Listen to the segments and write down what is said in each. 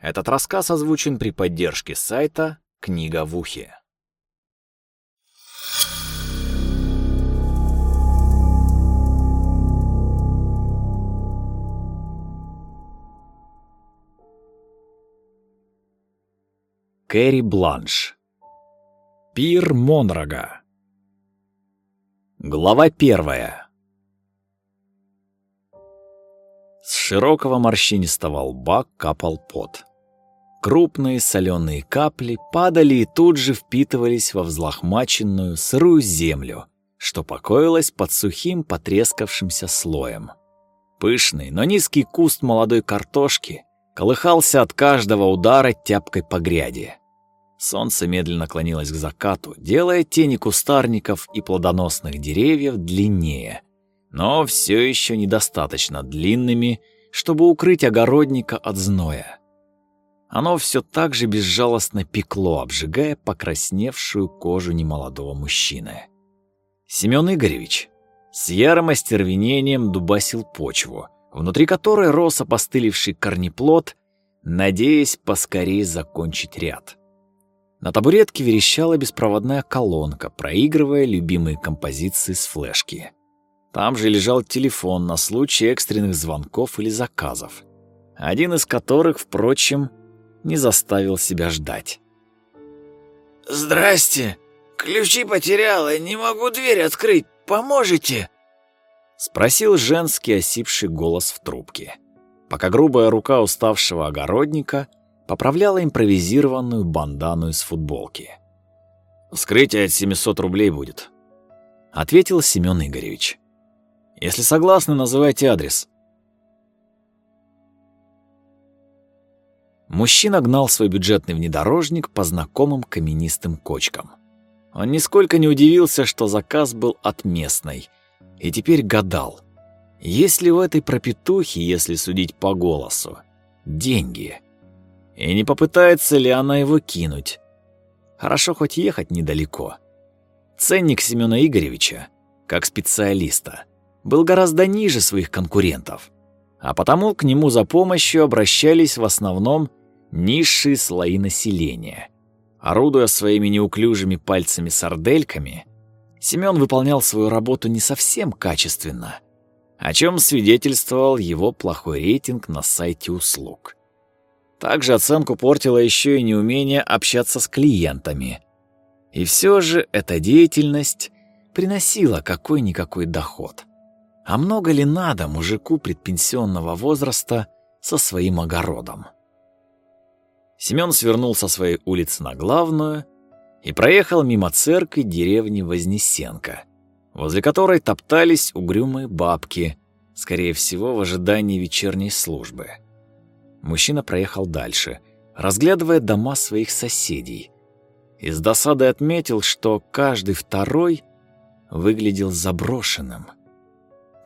Этот рассказ озвучен при поддержке сайта «Книга в ухе». Кэрри Бланш Пир Монрога Глава первая С широкого морщинистого лба капал пот. Крупные соленые капли падали и тут же впитывались во взлохмаченную сырую землю, что покоилась под сухим потрескавшимся слоем. Пышный, но низкий куст молодой картошки колыхался от каждого удара тяпкой по гряди. Солнце медленно клонилось к закату, делая тени кустарников и плодоносных деревьев длиннее, но все еще недостаточно длинными, чтобы укрыть огородника от зноя. Оно все так же безжалостно пекло, обжигая покрасневшую кожу немолодого мужчины. Семен Игоревич с ярым остервенением дубасил почву, внутри которой рос опостылевший корнеплод, надеясь поскорее закончить ряд. На табуретке верещала беспроводная колонка, проигрывая любимые композиции с флешки. Там же лежал телефон на случай экстренных звонков или заказов, один из которых, впрочем, не заставил себя ждать. «Здрасте! Ключи потеряла, не могу дверь открыть, поможете?» Спросил женский осипший голос в трубке, пока грубая рука уставшего огородника поправляла импровизированную бандану из футболки. «Вскрытие от 700 рублей будет», — ответил Семен Игоревич. «Если согласны, называйте адрес». Мужчина гнал свой бюджетный внедорожник по знакомым каменистым кочкам. Он нисколько не удивился, что заказ был от местной, и теперь гадал, есть ли в этой пропитухе, если судить по голосу, деньги, и не попытается ли она его кинуть. Хорошо хоть ехать недалеко. Ценник Семена Игоревича, как специалиста, был гораздо ниже своих конкурентов, а потому к нему за помощью обращались в основном низшие слои населения. Орудуя своими неуклюжими пальцами-сардельками, Семён выполнял свою работу не совсем качественно, о чем свидетельствовал его плохой рейтинг на сайте услуг. Также оценку портило еще и неумение общаться с клиентами. И все же эта деятельность приносила какой-никакой доход. А много ли надо мужику предпенсионного возраста со своим огородом? Семён свернул со своей улицы на главную и проехал мимо церкви деревни Вознесенка, возле которой топтались угрюмые бабки, скорее всего, в ожидании вечерней службы. Мужчина проехал дальше, разглядывая дома своих соседей, и с досадой отметил, что каждый второй выглядел заброшенным.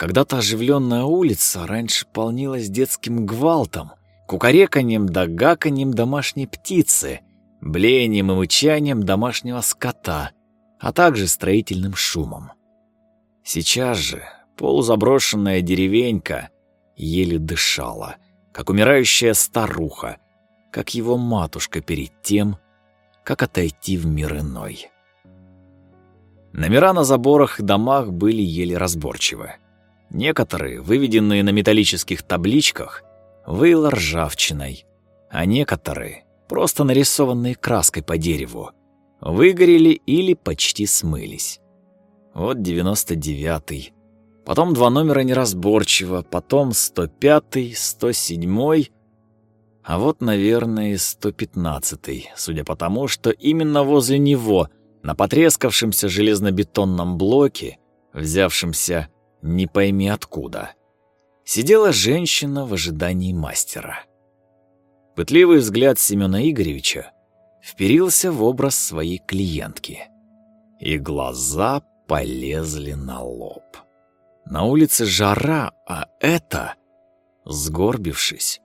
Когда-то оживленная улица раньше полнилась детским гвалтом — кукареканьем да гаканьем домашней птицы, блеянием и мычанием домашнего скота, а также строительным шумом. Сейчас же полузаброшенная деревенька еле дышала, как умирающая старуха, как его матушка перед тем, как отойти в мир иной. Номера на заборах и домах были еле разборчивы. Некоторые, выведенные на металлических табличках, выла ржавчиной, а некоторые, просто нарисованные краской по дереву, выгорели или почти смылись. Вот 99-й, потом два номера неразборчиво, потом 105-й, 107-й, а вот, наверное, 115-й, судя по тому, что именно возле него, на потрескавшемся железнобетонном блоке, взявшемся не пойми откуда, сидела женщина в ожидании мастера. Пытливый взгляд Семена Игоревича вперился в образ своей клиентки, и глаза полезли на лоб. На улице жара, а это, сгорбившись,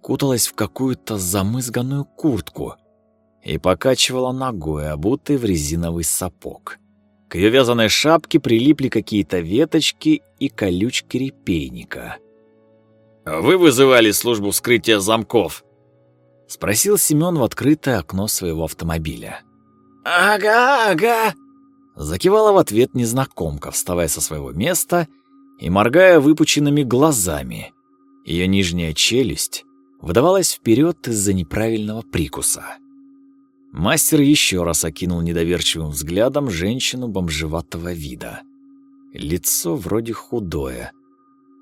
куталась в какую-то замызганную куртку и покачивала ногой, обутой в резиновый сапог. К ее вязаной шапке прилипли какие-то веточки и колючки репейника. «Вы вызывали службу вскрытия замков?» Спросил Семен в открытое окно своего автомобиля. «Ага, ага!» Закивала в ответ незнакомка, вставая со своего места и моргая выпученными глазами. Ее нижняя челюсть выдавалась вперед из-за неправильного прикуса. Мастер еще раз окинул недоверчивым взглядом женщину бомжеватого вида. Лицо вроде худое,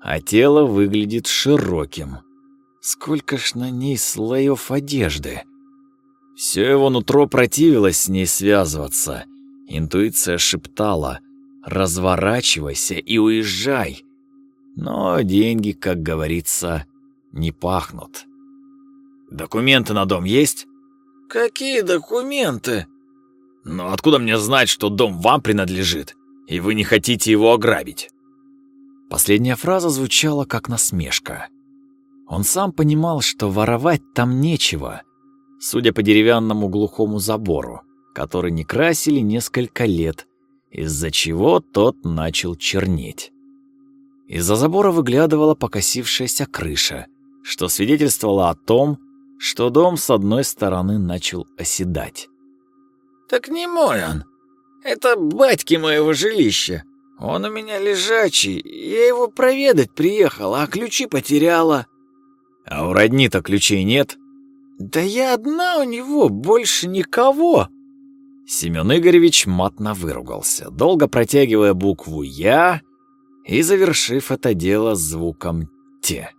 а тело выглядит широким. Сколько ж на ней слоев одежды. Все его нутро противилось с ней связываться. Интуиция шептала «разворачивайся и уезжай». Но деньги, как говорится, не пахнут. «Документы на дом есть?» «Какие документы?» «Ну откуда мне знать, что дом вам принадлежит, и вы не хотите его ограбить?» Последняя фраза звучала как насмешка. Он сам понимал, что воровать там нечего, судя по деревянному глухому забору, который не красили несколько лет, из-за чего тот начал чернеть. Из-за забора выглядывала покосившаяся крыша, что свидетельствовало о том, что дом с одной стороны начал оседать. «Так не мой он. Это батьки моего жилища. Он у меня лежачий, я его проведать приехала, а ключи потеряла». «А у родни-то ключей нет?» «Да я одна у него, больше никого!» Семен Игоревич матно выругался, долго протягивая букву «Я» и завершив это дело звуком «Те».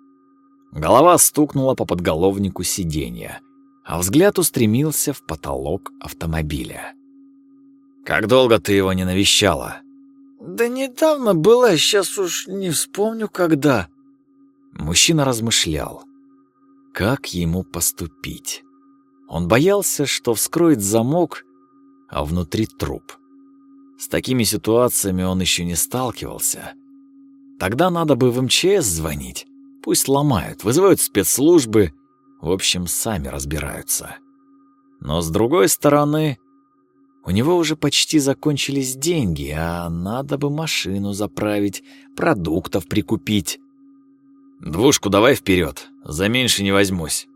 Голова стукнула по подголовнику сиденья, а взгляд устремился в потолок автомобиля. «Как долго ты его не навещала?» «Да недавно была, сейчас уж не вспомню, когда». Мужчина размышлял. Как ему поступить? Он боялся, что вскроет замок, а внутри труп. С такими ситуациями он еще не сталкивался. Тогда надо бы в МЧС звонить. Пусть ломают, вызывают спецслужбы, в общем, сами разбираются. Но с другой стороны, у него уже почти закончились деньги, а надо бы машину заправить, продуктов прикупить. Двушку давай вперед, за меньше не возьмусь.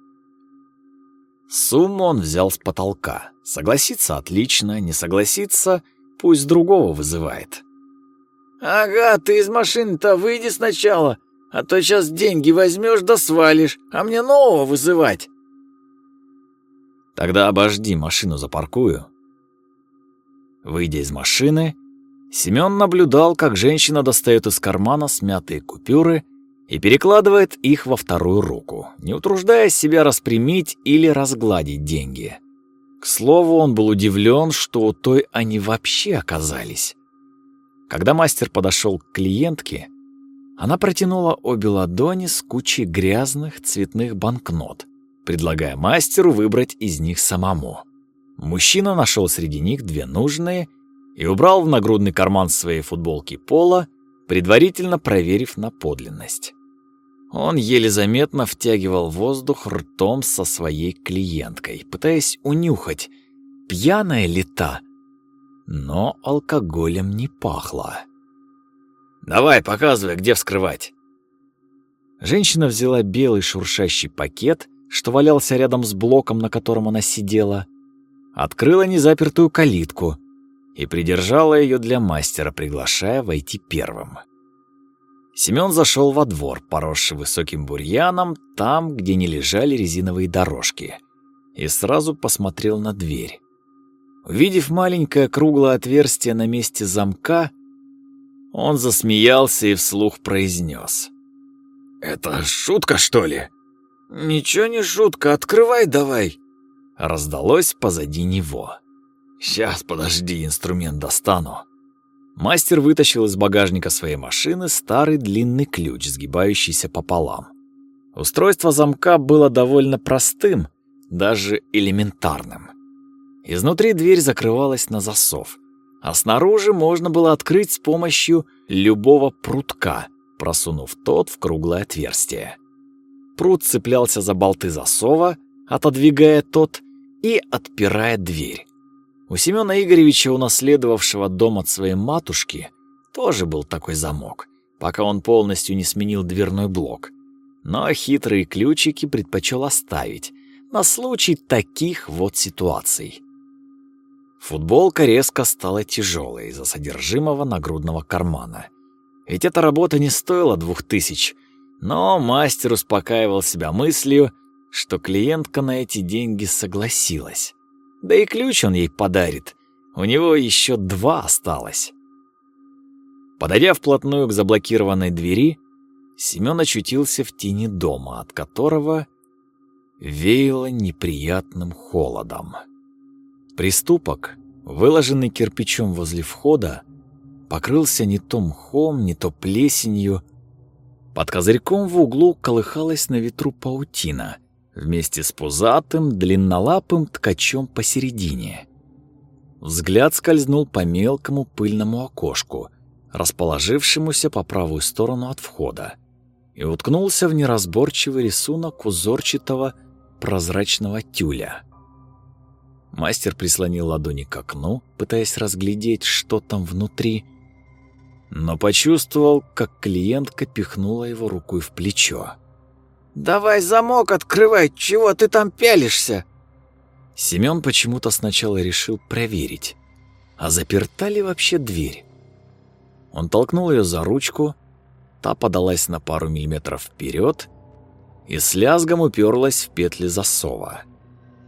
Сумму он взял с потолка. Согласится — отлично, не согласится — пусть другого вызывает. «Ага, ты из машины-то выйди сначала, а то сейчас деньги возьмешь да свалишь, а мне нового вызывать». «Тогда обожди, машину запаркую». Выйдя из машины, Семён наблюдал, как женщина достает из кармана смятые купюры — и перекладывает их во вторую руку, не утруждая себя распрямить или разгладить деньги. К слову, он был удивлен, что у той они вообще оказались. Когда мастер подошел к клиентке, она протянула обе ладони с кучей грязных цветных банкнот, предлагая мастеру выбрать из них самому. Мужчина нашел среди них две нужные и убрал в нагрудный карман своей футболки пола, предварительно проверив на подлинность. Он еле заметно втягивал воздух ртом со своей клиенткой, пытаясь унюхать, пьяная ли та. Но алкоголем не пахло. «Давай, показывай, где вскрывать». Женщина взяла белый шуршащий пакет, что валялся рядом с блоком, на котором она сидела, открыла незапертую калитку и придержала ее для мастера, приглашая войти первым. Семён зашел во двор, поросший высоким бурьяном, там, где не лежали резиновые дорожки, и сразу посмотрел на дверь. Увидев маленькое круглое отверстие на месте замка, он засмеялся и вслух произнес. «Это шутка, что ли?» «Ничего не шутка, открывай давай!» Раздалось позади него. «Сейчас, подожди, инструмент достану». Мастер вытащил из багажника своей машины старый длинный ключ, сгибающийся пополам. Устройство замка было довольно простым, даже элементарным. Изнутри дверь закрывалась на засов, а снаружи можно было открыть с помощью любого прутка, просунув тот в круглое отверстие. Прут цеплялся за болты засова, отодвигая тот и отпирая дверь. У Семёна Игоревича, унаследовавшего дом от своей матушки, тоже был такой замок, пока он полностью не сменил дверной блок. Но хитрые ключики предпочел оставить, на случай таких вот ситуаций. Футболка резко стала тяжелой из-за содержимого нагрудного кармана. Ведь эта работа не стоила двух тысяч, но мастер успокаивал себя мыслью, что клиентка на эти деньги согласилась. Да и ключ он ей подарит. У него еще два осталось. Подойдя вплотную к заблокированной двери, Семен очутился в тени дома, от которого веяло неприятным холодом. Приступок, выложенный кирпичом возле входа, покрылся не то мхом, не то плесенью. Под козырьком в углу колыхалась на ветру паутина вместе с пузатым, длиннолапым ткачом посередине. Взгляд скользнул по мелкому пыльному окошку, расположившемуся по правую сторону от входа, и уткнулся в неразборчивый рисунок узорчатого прозрачного тюля. Мастер прислонил ладони к окну, пытаясь разглядеть, что там внутри, но почувствовал, как клиентка пихнула его рукой в плечо. «Давай замок открывай, чего ты там пялишься?» Семён почему-то сначала решил проверить, а заперта ли вообще дверь. Он толкнул ее за ручку, та подалась на пару миллиметров вперед и с лязгом уперлась в петли засова.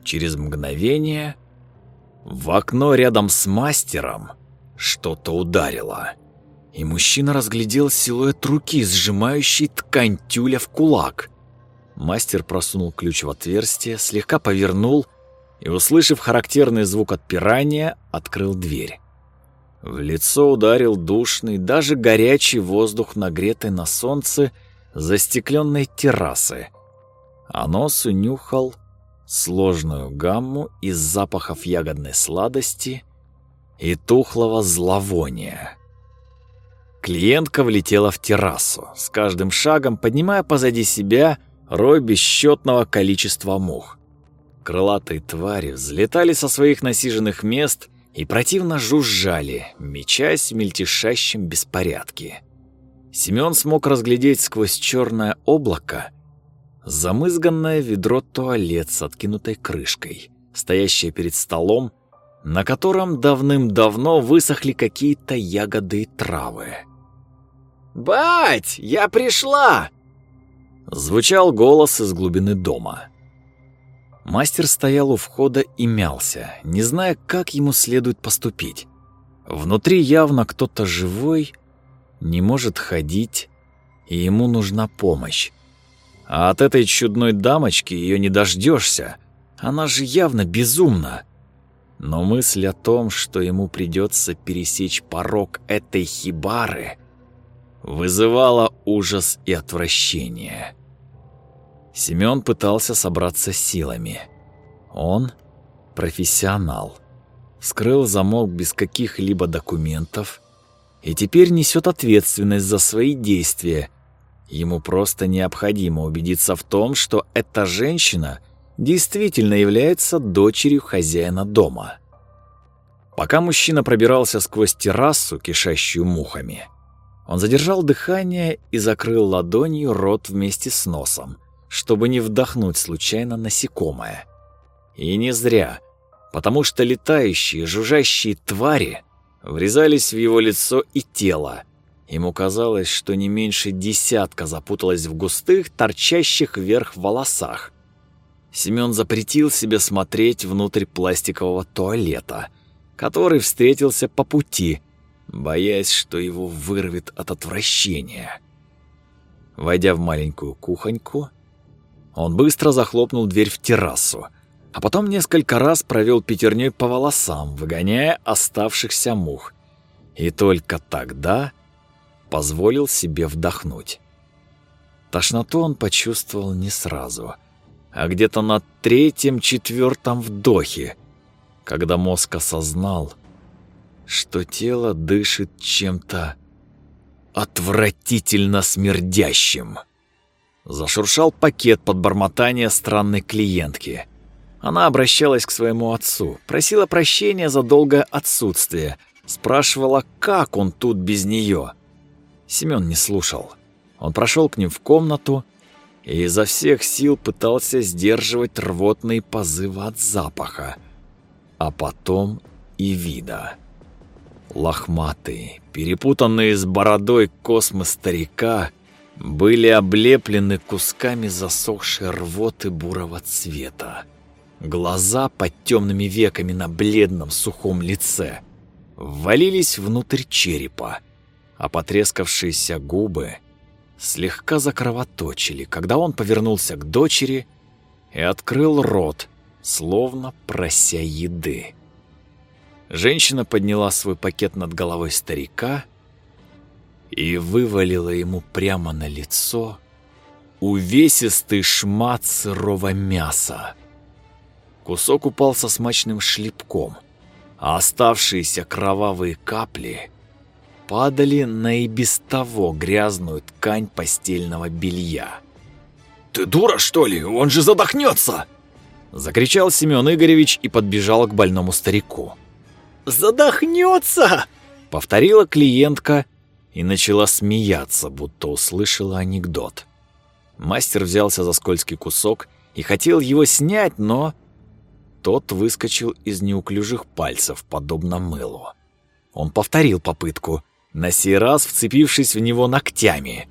Через мгновение в окно рядом с мастером что-то ударило, и мужчина разглядел силуэт руки, сжимающей ткань тюля в кулак. Мастер просунул ключ в отверстие, слегка повернул и, услышав характерный звук отпирания, открыл дверь. В лицо ударил душный, даже горячий воздух, нагретый на солнце застекленной террасы, а нос унюхал сложную гамму из запахов ягодной сладости и тухлого зловония. Клиентка влетела в террасу, с каждым шагом поднимая позади себя рой бесчетного количества мух. Крылатые твари взлетали со своих насиженных мест и противно жужжали, мечась в мельтешащем беспорядке. Семён смог разглядеть сквозь черное облако замызганное ведро туалет с откинутой крышкой, стоящее перед столом, на котором давным-давно высохли какие-то ягоды и травы. «Бать, я пришла!» Звучал голос из глубины дома. Мастер стоял у входа и мялся, не зная, как ему следует поступить. Внутри явно кто-то живой, не может ходить, и ему нужна помощь. А от этой чудной дамочки ее не дождешься. Она же явно безумна. Но мысль о том, что ему придется пересечь порог этой хибары, вызывала ужас и отвращение. Семён пытался собраться силами. Он профессионал. Вскрыл замок без каких-либо документов и теперь несет ответственность за свои действия – Ему просто необходимо убедиться в том, что эта женщина действительно является дочерью хозяина дома. Пока мужчина пробирался сквозь террасу, кишащую мухами, он задержал дыхание и закрыл ладонью рот вместе с носом, чтобы не вдохнуть случайно насекомое. И не зря, потому что летающие, жужжащие твари врезались в его лицо и тело, Ему казалось, что не меньше десятка запуталась в густых, торчащих вверх волосах. Семён запретил себе смотреть внутрь пластикового туалета, который встретился по пути, боясь, что его вырвет от отвращения. Войдя в маленькую кухоньку, он быстро захлопнул дверь в террасу, а потом несколько раз провел пятерней по волосам, выгоняя оставшихся мух. И только тогда позволил себе вдохнуть. Тошноту он почувствовал не сразу, а где-то на третьем-четвертом вдохе, когда мозг осознал, что тело дышит чем-то отвратительно смердящим. Зашуршал пакет под бормотание странной клиентки. Она обращалась к своему отцу, просила прощения за долгое отсутствие, спрашивала, как он тут без нее. Семён не слушал. Он прошел к ним в комнату и изо всех сил пытался сдерживать рвотные позывы от запаха, а потом и вида. Лохматые, перепутанные с бородой космы старика были облеплены кусками засохшей рвоты бурого цвета. Глаза под темными веками на бледном сухом лице ввалились внутрь черепа, а потрескавшиеся губы слегка закровоточили, когда он повернулся к дочери и открыл рот, словно прося еды. Женщина подняла свой пакет над головой старика и вывалила ему прямо на лицо увесистый шмат сырого мяса. Кусок упал со смачным шлепком, а оставшиеся кровавые капли падали на и без того грязную ткань постельного белья. «Ты дура, что ли? Он же задохнется!» Закричал Семен Игоревич и подбежал к больному старику. «Задохнется!» Повторила клиентка и начала смеяться, будто услышала анекдот. Мастер взялся за скользкий кусок и хотел его снять, но... Тот выскочил из неуклюжих пальцев, подобно мылу. Он повторил попытку, на сей раз вцепившись в него ногтями.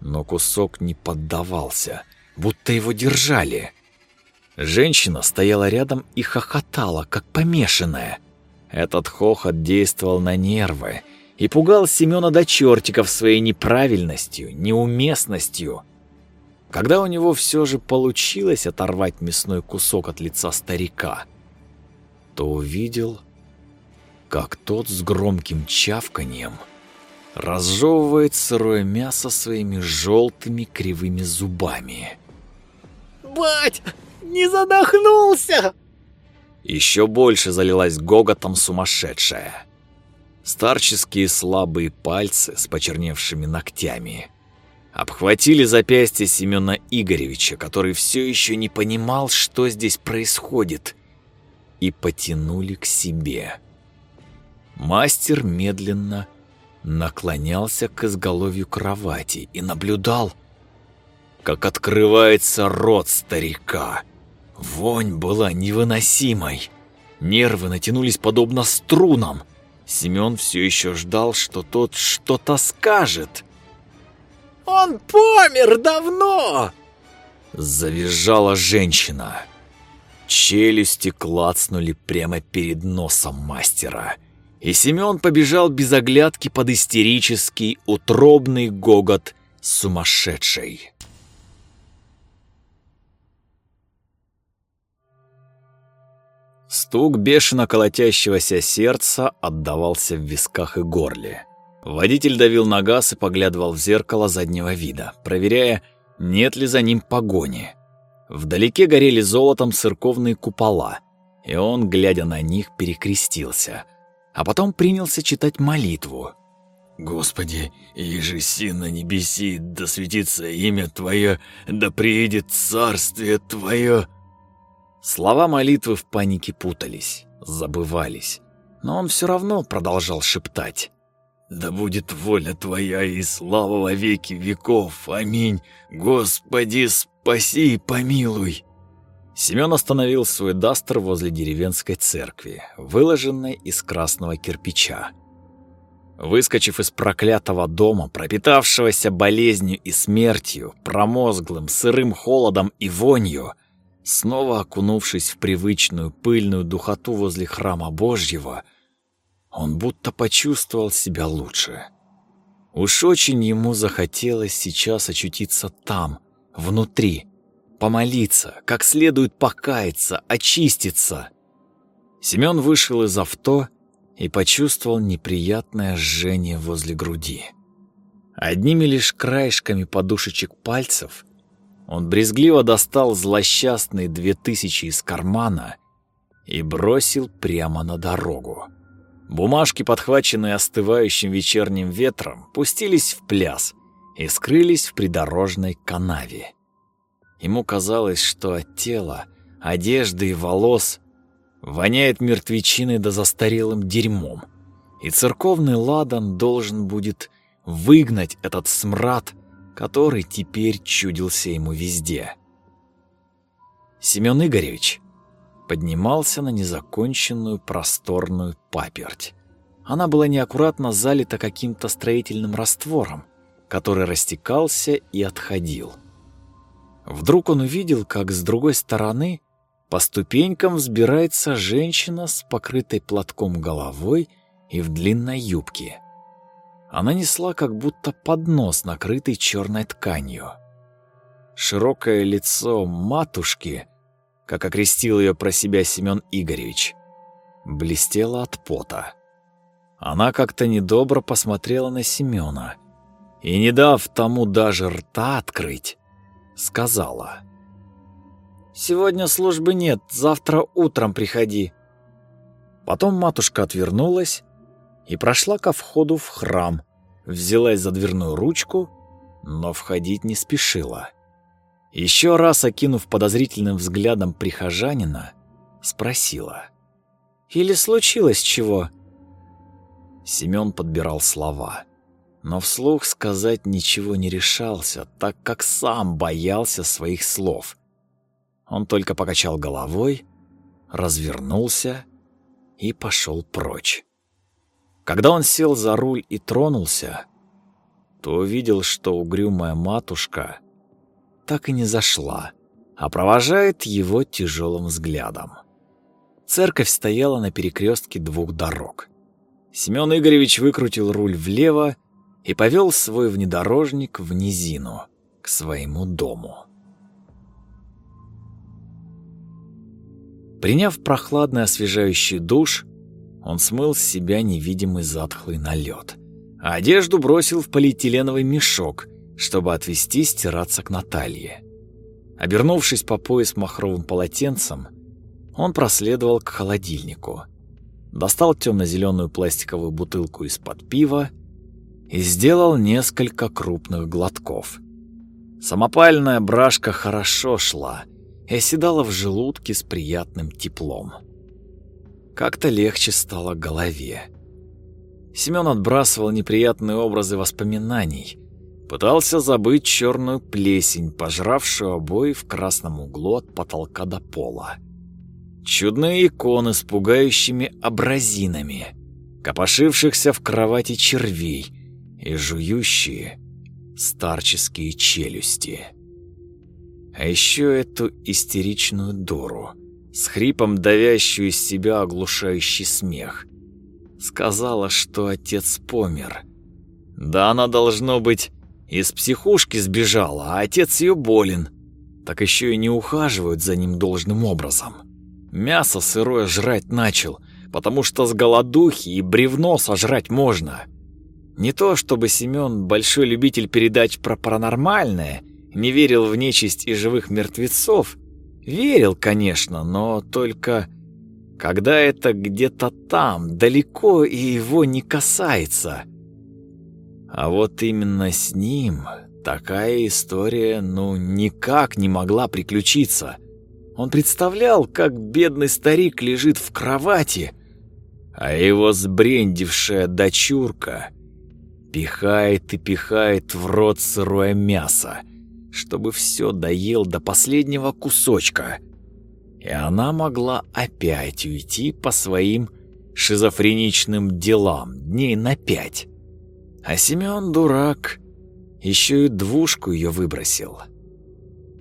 Но кусок не поддавался, будто его держали. Женщина стояла рядом и хохотала, как помешанная. Этот хохот действовал на нервы и пугал Семёна до чертиков своей неправильностью, неуместностью. Когда у него все же получилось оторвать мясной кусок от лица старика, то увидел, как тот с громким чавканьем разжевывает сырое мясо своими желтыми кривыми зубами. «Бать, не задохнулся!» Еще больше залилась гоготом сумасшедшая. Старческие слабые пальцы с почерневшими ногтями обхватили запястье Семена Игоревича, который все еще не понимал, что здесь происходит, и потянули к себе. Мастер медленно наклонялся к изголовью кровати и наблюдал, как открывается рот старика. Вонь была невыносимой. Нервы натянулись подобно струнам. Семен все еще ждал, что тот что-то скажет. «Он помер давно!» Завизжала женщина. Челюсти клацнули прямо перед носом мастера – и Семен побежал без оглядки под истерический, утробный гогот сумасшедшей. Стук бешено колотящегося сердца отдавался в висках и горле. Водитель давил на газ и поглядывал в зеркало заднего вида, проверяя, нет ли за ним погони. Вдалеке горели золотом церковные купола, и он, глядя на них, перекрестился – а потом принялся читать молитву. «Господи, ежеси на небеси, да светится имя Твое, да приедет царствие Твое!» Слова молитвы в панике путались, забывались, но он все равно продолжал шептать. «Да будет воля Твоя и слава во веки веков! Аминь! Господи, спаси и помилуй!» Семён остановил свой дастер возле деревенской церкви, выложенной из красного кирпича. Выскочив из проклятого дома, пропитавшегося болезнью и смертью, промозглым, сырым холодом и вонью, снова окунувшись в привычную пыльную духоту возле храма Божьего, он будто почувствовал себя лучше. Уж очень ему захотелось сейчас очутиться там, внутри, помолиться, как следует покаяться, очиститься. Семён вышел из авто и почувствовал неприятное жжение возле груди. Одними лишь краешками подушечек пальцев он брезгливо достал злосчастные две тысячи из кармана и бросил прямо на дорогу. Бумажки, подхваченные остывающим вечерним ветром, пустились в пляс и скрылись в придорожной канаве. Ему казалось, что от тела, одежды и волос воняет мертвечиной да застарелым дерьмом. И церковный ладан должен будет выгнать этот смрад, который теперь чудился ему везде. Семен Игоревич поднимался на незаконченную просторную паперть. Она была неаккуратно залита каким-то строительным раствором, который растекался и отходил. Вдруг он увидел, как с другой стороны по ступенькам взбирается женщина с покрытой платком головой и в длинной юбке. Она несла как будто поднос, накрытый черной тканью. Широкое лицо матушки, как окрестил ее про себя Семен Игоревич, блестело от пота. Она как-то недобро посмотрела на Семена и, не дав тому даже рта открыть, сказала. «Сегодня службы нет, завтра утром приходи». Потом матушка отвернулась и прошла ко входу в храм, взялась за дверную ручку, но входить не спешила. Еще раз окинув подозрительным взглядом прихожанина, спросила. «Или случилось чего?» Семен подбирал слова, но вслух сказать ничего не решался, так как сам боялся своих слов. Он только покачал головой, развернулся и пошел прочь. Когда он сел за руль и тронулся, то увидел, что угрюмая матушка так и не зашла, а провожает его тяжелым взглядом. Церковь стояла на перекрестке двух дорог. Семен Игоревич выкрутил руль влево и повел свой внедорожник в низину, к своему дому. Приняв прохладный освежающий душ, он смыл с себя невидимый затхлый налет, а одежду бросил в полиэтиленовый мешок, чтобы отвезти стираться к Наталье. Обернувшись по пояс махровым полотенцем, он проследовал к холодильнику, достал темно-зеленую пластиковую бутылку из-под пива и сделал несколько крупных глотков. Самопальная брашка хорошо шла и оседала в желудке с приятным теплом. Как-то легче стало голове. Семен отбрасывал неприятные образы воспоминаний, пытался забыть черную плесень, пожравшую обои в красном углу от потолка до пола. Чудные иконы с пугающими абразинами, копошившихся в кровати червей и жующие старческие челюсти. А еще эту истеричную дуру — с хрипом давящую из себя оглушающий смех. Сказала, что отец помер. Да она, должно быть, из психушки сбежала, а отец ее болен. Так еще и не ухаживают за ним должным образом. Мясо сырое жрать начал, потому что с голодухи и бревно сожрать можно. Не то чтобы Семен большой любитель передач про паранормальное, не верил в нечисть и живых мертвецов, Верил, конечно, но только когда это где-то там, далеко и его не касается. А вот именно с ним такая история ну никак не могла приключиться. Он представлял, как бедный старик лежит в кровати, а его сбрендившая дочурка пихает и пихает в рот сырое мясо чтобы все доел до последнего кусочка. И она могла опять уйти по своим шизофреничным делам дней на пять. А Семен дурак, еще и двушку ее выбросил.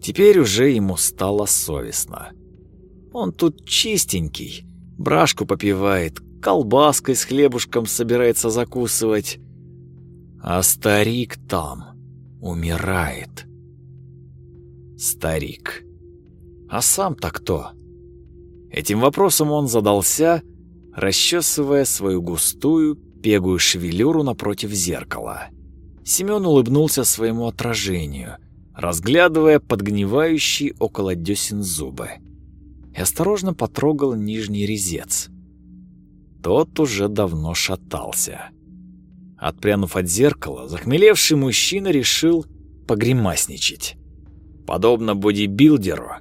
Теперь уже ему стало совестно. Он тут чистенький, брашку попивает, колбаской с хлебушком собирается закусывать. А старик там умирает старик. А сам-то кто? Этим вопросом он задался, расчесывая свою густую, пегую шевелюру напротив зеркала. Семен улыбнулся своему отражению, разглядывая подгнивающие около десен зубы, и осторожно потрогал нижний резец. Тот уже давно шатался. Отпрянув от зеркала, захмелевший мужчина решил погремасничать. Подобно бодибилдеру,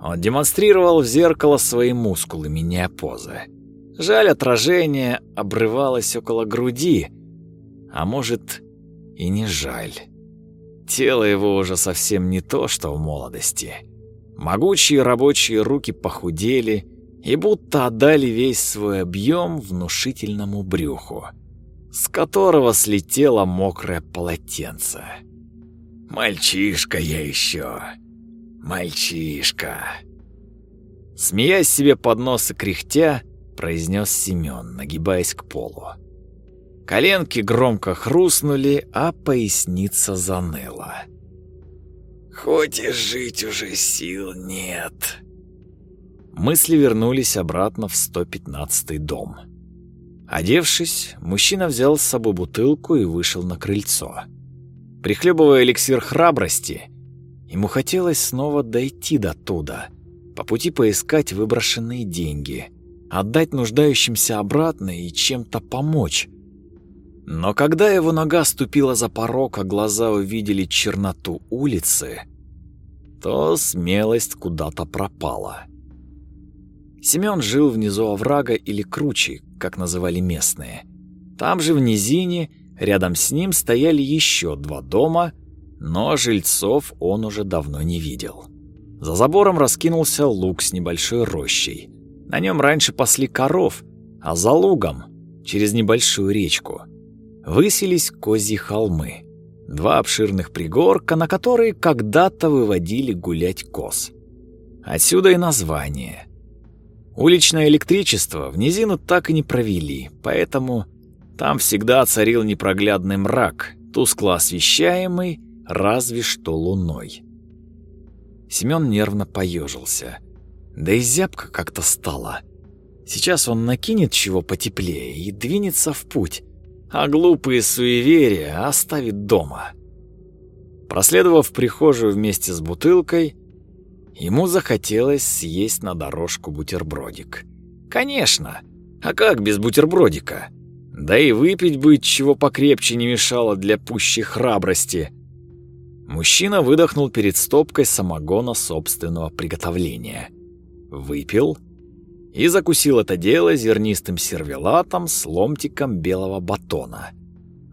он демонстрировал в зеркало свои мускулы, меняя позы. Жаль, отражение обрывалось около груди, а может и не жаль. Тело его уже совсем не то, что в молодости. Могучие рабочие руки похудели и будто отдали весь свой объем внушительному брюху, с которого слетело мокрое полотенце. «Мальчишка я еще, мальчишка!» Смеясь себе под нос и кряхтя, произнес Семен, нагибаясь к полу. Коленки громко хрустнули, а поясница заныла. «Хоть и жить уже сил нет». Мысли вернулись обратно в 115-й дом. Одевшись, мужчина взял с собой бутылку и вышел на крыльцо. Прихлебывая эликсир храбрости, ему хотелось снова дойти до туда, по пути поискать выброшенные деньги, отдать нуждающимся обратно и чем-то помочь. Но когда его нога ступила за порог, а глаза увидели черноту улицы, то смелость куда-то пропала. Семён жил внизу оврага или кручи, как называли местные. Там же в низине, рядом с ним стояли еще два дома, но жильцов он уже давно не видел. За забором раскинулся луг с небольшой рощей. На нем раньше пасли коров, а за лугом, через небольшую речку, высились козьи холмы. Два обширных пригорка, на которые когда-то выводили гулять коз. Отсюда и название – Уличное электричество в низину так и не провели, поэтому там всегда царил непроглядный мрак, тускло освещаемый разве что луной. Семён нервно поежился. Да и зябко как-то стало. Сейчас он накинет чего потеплее и двинется в путь, а глупые суеверия оставит дома. Проследовав прихожую вместе с бутылкой, Ему захотелось съесть на дорожку бутербродик. Конечно, а как без бутербродика? Да и выпить бы чего покрепче не мешало для пущей храбрости. Мужчина выдохнул перед стопкой самогона собственного приготовления. Выпил и закусил это дело зернистым сервелатом с ломтиком белого батона.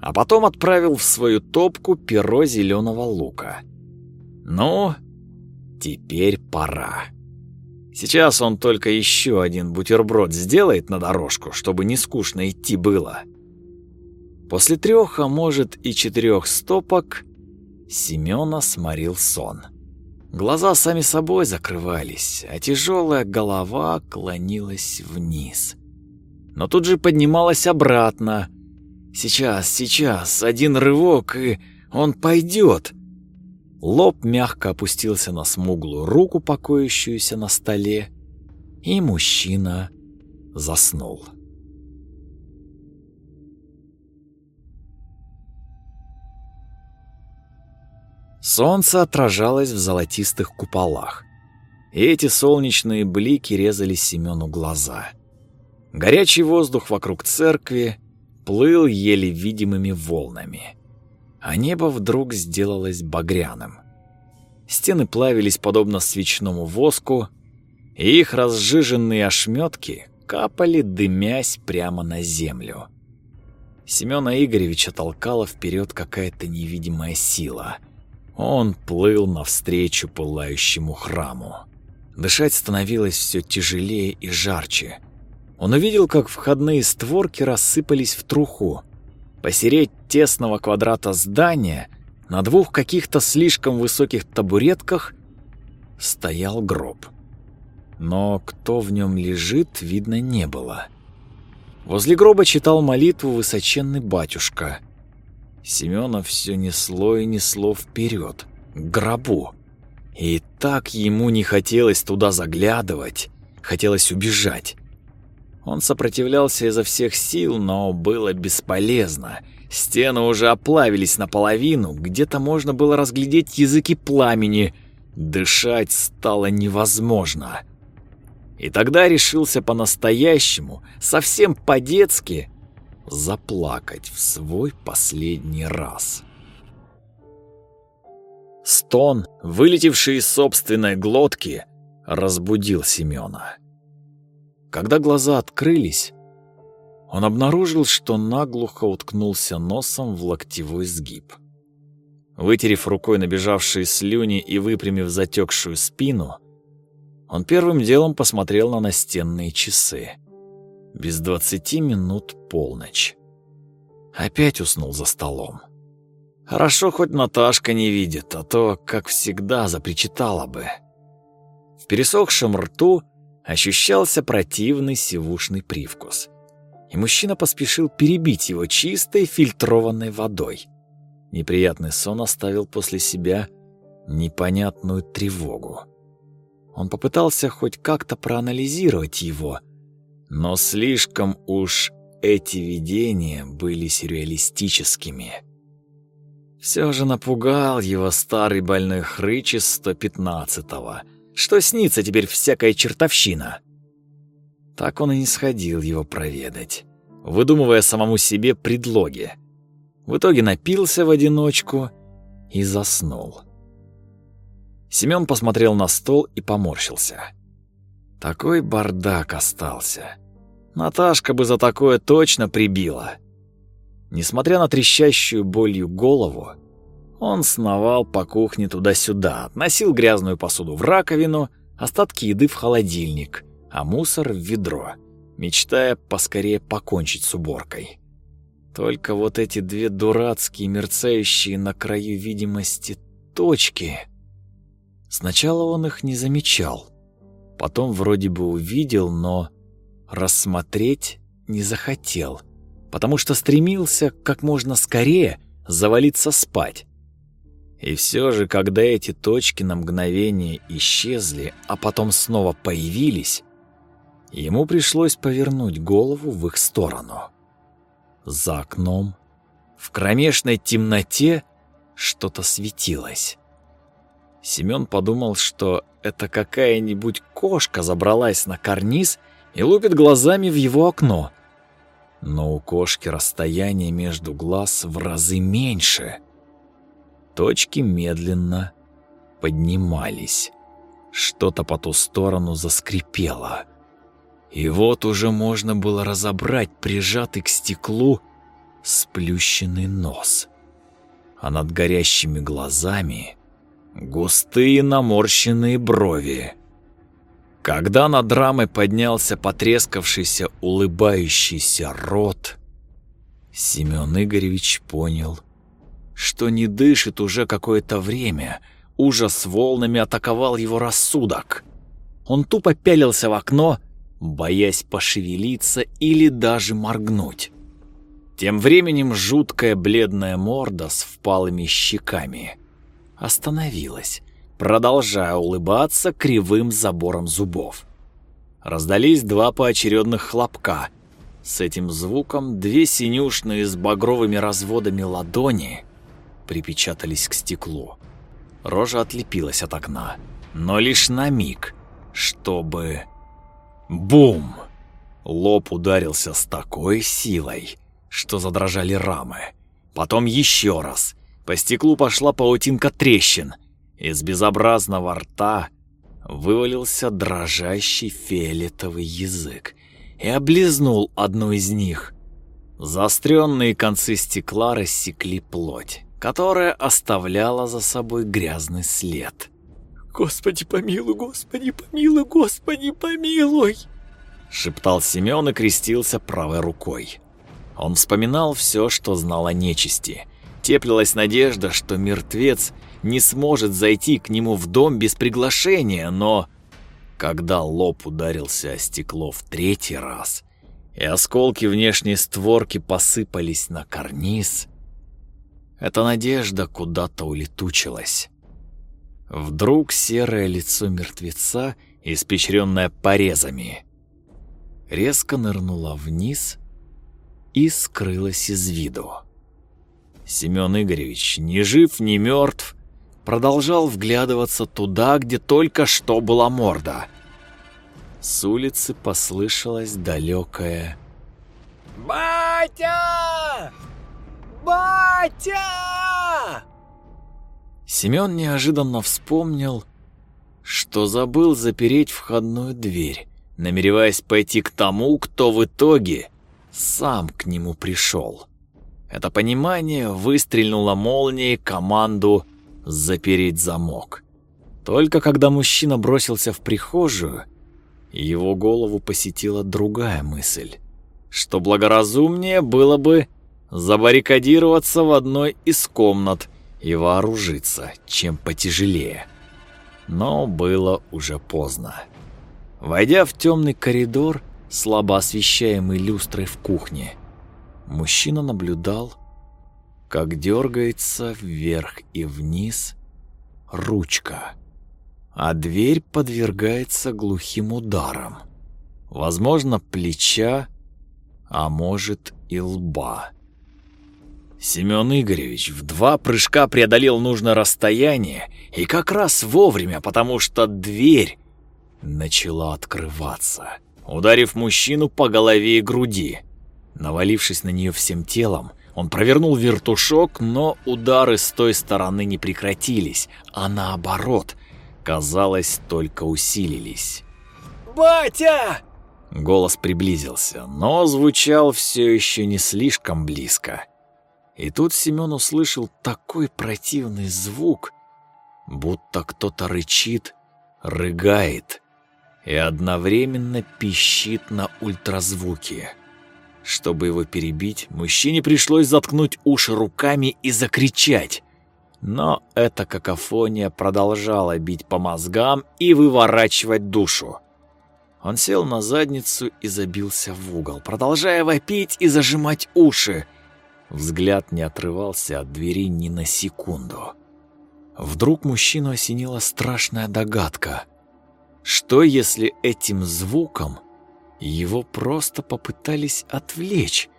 А потом отправил в свою топку перо зеленого лука. Ну, Теперь пора. Сейчас он только еще один бутерброд сделает на дорожку, чтобы не скучно идти было. После трех, а может и четырех стопок, Семена сморил сон. Глаза сами собой закрывались, а тяжелая голова клонилась вниз. Но тут же поднималась обратно. Сейчас, сейчас, один рывок, и он пойдет. Лоб мягко опустился на смуглую руку, покоящуюся на столе, и мужчина заснул. Солнце отражалось в золотистых куполах, и эти солнечные блики резали Семену глаза. Горячий воздух вокруг церкви плыл еле видимыми волнами а небо вдруг сделалось багряным. Стены плавились подобно свечному воску, и их разжиженные ошметки капали, дымясь прямо на землю. Семена Игоревича толкала вперед какая-то невидимая сила. Он плыл навстречу пылающему храму. Дышать становилось все тяжелее и жарче. Он увидел, как входные створки рассыпались в труху, Посереть тесного квадрата здания на двух каких-то слишком высоких табуретках стоял гроб. Но кто в нем лежит, видно не было. Возле гроба читал молитву высоченный батюшка. Семёна все несло и несло вперед, к гробу. И так ему не хотелось туда заглядывать, хотелось убежать. Он сопротивлялся изо всех сил, но было бесполезно. Стены уже оплавились наполовину, где-то можно было разглядеть языки пламени. Дышать стало невозможно. И тогда решился по-настоящему, совсем по-детски, заплакать в свой последний раз. Стон, вылетевший из собственной глотки, разбудил Семёна. Когда глаза открылись, он обнаружил, что наглухо уткнулся носом в локтевой сгиб. Вытерев рукой набежавшие слюни и выпрямив затекшую спину, он первым делом посмотрел на настенные часы. Без двадцати минут полночь. Опять уснул за столом. Хорошо, хоть Наташка не видит, а то, как всегда, запричитала бы. В пересохшем рту ощущался противный сивушный привкус. И мужчина поспешил перебить его чистой фильтрованной водой. Неприятный сон оставил после себя непонятную тревогу. Он попытался хоть как-то проанализировать его, но слишком уж эти видения были сюрреалистическими. Все же напугал его старый больной хрыч из 115-го, что снится теперь всякая чертовщина. Так он и не сходил его проведать, выдумывая самому себе предлоги. В итоге напился в одиночку и заснул. Семён посмотрел на стол и поморщился. Такой бардак остался. Наташка бы за такое точно прибила. Несмотря на трещащую болью голову, он сновал по кухне туда-сюда, относил грязную посуду в раковину, остатки еды в холодильник, а мусор в ведро, мечтая поскорее покончить с уборкой. Только вот эти две дурацкие, мерцающие на краю видимости точки... Сначала он их не замечал, потом вроде бы увидел, но рассмотреть не захотел — потому что стремился как можно скорее завалиться спать. И все же, когда эти точки на мгновение исчезли, а потом снова появились, ему пришлось повернуть голову в их сторону. За окном, в кромешной темноте, что-то светилось. Семён подумал, что это какая-нибудь кошка забралась на карниз и лупит глазами в его окно но у кошки расстояние между глаз в разы меньше. Точки медленно поднимались. Что-то по ту сторону заскрипело. И вот уже можно было разобрать прижатый к стеклу сплющенный нос. А над горящими глазами густые наморщенные брови. Когда над рамой поднялся потрескавшийся улыбающийся рот, Семен Игоревич понял, что не дышит уже какое-то время. Ужас волнами атаковал его рассудок. Он тупо пялился в окно, боясь пошевелиться или даже моргнуть. Тем временем жуткая бледная морда с впалыми щеками остановилась продолжая улыбаться кривым забором зубов. Раздались два поочередных хлопка. С этим звуком две синюшные с багровыми разводами ладони припечатались к стеклу. Рожа отлепилась от окна, но лишь на миг, чтобы... Бум! Лоб ударился с такой силой, что задрожали рамы. Потом еще раз. По стеклу пошла паутинка трещин — из безобразного рта вывалился дрожащий фиолетовый язык и облизнул одну из них. Заостренные концы стекла рассекли плоть, которая оставляла за собой грязный след. «Господи помилуй, Господи помилуй, Господи помилуй!» шептал Семен и крестился правой рукой. Он вспоминал все, что знал о нечисти. Теплилась надежда, что мертвец — не сможет зайти к нему в дом без приглашения, но... Когда лоб ударился о стекло в третий раз, и осколки внешней створки посыпались на карниз, эта надежда куда-то улетучилась. Вдруг серое лицо мертвеца, испещренное порезами, резко нырнуло вниз и скрылось из виду. Семен Игоревич, ни жив, ни мертв, продолжал вглядываться туда, где только что была морда. С улицы послышалось далекое «Батя! Батя!» Семен неожиданно вспомнил, что забыл запереть входную дверь, намереваясь пойти к тому, кто в итоге сам к нему пришел. Это понимание выстрельнуло молнией команду запереть замок. Только когда мужчина бросился в прихожую, его голову посетила другая мысль, что благоразумнее было бы забаррикадироваться в одной из комнат и вооружиться, чем потяжелее. Но было уже поздно. Войдя в темный коридор, слабо освещаемый люстрой в кухне, мужчина наблюдал, как дергается вверх и вниз ручка, а дверь подвергается глухим ударам. Возможно, плеча, а может и лба. Семен Игоревич в два прыжка преодолел нужное расстояние и как раз вовремя, потому что дверь начала открываться, ударив мужчину по голове и груди. Навалившись на нее всем телом, он провернул вертушок, но удары с той стороны не прекратились, а наоборот, казалось, только усилились. «Батя!» Голос приблизился, но звучал все еще не слишком близко. И тут Семен услышал такой противный звук, будто кто-то рычит, рыгает и одновременно пищит на ультразвуке. Чтобы его перебить, мужчине пришлось заткнуть уши руками и закричать. Но эта какофония продолжала бить по мозгам и выворачивать душу. Он сел на задницу и забился в угол, продолжая вопить и зажимать уши. Взгляд не отрывался от двери ни на секунду. Вдруг мужчину осенила страшная догадка. Что если этим звуком его просто попытались отвлечь,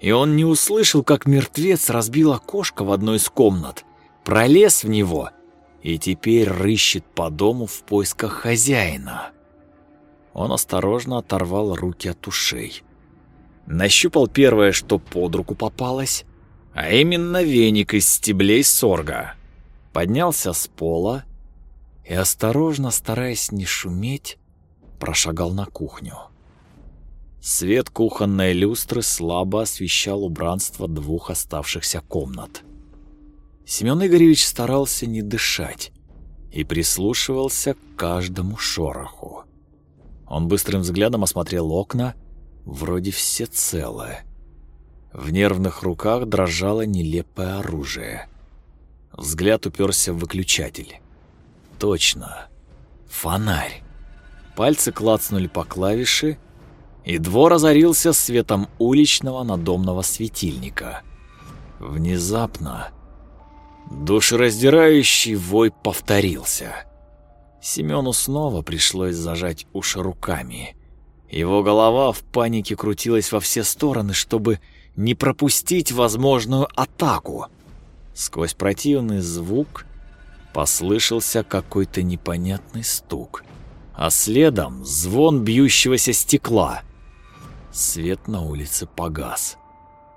и он не услышал, как мертвец разбил окошко в одной из комнат, пролез в него и теперь рыщет по дому в поисках хозяина? Он осторожно оторвал руки от ушей. Нащупал первое, что под руку попалось, а именно веник из стеблей сорга. Поднялся с пола и, осторожно, стараясь не шуметь, прошагал на кухню. Свет кухонной люстры слабо освещал убранство двух оставшихся комнат. Семен Игоревич старался не дышать и прислушивался к каждому шороху. Он быстрым взглядом осмотрел окна, вроде все целые. В нервных руках дрожало нелепое оружие. Взгляд уперся в выключатель. Точно. Фонарь. Пальцы клацнули по клавише, и двор озарился светом уличного надомного светильника. Внезапно душераздирающий вой повторился. Семену снова пришлось зажать уши руками. Его голова в панике крутилась во все стороны, чтобы не пропустить возможную атаку. Сквозь противный звук послышался какой-то непонятный стук, а следом звон бьющегося стекла. Свет на улице погас.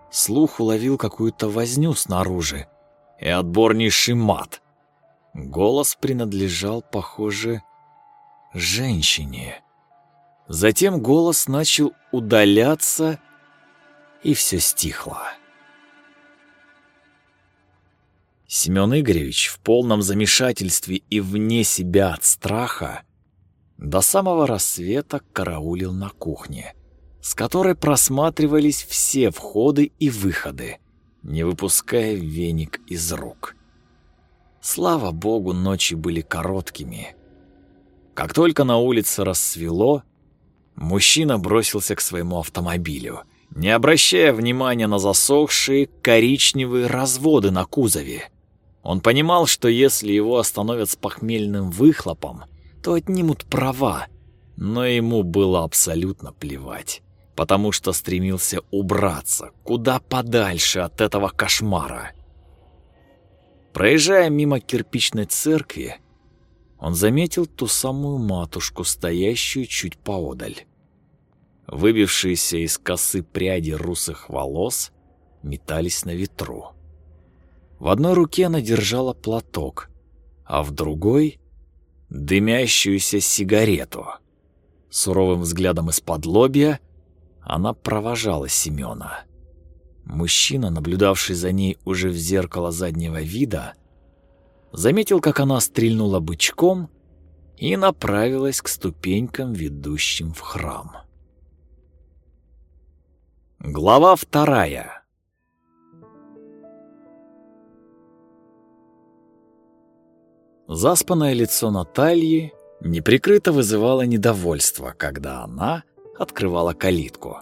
Слух уловил какую-то возню снаружи и отборнейший мат. Голос принадлежал, похоже, женщине. Затем голос начал удаляться, и все стихло. Семен Игоревич в полном замешательстве и вне себя от страха до самого рассвета караулил на кухне с которой просматривались все входы и выходы, не выпуская веник из рук. Слава богу, ночи были короткими. Как только на улице рассвело, мужчина бросился к своему автомобилю, не обращая внимания на засохшие коричневые разводы на кузове. Он понимал, что если его остановят с похмельным выхлопом, то отнимут права, но ему было абсолютно плевать потому что стремился убраться куда подальше от этого кошмара. Проезжая мимо кирпичной церкви, он заметил ту самую матушку, стоящую чуть поодаль. Выбившиеся из косы пряди русых волос метались на ветру. В одной руке она держала платок, а в другой — дымящуюся сигарету. Суровым взглядом из-под лобья — она провожала Семена. Мужчина, наблюдавший за ней уже в зеркало заднего вида, заметил, как она стрельнула бычком и направилась к ступенькам, ведущим в храм. Глава вторая. Заспанное лицо Натальи неприкрыто вызывало недовольство, когда она открывала калитку.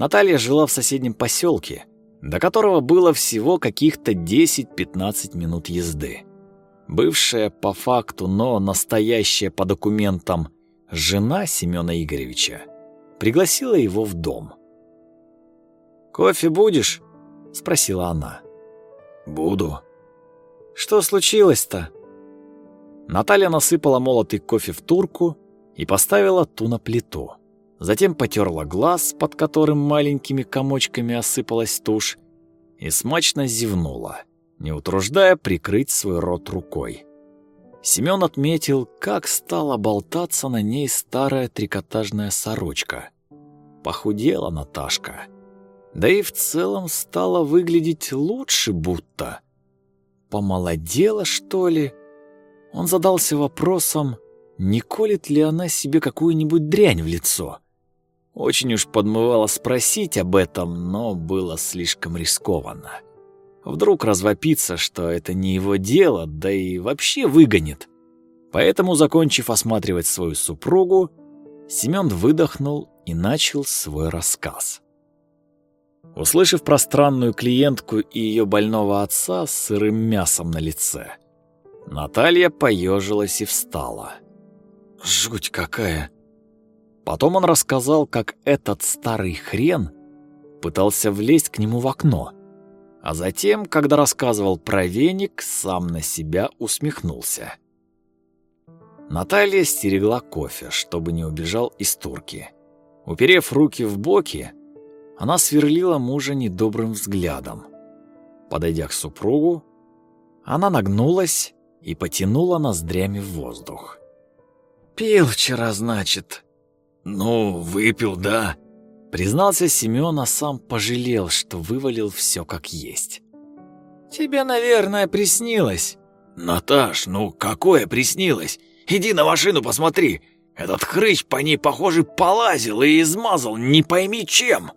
Наталья жила в соседнем поселке, до которого было всего каких-то 10-15 минут езды. Бывшая по факту, но настоящая по документам жена Семёна Игоревича пригласила его в дом. «Кофе будешь?» — спросила она. «Буду». «Что случилось-то?» Наталья насыпала молотый кофе в турку и поставила ту на плиту. Затем потерла глаз, под которым маленькими комочками осыпалась тушь, и смачно зевнула, не утруждая прикрыть свой рот рукой. Семён отметил, как стала болтаться на ней старая трикотажная сорочка. Похудела Наташка. Да и в целом стала выглядеть лучше будто. Помолодела, что ли? Он задался вопросом, не колет ли она себе какую-нибудь дрянь в лицо. Очень уж подмывало спросить об этом, но было слишком рискованно. Вдруг развопится, что это не его дело, да и вообще выгонит. Поэтому, закончив осматривать свою супругу, Семён выдохнул и начал свой рассказ. Услышав про странную клиентку и ее больного отца с сырым мясом на лице, Наталья поежилась и встала. «Жуть какая!» Потом он рассказал, как этот старый хрен пытался влезть к нему в окно. А затем, когда рассказывал про веник, сам на себя усмехнулся. Наталья стерегла кофе, чтобы не убежал из турки. Уперев руки в боки, она сверлила мужа недобрым взглядом. Подойдя к супругу, она нагнулась и потянула ноздрями в воздух. «Пил вчера, значит?» «Ну, выпил, да», — признался Семён, а сам пожалел, что вывалил все как есть. «Тебе, наверное, приснилось». «Наташ, ну какое приснилось? Иди на машину посмотри. Этот хрыч по ней, похоже, полазил и измазал не пойми чем».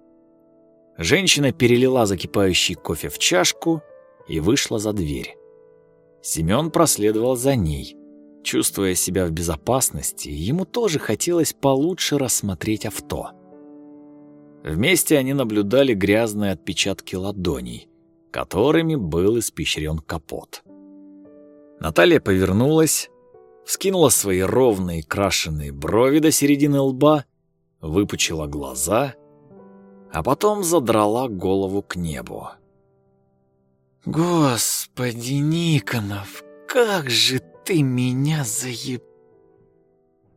Женщина перелила закипающий кофе в чашку и вышла за дверь. Семён проследовал за ней. Чувствуя себя в безопасности, ему тоже хотелось получше рассмотреть авто. Вместе они наблюдали грязные отпечатки ладоней, которыми был испещрен капот. Наталья повернулась, вскинула свои ровные крашеные брови до середины лба, выпучила глаза, а потом задрала голову к небу. «Господи, Никонов, как же ты меня заеб...»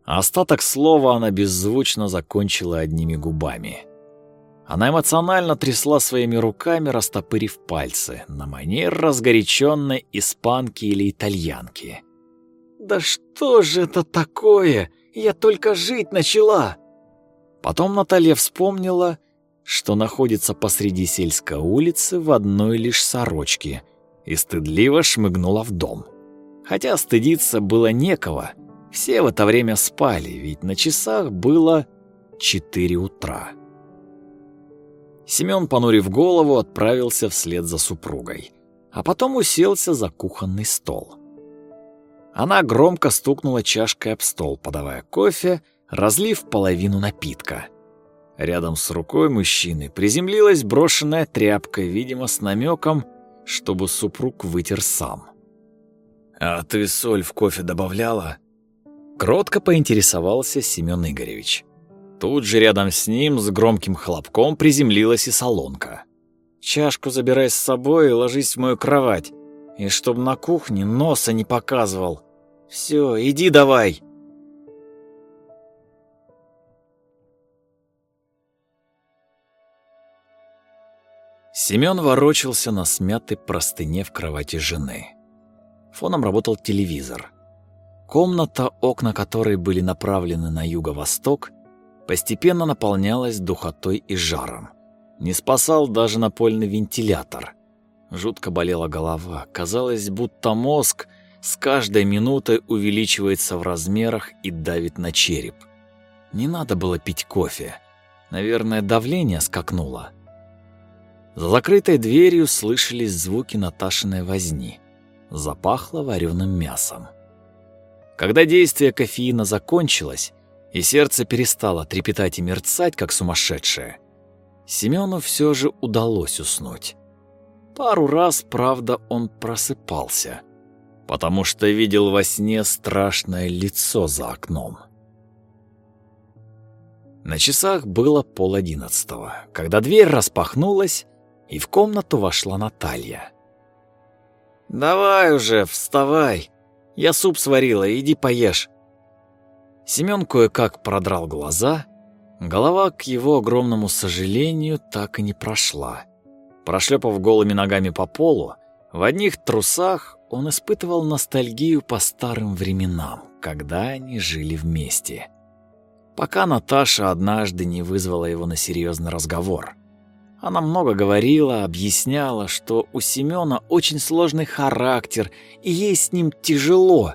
Остаток слова она беззвучно закончила одними губами. Она эмоционально трясла своими руками, растопырив пальцы, на манер разгоряченной испанки или итальянки. «Да что же это такое? Я только жить начала!» Потом Наталья вспомнила, что находится посреди сельской улицы в одной лишь сорочке, и стыдливо шмыгнула в дом. Хотя стыдиться было некого, все в это время спали, ведь на часах было 4 утра. Семён, понурив голову, отправился вслед за супругой, а потом уселся за кухонный стол. Она громко стукнула чашкой об стол, подавая кофе, разлив половину напитка. Рядом с рукой мужчины приземлилась брошенная тряпка, видимо, с намеком, чтобы супруг вытер сам. «А ты соль в кофе добавляла?» Кротко поинтересовался Семён Игоревич. Тут же рядом с ним с громким хлопком приземлилась и солонка. «Чашку забирай с собой и ложись в мою кровать, и чтоб на кухне носа не показывал. Все, иди давай!» Семён ворочался на смятой простыне в кровати жены. Фоном работал телевизор. Комната, окна которой были направлены на юго-восток, постепенно наполнялась духотой и жаром. Не спасал даже напольный вентилятор. Жутко болела голова. Казалось, будто мозг с каждой минутой увеличивается в размерах и давит на череп. Не надо было пить кофе. Наверное, давление скакнуло. За закрытой дверью слышались звуки Наташиной возни. Запахло вареным мясом. Когда действие кофеина закончилось, и сердце перестало трепетать и мерцать, как сумасшедшее, Семену все же удалось уснуть. Пару раз, правда, он просыпался, потому что видел во сне страшное лицо за окном. На часах было пол одиннадцатого, когда дверь распахнулась, и в комнату вошла Наталья. «Давай уже, вставай. Я суп сварила, иди поешь». Семён кое-как продрал глаза. Голова, к его огромному сожалению, так и не прошла. Прошлепав голыми ногами по полу, в одних трусах он испытывал ностальгию по старым временам, когда они жили вместе. Пока Наташа однажды не вызвала его на серьезный разговор. Она много говорила, объясняла, что у Семёна очень сложный характер, и ей с ним тяжело.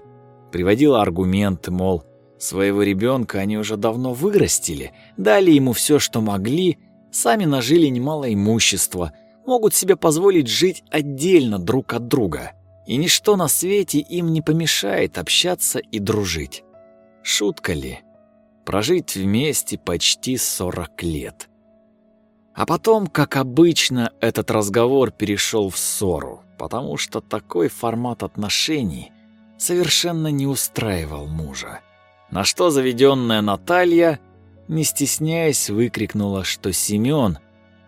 Приводила аргументы, мол, своего ребенка они уже давно вырастили, дали ему все, что могли, сами нажили немало имущества, могут себе позволить жить отдельно друг от друга. И ничто на свете им не помешает общаться и дружить. Шутка ли? Прожить вместе почти 40 лет. А потом, как обычно, этот разговор перешел в ссору, потому что такой формат отношений совершенно не устраивал мужа. На что заведенная Наталья, не стесняясь, выкрикнула, что Семён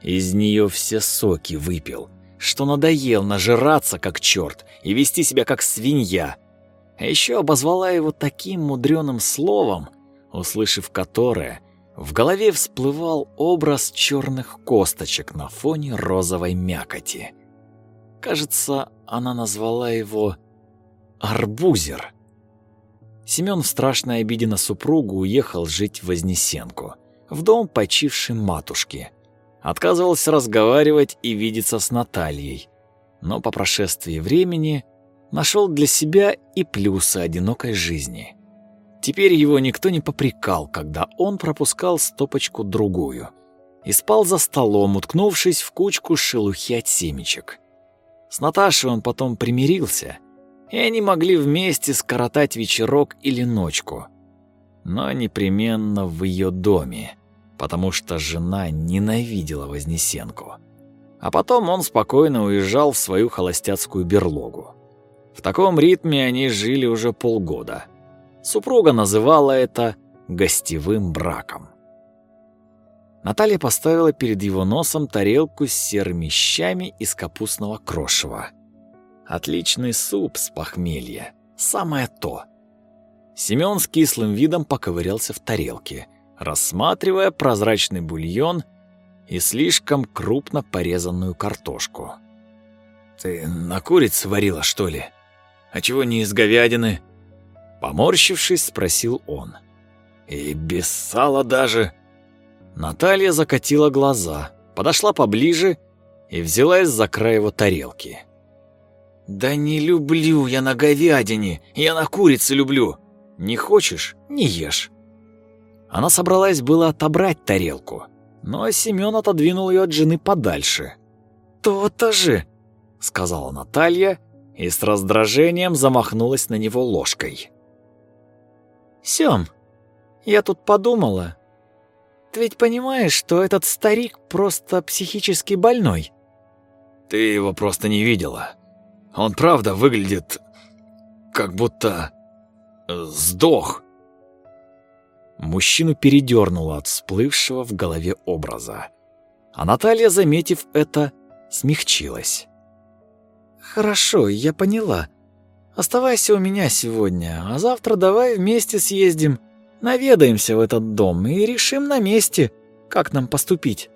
из нее все соки выпил, что надоел нажираться как черт и вести себя как свинья. А еще обозвала его таким мудреным словом, услышав которое – в голове всплывал образ черных косточек на фоне розовой мякоти. Кажется, она назвала его «арбузер». Семён в страшной обиде на супругу уехал жить в Вознесенку, в дом почившей матушки. Отказывался разговаривать и видеться с Натальей, но по прошествии времени нашел для себя и плюсы одинокой жизни – Теперь его никто не попрекал, когда он пропускал стопочку другую и спал за столом, уткнувшись в кучку шелухи от семечек. С Наташей он потом примирился, и они могли вместе скоротать вечерок или ночку. Но непременно в ее доме, потому что жена ненавидела Вознесенку. А потом он спокойно уезжал в свою холостяцкую берлогу. В таком ритме они жили уже полгода – Супруга называла это гостевым браком. Наталья поставила перед его носом тарелку с серыми щами из капустного крошева. Отличный суп с похмелья. Самое то. Семён с кислым видом поковырялся в тарелке, рассматривая прозрачный бульон и слишком крупно порезанную картошку. «Ты на курице варила, что ли? А чего не из говядины?» Поморщившись, спросил он. «И без сала даже?» Наталья закатила глаза, подошла поближе и взялась за край его тарелки. «Да не люблю я на говядине, я на курице люблю. Не хочешь – не ешь». Она собралась было отобрать тарелку, но Семён отодвинул ее от жены подальше. «То-то же!» – сказала Наталья и с раздражением замахнулась на него ложкой. Сём, я тут подумала. Ты ведь понимаешь, что этот старик просто психически больной? Ты его просто не видела. Он правда выглядит как будто э, сдох. Мужчину передернуло от всплывшего в голове образа. А Наталья, заметив это, смягчилась. «Хорошо, я поняла. Оставайся у меня сегодня, а завтра давай вместе съездим, наведаемся в этот дом и решим на месте, как нам поступить».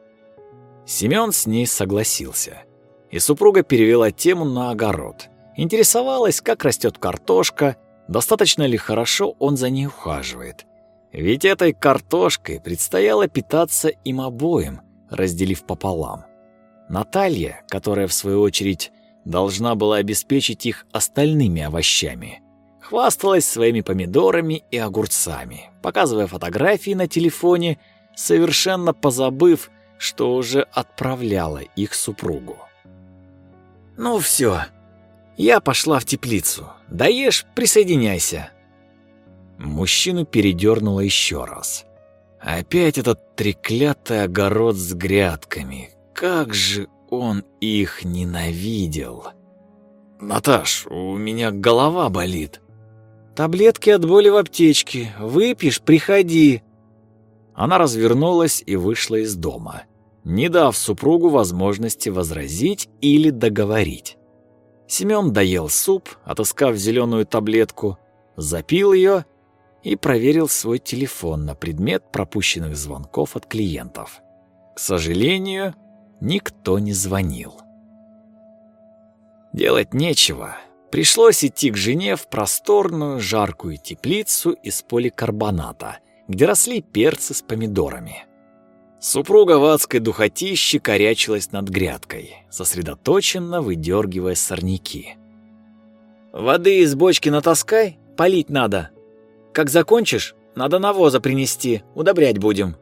Семён с ней согласился, и супруга перевела тему на огород. Интересовалась, как растет картошка, достаточно ли хорошо он за ней ухаживает. Ведь этой картошкой предстояло питаться им обоим, разделив пополам. Наталья, которая в свою очередь должна была обеспечить их остальными овощами, хвасталась своими помидорами и огурцами, показывая фотографии на телефоне, совершенно позабыв, что уже отправляла их супругу. «Ну все, я пошла в теплицу. Даешь, присоединяйся». Мужчину передернуло еще раз. Опять этот треклятый огород с грядками. Как же он их ненавидел. «Наташ, у меня голова болит». «Таблетки от боли в аптечке. Выпьешь, приходи». Она развернулась и вышла из дома, не дав супругу возможности возразить или договорить. Семён доел суп, отыскав зеленую таблетку, запил ее и проверил свой телефон на предмет пропущенных звонков от клиентов. К сожалению, никто не звонил. Делать нечего. Пришлось идти к жене в просторную жаркую теплицу из поликарбоната, где росли перцы с помидорами. Супруга в адской духотище корячилась над грядкой, сосредоточенно выдергивая сорняки. «Воды из бочки натаскай, полить надо. Как закончишь, надо навоза принести, удобрять будем».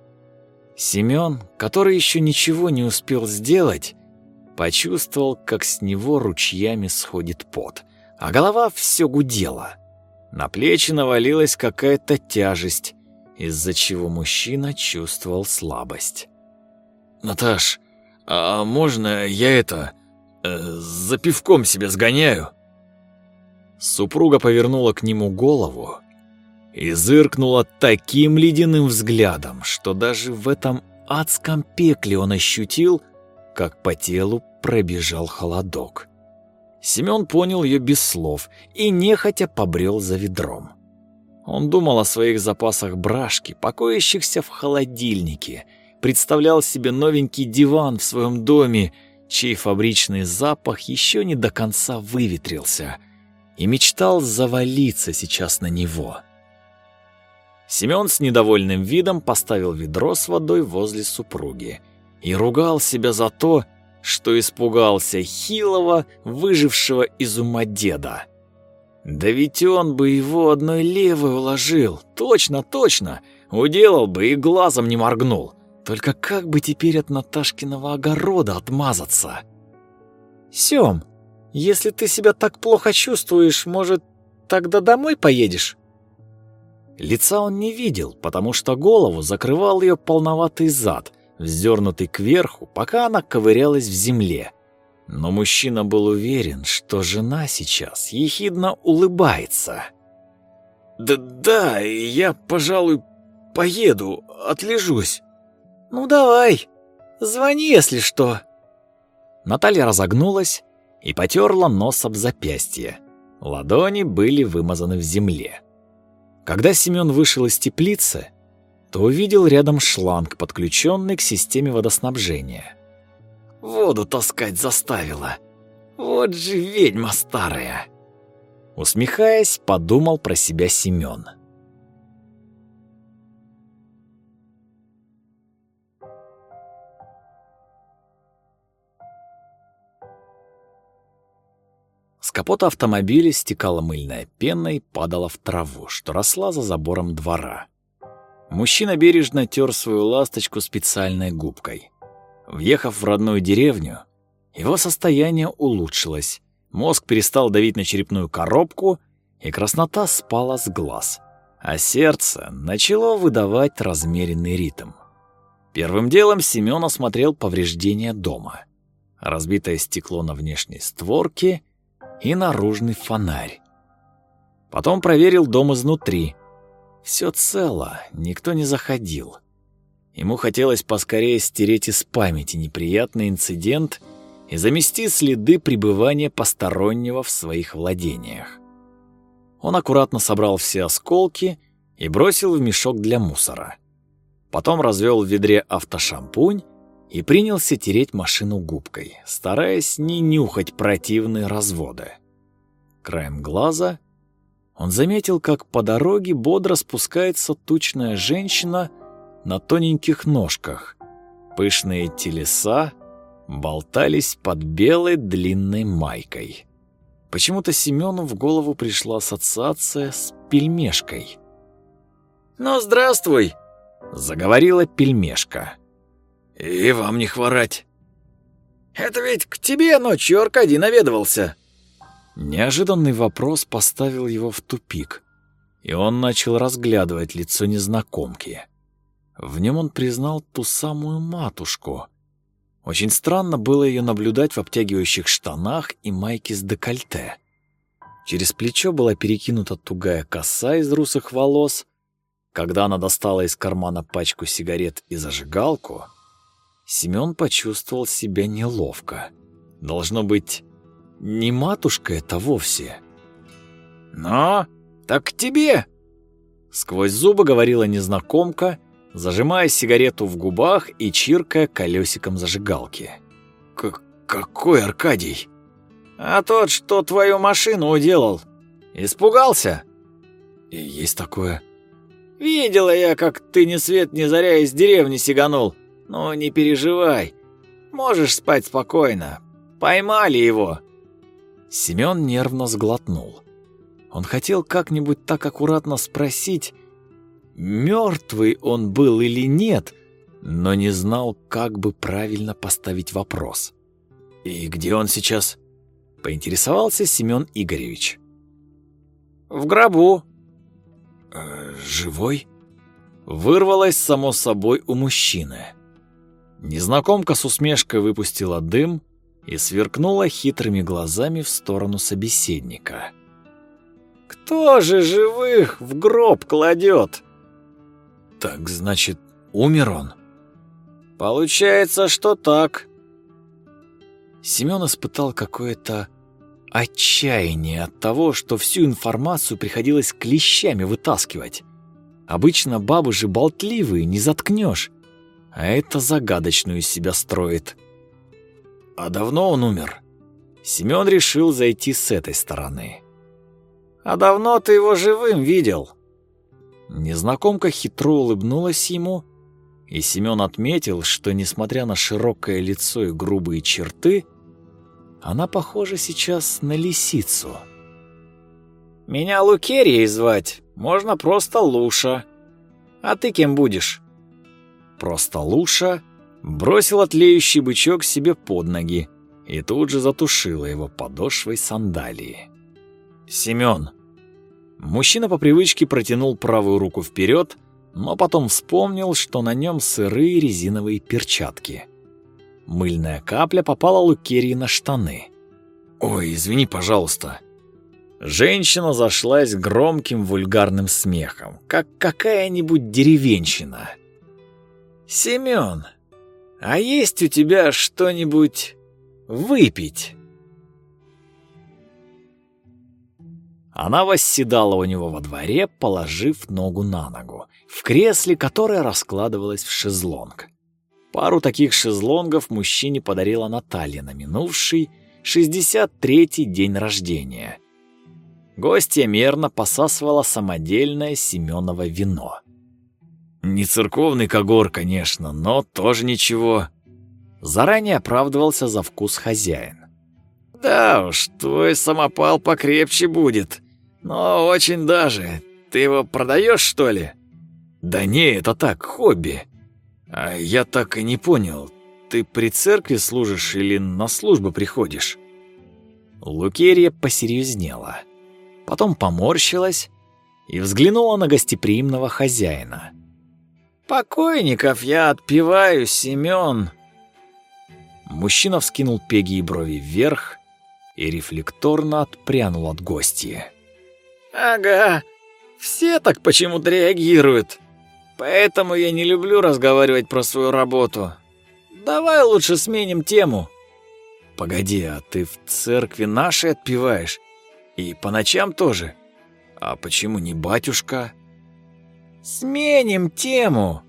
Семён, который еще ничего не успел сделать, почувствовал, как с него ручьями сходит пот, а голова все гудела. На плечи навалилась какая-то тяжесть, из-за чего мужчина чувствовал слабость. «Наташ, а можно я это... Э, за пивком себе сгоняю?» Супруга повернула к нему голову и зыркнула таким ледяным взглядом, что даже в этом адском пекле он ощутил, как по телу пробежал холодок. Семён понял ее без слов и нехотя побрел за ведром. Он думал о своих запасах брашки, покоящихся в холодильнике, представлял себе новенький диван в своем доме, чей фабричный запах еще не до конца выветрился, и мечтал завалиться сейчас на него. Семён с недовольным видом поставил ведро с водой возле супруги и ругал себя за то, что испугался хилого, выжившего из ума деда. Да ведь он бы его одной левой уложил, точно, точно, уделал бы и глазом не моргнул. Только как бы теперь от Наташкиного огорода отмазаться? Сём, если ты себя так плохо чувствуешь, может, тогда домой поедешь? Лица он не видел, потому что голову закрывал ее полноватый зад, вздернутый кверху, пока она ковырялась в земле. Но мужчина был уверен, что жена сейчас ехидно улыбается. «Да-да, я, пожалуй, поеду, отлежусь». «Ну давай, звони, если что». Наталья разогнулась и потерла нос об запястье. Ладони были вымазаны в земле. Когда Семён вышел из теплицы, то увидел рядом шланг, подключенный к системе водоснабжения. Воду таскать заставила. Вот же ведьма старая. Усмехаясь, подумал про себя Семён. Капота автомобиля стекала мыльная пена и падала в траву, что росла за забором двора. Мужчина бережно тер свою ласточку специальной губкой. Въехав в родную деревню, его состояние улучшилось, мозг перестал давить на черепную коробку, и краснота спала с глаз, а сердце начало выдавать размеренный ритм. Первым делом Семён осмотрел повреждения дома. Разбитое стекло на внешней створке — и наружный фонарь. Потом проверил дом изнутри. Все цело, никто не заходил. Ему хотелось поскорее стереть из памяти неприятный инцидент и замести следы пребывания постороннего в своих владениях. Он аккуратно собрал все осколки и бросил в мешок для мусора. Потом развел в ведре автошампунь и принялся тереть машину губкой, стараясь не нюхать противные разводы. Краем глаза он заметил, как по дороге бодро спускается тучная женщина на тоненьких ножках. Пышные телеса болтались под белой длинной майкой. Почему-то Семену в голову пришла ассоциация с пельмешкой. «Ну, здравствуй!» — заговорила пельмешка. «И вам не хворать!» «Это ведь к тебе ночью Аркадий наведывался!» Неожиданный вопрос поставил его в тупик, и он начал разглядывать лицо незнакомки. В нем он признал ту самую матушку. Очень странно было ее наблюдать в обтягивающих штанах и майке с декольте. Через плечо была перекинута тугая коса из русых волос. Когда она достала из кармана пачку сигарет и зажигалку, Семен почувствовал себя неловко. Должно быть, не матушка это вовсе. «Но, так к тебе!» Сквозь зубы говорила незнакомка, зажимая сигарету в губах и чиркая колесиком зажигалки. К «Какой Аркадий?» «А тот, что твою машину уделал. Испугался?» «Есть такое». «Видела я, как ты ни свет ни заря из деревни сиганул. Ну, не переживай. Можешь спать спокойно. Поймали его». Семён нервно сглотнул. Он хотел как-нибудь так аккуратно спросить, мертвый он был или нет, но не знал, как бы правильно поставить вопрос. «И где он сейчас?» — поинтересовался Семен Игоревич. «В гробу». «Э, «Живой?» Вырвалось, само собой, у мужчины. Незнакомка с усмешкой выпустила дым и сверкнула хитрыми глазами в сторону собеседника. «Кто же живых в гроб кладет?» Так значит, умер он? Получается, что так. Семен испытал какое-то отчаяние от того, что всю информацию приходилось клещами вытаскивать. Обычно бабы же болтливые, не заткнешь, а это загадочную себя строит. А давно он умер? Семен решил зайти с этой стороны. А давно ты его живым видел? Незнакомка хитро улыбнулась ему, и Семен отметил, что, несмотря на широкое лицо и грубые черты, она похожа сейчас на лисицу. «Меня Лукерией звать, можно просто Луша. А ты кем будешь?» Просто Луша бросила тлеющий бычок себе под ноги и тут же затушила его подошвой сандалии. «Семен, Мужчина по привычке протянул правую руку вперед, но потом вспомнил, что на нем сырые резиновые перчатки. Мыльная капля попала Лукерии на штаны. «Ой, извини, пожалуйста». Женщина зашлась громким вульгарным смехом, как какая-нибудь деревенщина. «Семен, а есть у тебя что-нибудь выпить?» Она восседала у него во дворе, положив ногу на ногу, в кресле, которое раскладывалось в шезлонг. Пару таких шезлонгов мужчине подарила Наталья на минувший 63-й день рождения. Гостья мерно посасывала самодельное Семеново вино. Не церковный когор, конечно, но тоже ничего. Заранее оправдывался за вкус хозяин. «Да уж, твой самопал покрепче будет», но очень даже. Ты его продаешь, что ли? Да не, это так, хобби. А я так и не понял, ты при церкви служишь или на службу приходишь? Лукерия посерьезнела. Потом поморщилась и взглянула на гостеприимного хозяина. «Покойников я отпеваю, Семен!» Мужчина вскинул пеги и брови вверх и рефлекторно отпрянул от гостья. Ага, все так почему-то реагируют. Поэтому я не люблю разговаривать про свою работу. Давай лучше сменим тему. Погоди, а ты в церкви нашей отпеваешь? И по ночам тоже? А почему не батюшка? Сменим тему.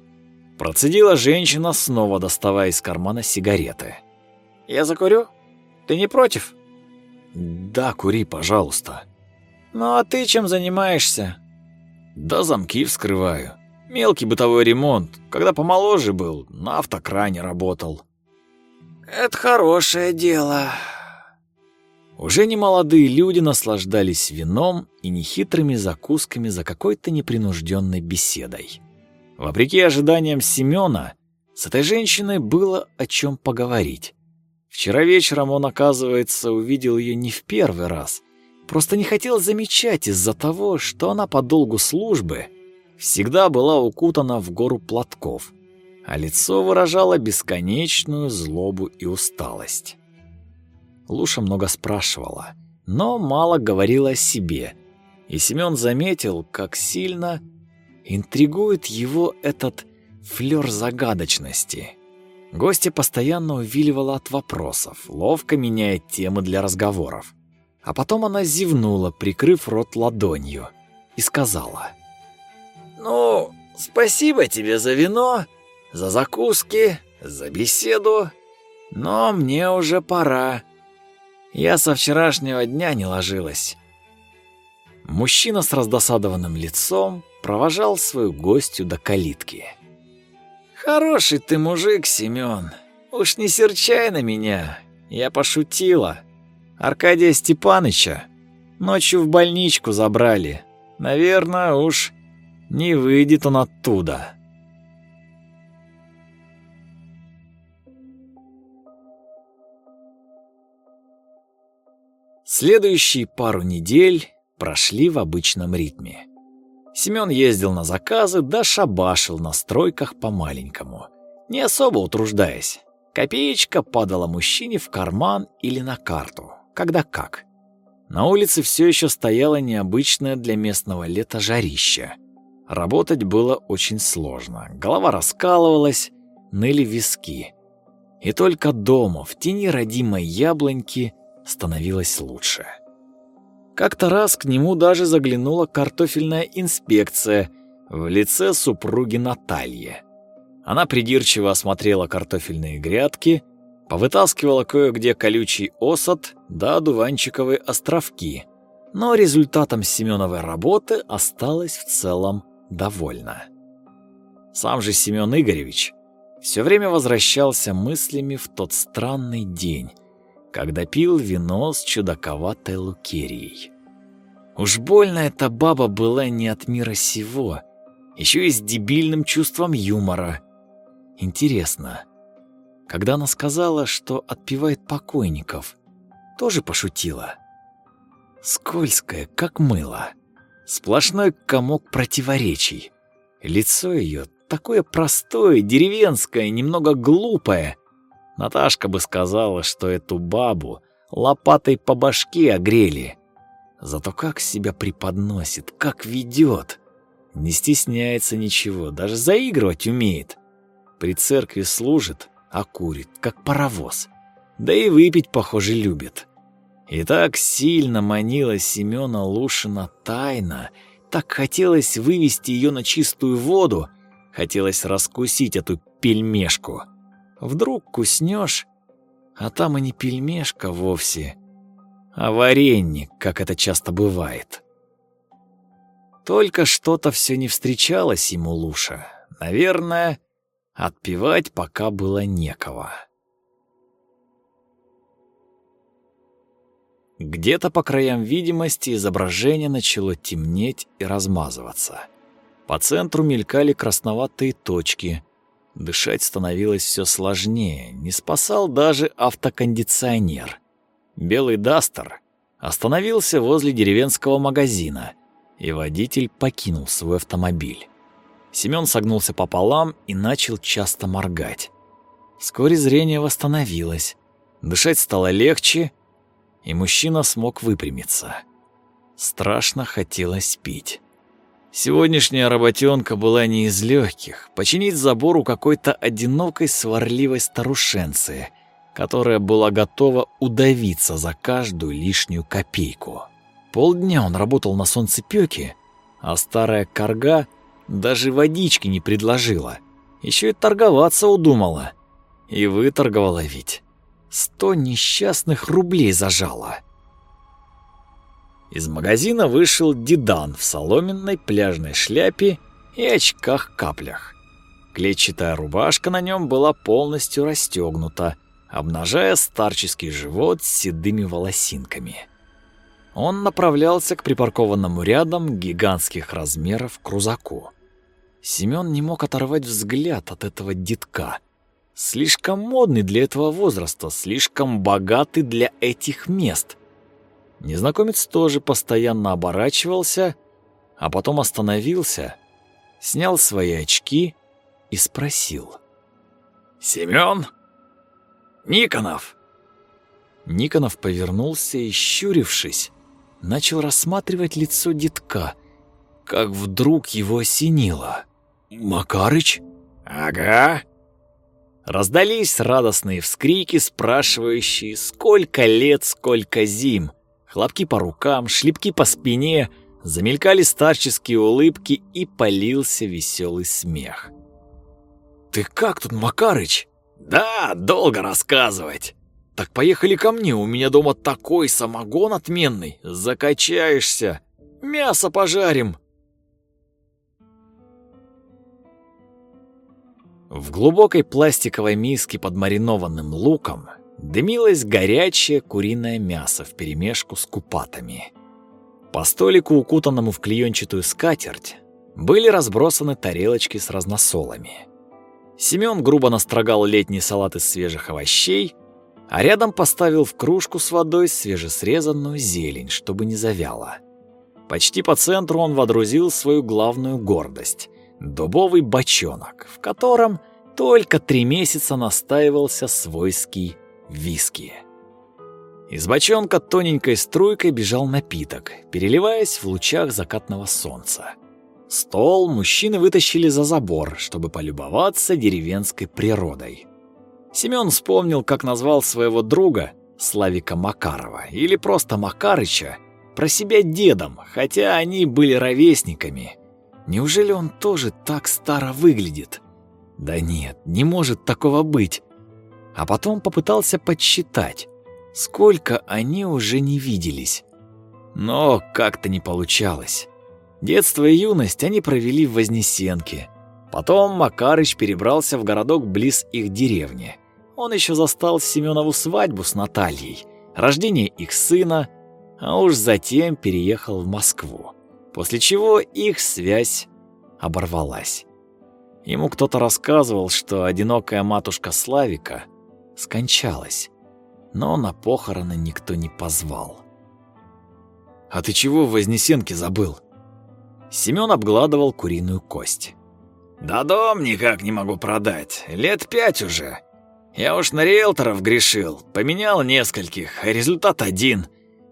Процедила женщина, снова доставая из кармана сигареты. Я закурю? Ты не против? Да, кури, пожалуйста. «Ну а ты чем занимаешься?» «Да замки вскрываю». Мелкий бытовой ремонт. Когда помоложе был, на автокране работал. Это хорошее дело. Уже немолодые люди наслаждались вином и нехитрыми закусками за какой-то непринужденной беседой. Вопреки ожиданиям Семёна, с этой женщиной было о чем поговорить. Вчера вечером он, оказывается, увидел ее не в первый раз. Просто не хотел замечать из-за того, что она по долгу службы всегда была укутана в гору платков, а лицо выражало бесконечную злобу и усталость. Луша много спрашивала, но мало говорила о себе, и Семен заметил, как сильно интригует его этот флёр загадочности. Гостья постоянно увиливала от вопросов, ловко меняя темы для разговоров. А потом она зевнула, прикрыв рот ладонью, и сказала. «Ну, спасибо тебе за вино, за закуски, за беседу, но мне уже пора. Я со вчерашнего дня не ложилась». Мужчина с раздосадованным лицом провожал свою гостью до калитки. «Хороший ты мужик, Семен. Уж не серчай на меня. Я пошутила. Аркадия Степаныча ночью в больничку забрали. Наверное, уж не выйдет он оттуда». Следующие пару недель прошли в обычном ритме. Семён ездил на заказы, да шабашил на стройках по-маленькому, не особо утруждаясь. Копеечка падала мужчине в карман или на карту, когда как. На улице все еще стояло необычное для местного лета жарище. Работать было очень сложно, голова раскалывалась, ныли виски. И только дома, в тени родимой яблоньки, становилось лучше. Как-то раз к нему даже заглянула картофельная инспекция в лице супруги Натальи. Она придирчиво осмотрела картофельные грядки, повытаскивала кое-где колючий осад да дуванчиковые островки, но результатом Семеновой работы осталась в целом довольна. Сам же Семен Игоревич все время возвращался мыслями в тот странный день, когда пил вино с чудаковатой Лукерией. Уж больно эта баба была не от мира сего, еще и с дебильным чувством юмора. Интересно, когда она сказала, что отпевает покойников, тоже пошутила? Скользкая, как мыло. Сплошной комок противоречий. Лицо ее такое простое, деревенское, немного глупое — Наташка бы сказала, что эту бабу лопатой по башке огрели. Зато как себя преподносит, как ведет. Не стесняется ничего, даже заигрывать умеет. При церкви служит, а курит, как паровоз. Да и выпить, похоже, любит. И так сильно манила Семена Лушина тайна, так хотелось вывести ее на чистую воду, хотелось раскусить эту пельмешку. Вдруг куснешь, а там и не пельмешка вовсе, а варенье, как это часто бывает. Только что-то все не встречалось ему Луша. Наверное, отпевать пока было некого. Где-то по краям видимости изображение начало темнеть и размазываться. По центру мелькали красноватые точки, Дышать становилось все сложнее, не спасал даже автокондиционер. Белый Дастер остановился возле деревенского магазина, и водитель покинул свой автомобиль. Семён согнулся пополам и начал часто моргать. Вскоре зрение восстановилось, дышать стало легче, и мужчина смог выпрямиться. Страшно хотелось пить. Сегодняшняя работенка была не из легких. Починить забор у какой-то одинокой сварливой старушенцы, которая была готова удавиться за каждую лишнюю копейку. Полдня он работал на солнцепёке, а старая корга даже водички не предложила. Еще и торговаться удумала. И выторговала ведь. Сто несчастных рублей зажала. Из магазина вышел Дидан в соломенной пляжной шляпе и очках-каплях. Клетчатая рубашка на нем была полностью расстегнута, обнажая старческий живот с седыми волосинками. Он направлялся к припаркованному рядом гигантских размеров крузаку. Семён не мог оторвать взгляд от этого детка. Слишком модный для этого возраста, слишком богатый для этих мест. Незнакомец тоже постоянно оборачивался, а потом остановился, снял свои очки и спросил. «Семён?» Никонов!» Никонов повернулся и, щурившись, начал рассматривать лицо детка, как вдруг его осенило. «Макарыч?» «Ага». Раздались радостные вскрики, спрашивающие, сколько лет, сколько зим. Хлопки по рукам, шлепки по спине, замелькали старческие улыбки и полился веселый смех. «Ты как тут, Макарыч?» Да, долго рассказывать. Так поехали ко мне, у меня дома такой самогон отменный, закачаешься. Мясо пожарим. В глубокой пластиковой миске под маринованным луком дымилось горячее куриное мясо вперемешку с купатами. По столику, укутанному в клеенчатую скатерть, были разбросаны тарелочки с разносолами. Семён грубо настрогал летний салат из свежих овощей, а рядом поставил в кружку с водой свежесрезанную зелень, чтобы не завяла. Почти по центру он водрузил свою главную гордость — дубовый бочонок, в котором только три месяца настаивался свойский виски. Из бочонка тоненькой струйкой бежал напиток, переливаясь в лучах закатного солнца. Стол мужчины вытащили за забор, чтобы полюбоваться деревенской природой. Семён вспомнил, как назвал своего друга Славика Макарова или просто Макарыча про себя дедом, хотя они были ровесниками. Неужели он тоже так старо выглядит? Да нет, не может такого быть. А потом попытался подсчитать, сколько они уже не виделись. Но как-то не получалось. Детство и юность они провели в Вознесенке. Потом Макарыч перебрался в городок близ их деревни. Он еще застал Семенову свадьбу с Натальей, рождение их сына, а уж затем переехал в Москву. После чего их связь оборвалась. Ему кто-то рассказывал, что одинокая матушка Славика скончалась, но на похороны никто не позвал. «А ты чего в Вознесенке забыл?» Семён обгладывал куриную кость. «Да дом никак не могу продать. Лет пять уже. Я уж на риэлторов грешил, поменял нескольких, а результат один.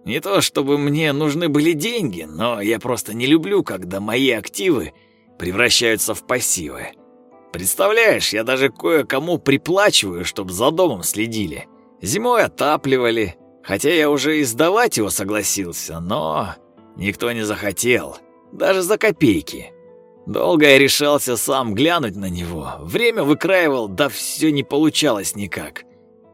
Не то чтобы мне нужны были деньги, но я просто не люблю, когда мои активы превращаются в пассивы. Представляешь, я даже кое-кому приплачиваю, чтобы за домом следили. Зимой отапливали, хотя я уже и сдавать его согласился, но никто не захотел даже за копейки. Долго я решался сам глянуть на него, время выкраивал, да все не получалось никак.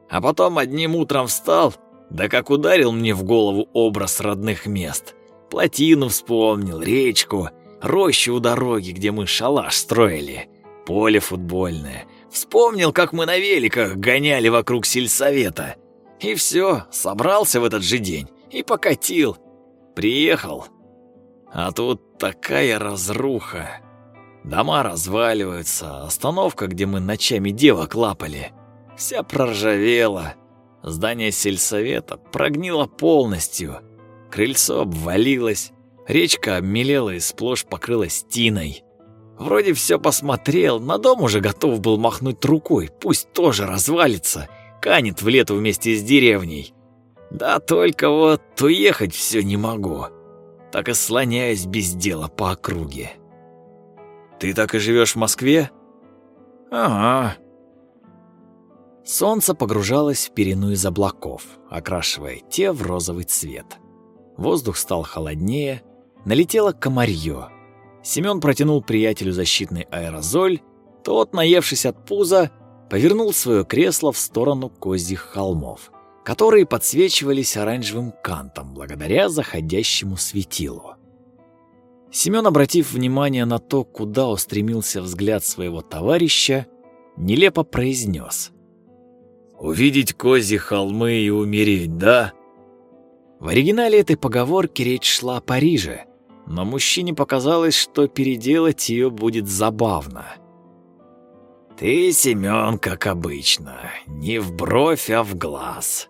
А потом одним утром встал, да как ударил мне в голову образ родных мест. Плотину вспомнил, речку, рощу у дороги, где мы шалаш строили, поле футбольное. Вспомнил, как мы на великах гоняли вокруг сельсовета. И все, собрался в этот же день и покатил. Приехал, а тут такая разруха. Дома разваливаются, остановка, где мы ночами девок лапали, вся проржавела. Здание сельсовета прогнило полностью. Крыльцо обвалилось, речка обмелела и сплошь покрылась тиной. Вроде все посмотрел, на дом уже готов был махнуть рукой, пусть тоже развалится, канет в лету вместе с деревней. Да только вот уехать все не могу так и слоняюсь без дела по округе. Ты так и живешь в Москве? Ага. Солнце погружалось в перину из облаков, окрашивая те в розовый цвет. Воздух стал холоднее, налетело комарье. Семён протянул приятелю защитный аэрозоль, тот, наевшись от пуза, повернул свое кресло в сторону козьих холмов которые подсвечивались оранжевым кантом благодаря заходящему светилу. Семён, обратив внимание на то, куда устремился взгляд своего товарища, нелепо произнес: «Увидеть кози холмы и умереть, да?» В оригинале этой поговорки речь шла о Париже, но мужчине показалось, что переделать ее будет забавно. «Ты, Семен, как обычно, не в бровь, а в глаз»,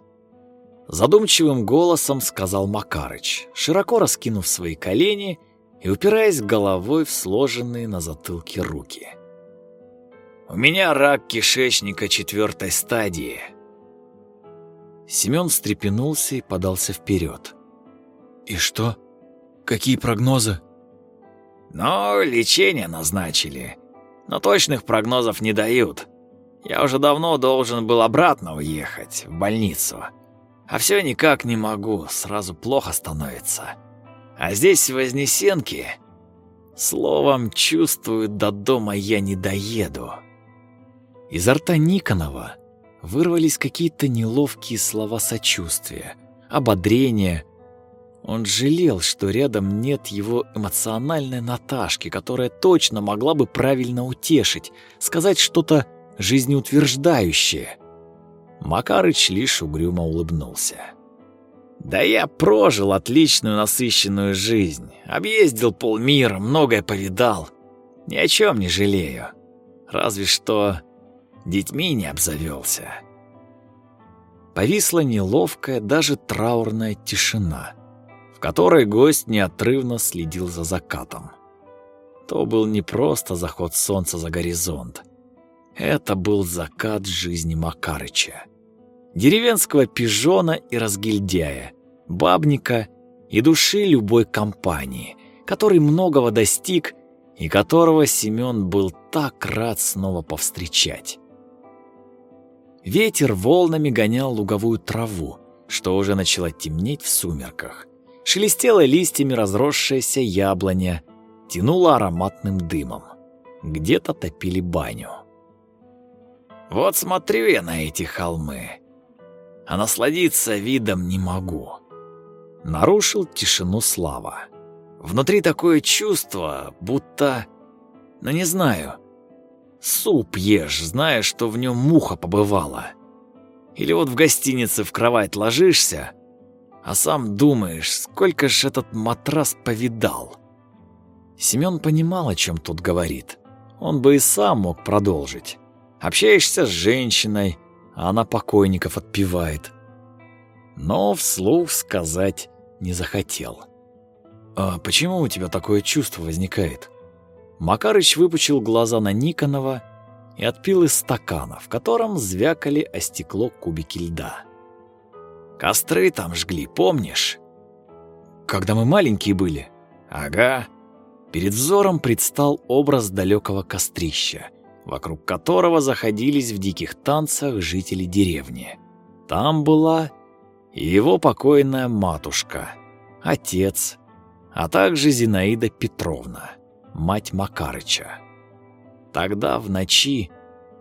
Задумчивым голосом сказал Макарыч, широко раскинув свои колени и упираясь головой в сложенные на затылке руки. «У меня рак кишечника четвертой стадии». Семен встрепенулся и подался вперед. «И что? Какие прогнозы?» «Ну, лечение назначили, но точных прогнозов не дают. Я уже давно должен был обратно уехать, в больницу». А все никак не могу, сразу плохо становится. А здесь, в Вознесенке, словом, чувствую, до дома я не доеду. Изо рта Никонова вырвались какие-то неловкие слова сочувствия, ободрения. Он жалел, что рядом нет его эмоциональной Наташки, которая точно могла бы правильно утешить, сказать что-то жизнеутверждающее. Макарыч лишь угрюмо улыбнулся. «Да я прожил отличную насыщенную жизнь, объездил полмира, многое повидал. Ни о чем не жалею. Разве что детьми не обзавелся». Повисла неловкая, даже траурная тишина, в которой гость неотрывно следил за закатом. То был не просто заход солнца за горизонт. Это был закат жизни Макарыча деревенского пижона и разгильдяя, бабника и души любой компании, который многого достиг и которого Семен был так рад снова повстречать. Ветер волнами гонял луговую траву, что уже начало темнеть в сумерках. Шелестела листьями разросшаяся яблоня, тянула ароматным дымом. Где-то топили баню. «Вот смотрю я на эти холмы», а насладиться видом не могу. Нарушил тишину Слава. Внутри такое чувство, будто... Ну не знаю. Суп ешь, зная, что в нем муха побывала. Или вот в гостинице в кровать ложишься, а сам думаешь, сколько ж этот матрас повидал. Семен понимал, о чем тут говорит. Он бы и сам мог продолжить. Общаешься с женщиной, а она покойников отпевает. Но вслух сказать не захотел. «А почему у тебя такое чувство возникает?» Макарыч выпучил глаза на Никонова и отпил из стакана, в котором звякали о стекло кубики льда. «Костры там жгли, помнишь?» «Когда мы маленькие были?» «Ага». Перед взором предстал образ далекого кострища — вокруг которого заходились в диких танцах жители деревни. Там была его покойная матушка, отец, а также Зинаида Петровна, мать Макарыча. Тогда в ночи,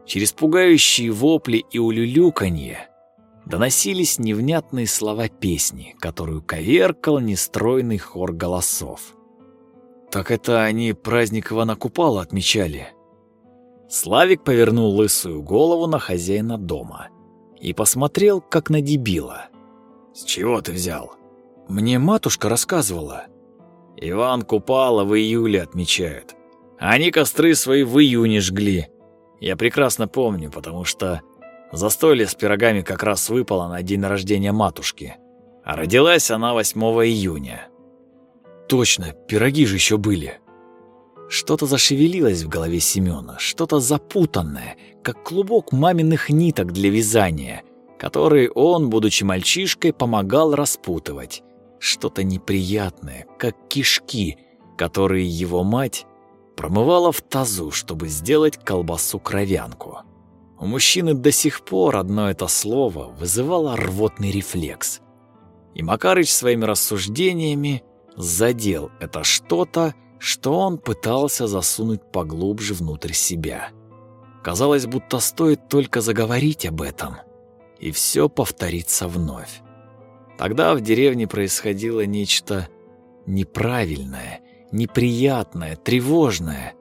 через пугающие вопли и улюлюканье, доносились невнятные слова песни, которую коверкал нестройный хор голосов. «Так это они праздник Ивана Купала отмечали?» Славик повернул лысую голову на хозяина дома и посмотрел, как на дебила. «С чего ты взял?» «Мне матушка рассказывала». «Иван Купала в июле отмечают. Они костры свои в июне жгли. Я прекрасно помню, потому что застолье с пирогами как раз выпало на день рождения матушки. А родилась она 8 июня». «Точно, пироги же еще были», что-то зашевелилось в голове Семёна, что-то запутанное, как клубок маминых ниток для вязания, которые он, будучи мальчишкой, помогал распутывать. Что-то неприятное, как кишки, которые его мать промывала в тазу, чтобы сделать колбасу-кровянку. У мужчины до сих пор одно это слово вызывало рвотный рефлекс. И Макарыч своими рассуждениями задел это что-то, что он пытался засунуть поглубже внутрь себя. Казалось, будто стоит только заговорить об этом, и все повторится вновь. Тогда в деревне происходило нечто неправильное, неприятное, тревожное.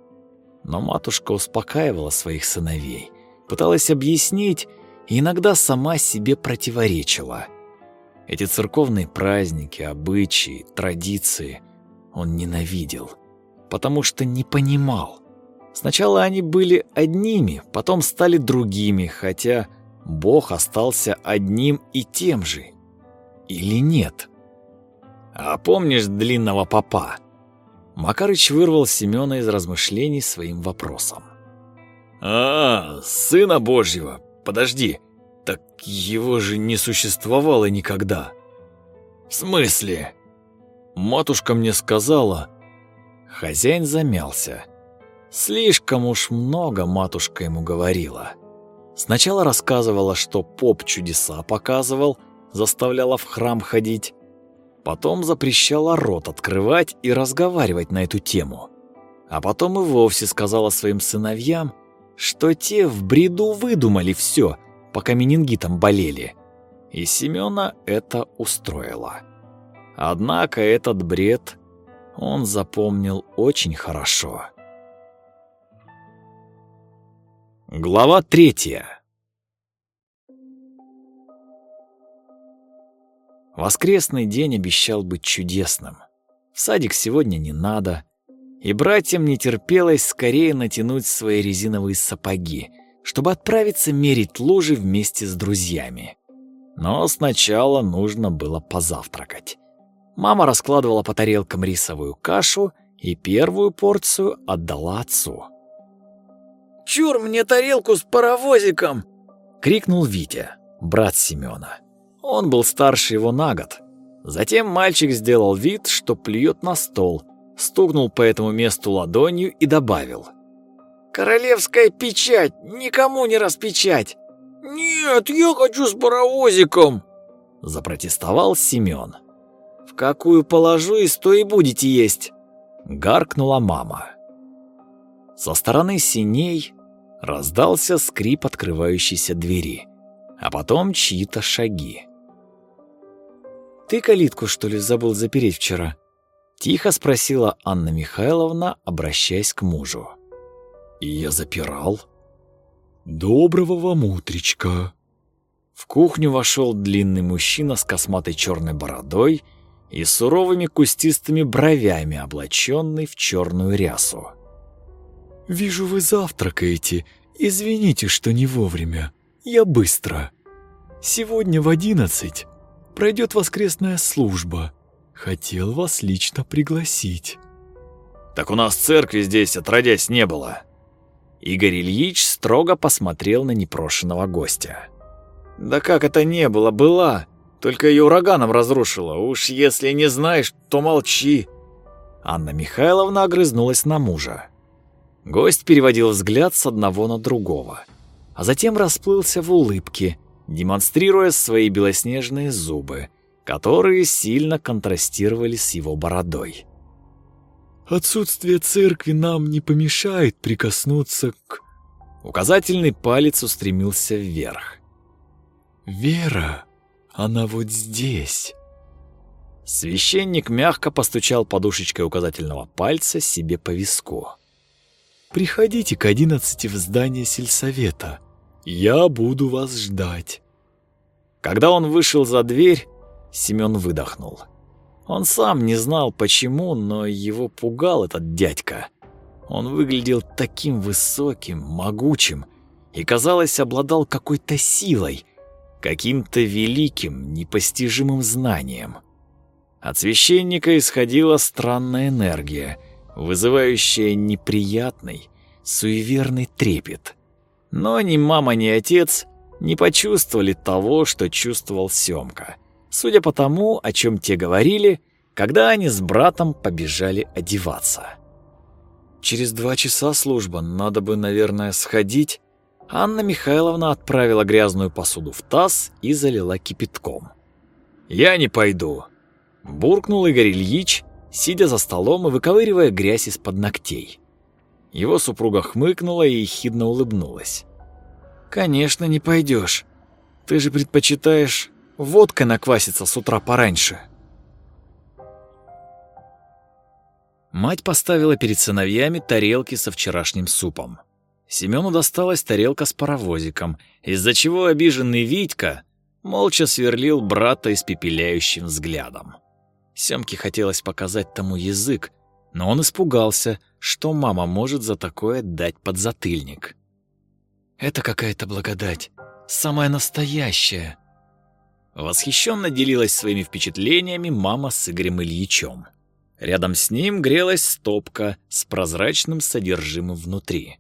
Но матушка успокаивала своих сыновей, пыталась объяснить и иногда сама себе противоречила. Эти церковные праздники, обычаи, традиции он ненавидел, потому что не понимал. Сначала они были одними, потом стали другими, хотя Бог остался одним и тем же. Или нет? А помнишь длинного попа? Макарыч вырвал Семёна из размышлений своим вопросом. «А, сына Божьего, подожди, так его же не существовало никогда». «В смысле?» Матушка мне сказала... Хозяин замялся. Слишком уж много матушка ему говорила. Сначала рассказывала, что поп чудеса показывал, заставляла в храм ходить. Потом запрещала рот открывать и разговаривать на эту тему. А потом и вовсе сказала своим сыновьям, что те в бреду выдумали все, пока менингитом болели. И Семёна это устроило. Однако этот бред он запомнил очень хорошо. Глава третья. Воскресный день обещал быть чудесным. В садик сегодня не надо, и братьям не терпелось скорее натянуть свои резиновые сапоги, чтобы отправиться мерить лужи вместе с друзьями. Но сначала нужно было позавтракать. Мама раскладывала по тарелкам рисовую кашу и первую порцию отдала отцу. «Чур мне тарелку с паровозиком!» — крикнул Витя, брат Семёна. Он был старше его на год. Затем мальчик сделал вид, что плюет на стол, стукнул по этому месту ладонью и добавил. «Королевская печать! Никому не распечать!» «Нет, я хочу с паровозиком!» — запротестовал Семён. «В какую положу, и то и будете есть!» — гаркнула мама. Со стороны синей Раздался скрип открывающейся двери, а потом чьи-то шаги. «Ты калитку, что ли, забыл запереть вчера?» Тихо спросила Анна Михайловна, обращаясь к мужу. «И я запирал?» «Доброго вам утречка!» В кухню вошел длинный мужчина с косматой черной бородой и суровыми кустистыми бровями, облаченный в черную рясу. «Вижу, вы завтракаете. Извините, что не вовремя. Я быстро. Сегодня в одиннадцать пройдет воскресная служба. Хотел вас лично пригласить». «Так у нас церкви здесь отродясь не было». Игорь Ильич строго посмотрел на непрошенного гостя. «Да как это не было? Была. Только ее ураганом разрушило. Уж если не знаешь, то молчи». Анна Михайловна огрызнулась на мужа. Гость переводил взгляд с одного на другого, а затем расплылся в улыбке, демонстрируя свои белоснежные зубы, которые сильно контрастировали с его бородой. «Отсутствие церкви нам не помешает прикоснуться к...» Указательный палец устремился вверх. «Вера, она вот здесь». Священник мягко постучал подушечкой указательного пальца себе по виску. Приходите к одиннадцати в здание сельсовета. Я буду вас ждать». Когда он вышел за дверь, Семён выдохнул. Он сам не знал почему, но его пугал этот дядька. Он выглядел таким высоким, могучим и, казалось, обладал какой-то силой, каким-то великим, непостижимым знанием. От священника исходила странная энергия — вызывающая неприятный, суеверный трепет. Но ни мама, ни отец не почувствовали того, что чувствовал Сёмка, судя по тому, о чем те говорили, когда они с братом побежали одеваться. «Через два часа служба, надо бы, наверное, сходить». Анна Михайловна отправила грязную посуду в таз и залила кипятком. «Я не пойду», — буркнул Игорь Ильич, сидя за столом и выковыривая грязь из-под ногтей. Его супруга хмыкнула и ехидно улыбнулась. «Конечно, не пойдешь. Ты же предпочитаешь водкой накваситься с утра пораньше». Мать поставила перед сыновьями тарелки со вчерашним супом. Семену досталась тарелка с паровозиком, из-за чего обиженный Витька молча сверлил брата испепеляющим взглядом. Семке хотелось показать тому язык, но он испугался, что мама может за такое дать подзатыльник. «Это какая-то благодать, самая настоящая», Восхищенно делилась своими впечатлениями мама с Игорем Ильичем. Рядом с ним грелась стопка с прозрачным содержимым внутри.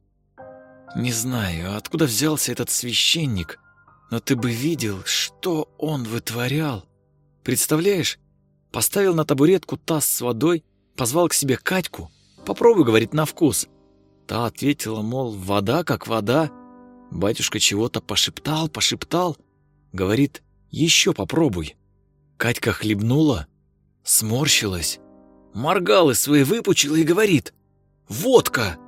«Не знаю, откуда взялся этот священник, но ты бы видел, что он вытворял. Представляешь, поставил на табуретку таз с водой, позвал к себе Катьку. Попробуй, говорит, на вкус. Та ответила, мол, вода как вода. Батюшка чего-то пошептал, пошептал. Говорит, еще попробуй. Катька хлебнула, сморщилась, моргалы свои выпучила и говорит «Водка!».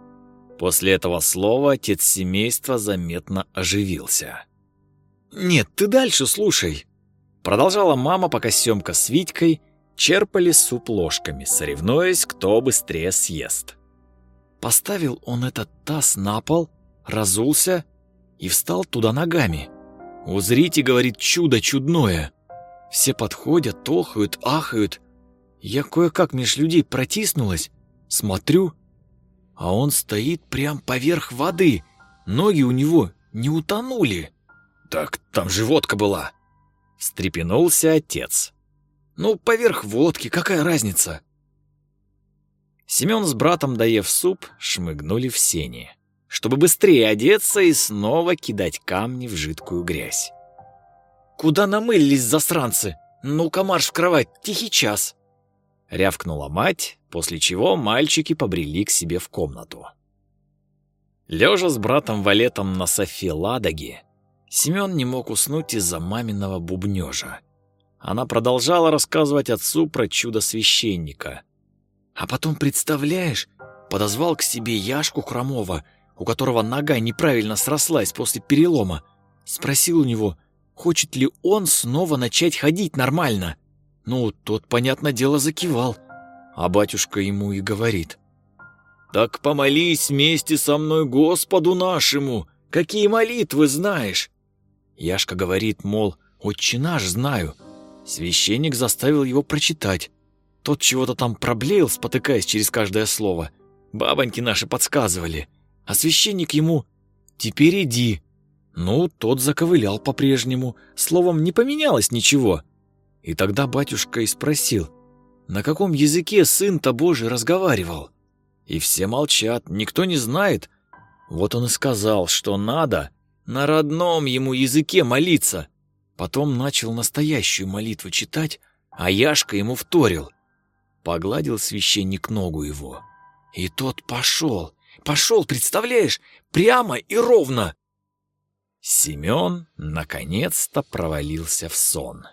После этого слова отец семейства заметно оживился. «Нет, ты дальше слушай», — продолжала мама, пока Семка с Витькой черпали суп ложками, соревнуясь, кто быстрее съест. Поставил он этот таз на пол, разулся и встал туда ногами. «Узрите, — говорит, — чудо чудное!» Все подходят, тохают, ахают. Я кое-как меж людей протиснулась, смотрю, а он стоит прям поверх воды, ноги у него не утонули. «Так там же водка была!» — встрепенулся отец. «Ну, поверх водки, какая разница?» Семен с братом, доев суп, шмыгнули в сени чтобы быстрее одеться и снова кидать камни в жидкую грязь. «Куда намылились засранцы? Ну-ка марш в кровать, тихий час!» Рявкнула мать, после чего мальчики побрели к себе в комнату. Лежа с братом Валетом на софе Ладоги, Семен не мог уснуть из-за маминого бубнежа. Она продолжала рассказывать отцу про чудо священника. А потом, представляешь, подозвал к себе Яшку Хромова — у которого нога неправильно срослась после перелома, спросил у него, хочет ли он снова начать ходить нормально. Ну, тот, понятное дело, закивал, а батюшка ему и говорит. «Так помолись вместе со мной Господу нашему, какие молитвы знаешь?» Яшка говорит, мол, «Отче наш знаю». Священник заставил его прочитать. Тот чего-то там проблеял, спотыкаясь через каждое слово. Бабоньки наши подсказывали – а священник ему «Теперь иди». Ну, тот заковылял по-прежнему, словом, не поменялось ничего. И тогда батюшка и спросил, на каком языке сын-то Божий разговаривал? И все молчат, никто не знает. Вот он и сказал, что надо на родном ему языке молиться. Потом начал настоящую молитву читать, а Яшка ему вторил. Погладил священник ногу его. И тот пошел, Пошел, представляешь, прямо и ровно. Семен наконец-то провалился в сон.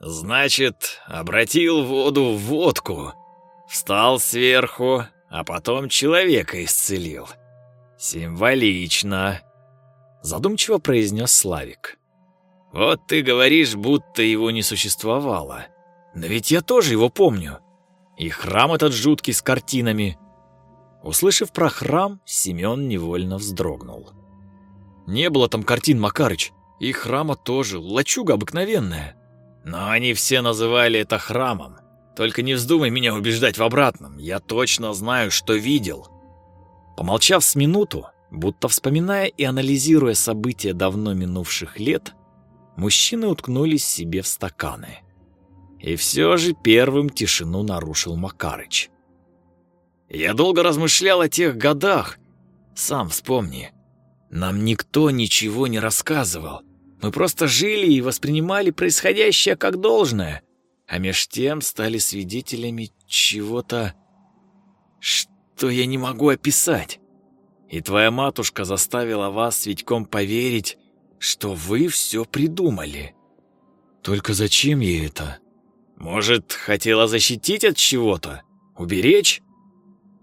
Значит, обратил воду в водку, встал сверху, а потом человека исцелил. Символично, задумчиво произнес Славик. Вот ты говоришь, будто его не существовало. Но ведь я тоже его помню. И храм этот жуткий с картинами. Услышав про храм, Семен невольно вздрогнул. Не было там картин, Макарыч, и храма тоже, лачуга обыкновенная. Но они все называли это храмом. Только не вздумай меня убеждать в обратном, я точно знаю, что видел. Помолчав с минуту, будто вспоминая и анализируя события давно минувших лет, мужчины уткнулись себе в стаканы. И все же первым тишину нарушил Макарыч. «Я долго размышлял о тех годах. Сам вспомни. Нам никто ничего не рассказывал. Мы просто жили и воспринимали происходящее как должное, а меж тем стали свидетелями чего-то, что я не могу описать. И твоя матушка заставила вас с Витьком поверить, что вы все придумали. Только зачем ей это?» Может, хотела защитить от чего-то? Уберечь?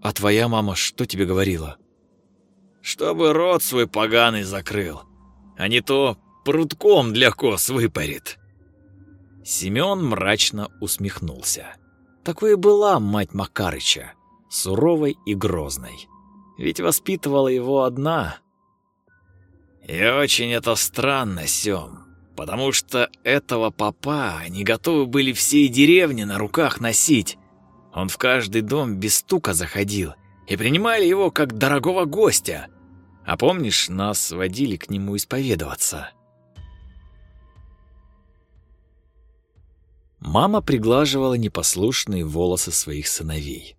А твоя мама что тебе говорила? Чтобы рот свой поганый закрыл, а не то прутком для кос выпарит. Семён мрачно усмехнулся. Такой была мать Макарыча, суровой и грозной. Ведь воспитывала его одна. И очень это странно, Сём, потому что этого папа они готовы были всей деревни на руках носить. Он в каждый дом без стука заходил, и принимали его как дорогого гостя. А помнишь, нас водили к нему исповедоваться? Мама приглаживала непослушные волосы своих сыновей.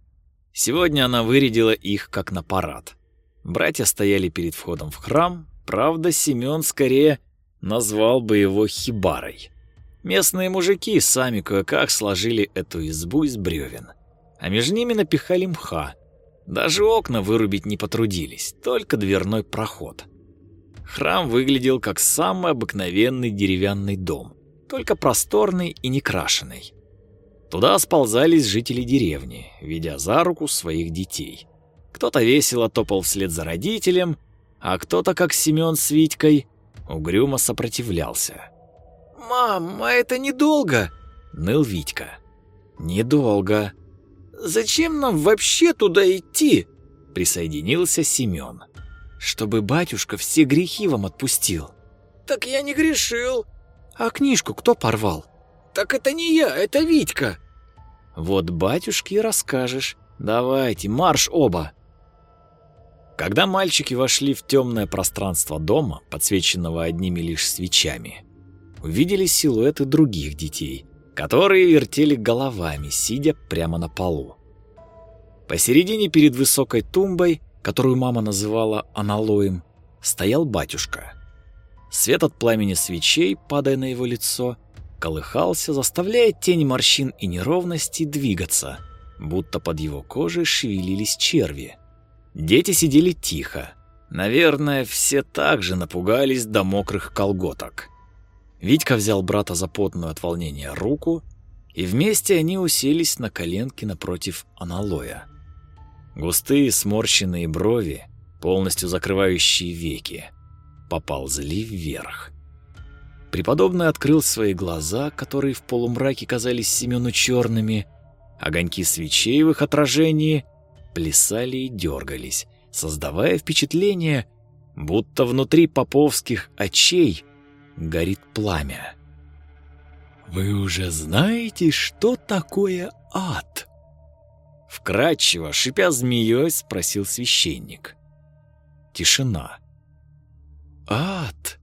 Сегодня она вырядила их как на парад. Братья стояли перед входом в храм, правда, Семён скорее назвал бы его хибарой. Местные мужики сами кое-как сложили эту избу из бревен, а между ними напихали мха. Даже окна вырубить не потрудились, только дверной проход. Храм выглядел как самый обыкновенный деревянный дом только просторный и некрашенный. Туда сползались жители деревни, ведя за руку своих детей. Кто-то весело топал вслед за родителем, а кто-то, как Семён с Витькой, угрюмо сопротивлялся. «Мам, а это недолго!» — ныл Витька. «Недолго». «Зачем нам вообще туда идти?» — присоединился Семён. «Чтобы батюшка все грехи вам отпустил». «Так я не грешил», а книжку кто порвал? Так это не я, это Витька. Вот батюшке и расскажешь. Давайте, марш оба. Когда мальчики вошли в темное пространство дома, подсвеченного одними лишь свечами, увидели силуэты других детей, которые вертели головами, сидя прямо на полу. Посередине перед высокой тумбой, которую мама называла аналоем, стоял батюшка. Свет от пламени свечей, падая на его лицо, колыхался, заставляя тени морщин и неровностей двигаться, будто под его кожей шевелились черви. Дети сидели тихо. Наверное, все также напугались до мокрых колготок. Витька взял брата за потную от волнения руку, и вместе они уселись на коленки напротив аналоя. Густые сморщенные брови, полностью закрывающие веки, поползли вверх. Преподобный открыл свои глаза, которые в полумраке казались Семену черными. Огоньки свечей в их отражении плясали и дергались, создавая впечатление, будто внутри поповских очей горит пламя. «Вы уже знаете, что такое ад?» Вкратчиво, шипя змеей, спросил священник. Тишина. Ад.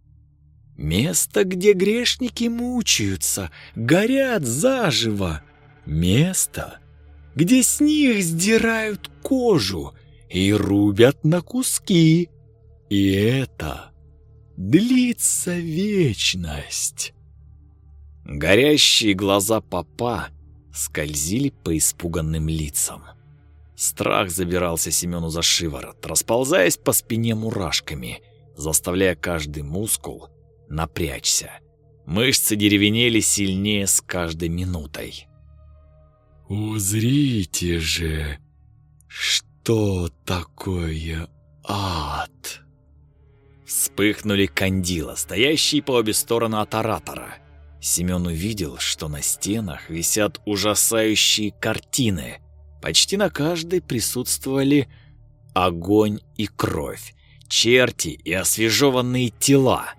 Место, где грешники мучаются, горят заживо. Место, где с них сдирают кожу и рубят на куски. И это длится вечность. Горящие глаза папа скользили по испуганным лицам. Страх забирался Семену за шиворот, расползаясь по спине мурашками заставляя каждый мускул напрячься. Мышцы деревенели сильнее с каждой минутой. «Узрите же, что такое ад!» Вспыхнули кандила, стоящие по обе стороны от оратора. Семен увидел, что на стенах висят ужасающие картины. Почти на каждой присутствовали огонь и кровь, черти и освежеванные тела.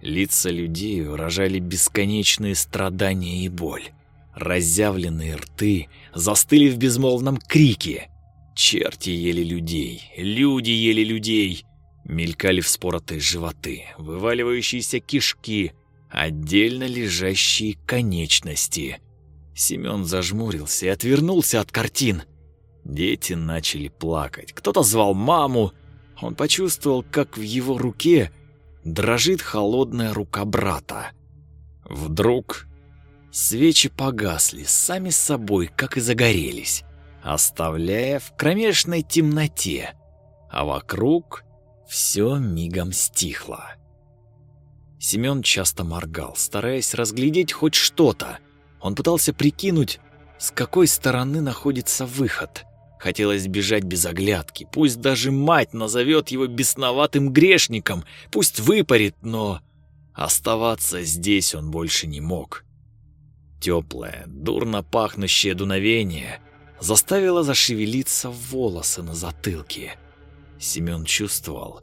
Лица людей выражали бесконечные страдания и боль. Разъявленные рты застыли в безмолвном крике. Черти ели людей, люди ели людей. Мелькали вспоротые животы, вываливающиеся кишки, отдельно лежащие конечности. Семен зажмурился и отвернулся от картин. Дети начали плакать. Кто-то звал маму, он почувствовал, как в его руке дрожит холодная рука брата. Вдруг свечи погасли сами собой, как и загорелись, оставляя в кромешной темноте, а вокруг все мигом стихло. Семен часто моргал, стараясь разглядеть хоть что-то. Он пытался прикинуть, с какой стороны находится выход. Хотелось бежать без оглядки, пусть даже мать назовет его бесноватым грешником, пусть выпарит, но оставаться здесь он больше не мог. Теплое, дурно пахнущее дуновение заставило зашевелиться волосы на затылке. Семен чувствовал,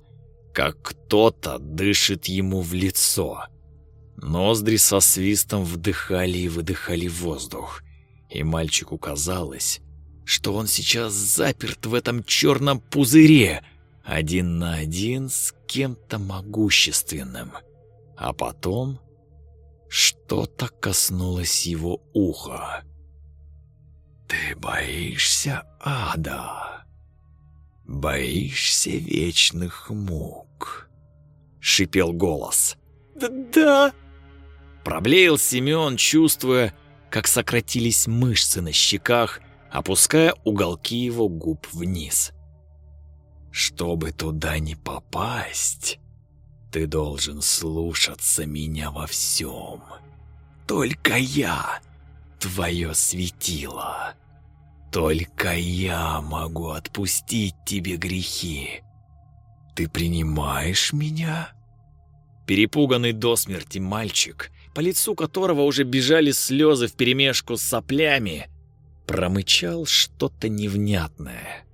как кто-то дышит ему в лицо. Ноздри со свистом вдыхали и выдыхали воздух, и мальчику казалось, что он сейчас заперт в этом черном пузыре, один на один с кем-то могущественным. А потом что-то коснулось его уха. «Ты боишься ада? Боишься вечных мук?» — шипел голос. «Да-да!» Проблеял Семен, чувствуя, как сократились мышцы на щеках, опуская уголки его губ вниз. «Чтобы туда не попасть, ты должен слушаться меня во всем. Только я — твое светило. Только я могу отпустить тебе грехи. Ты принимаешь меня?» Перепуганный до смерти мальчик, по лицу которого уже бежали слезы вперемешку с соплями, промычал что-то невнятное.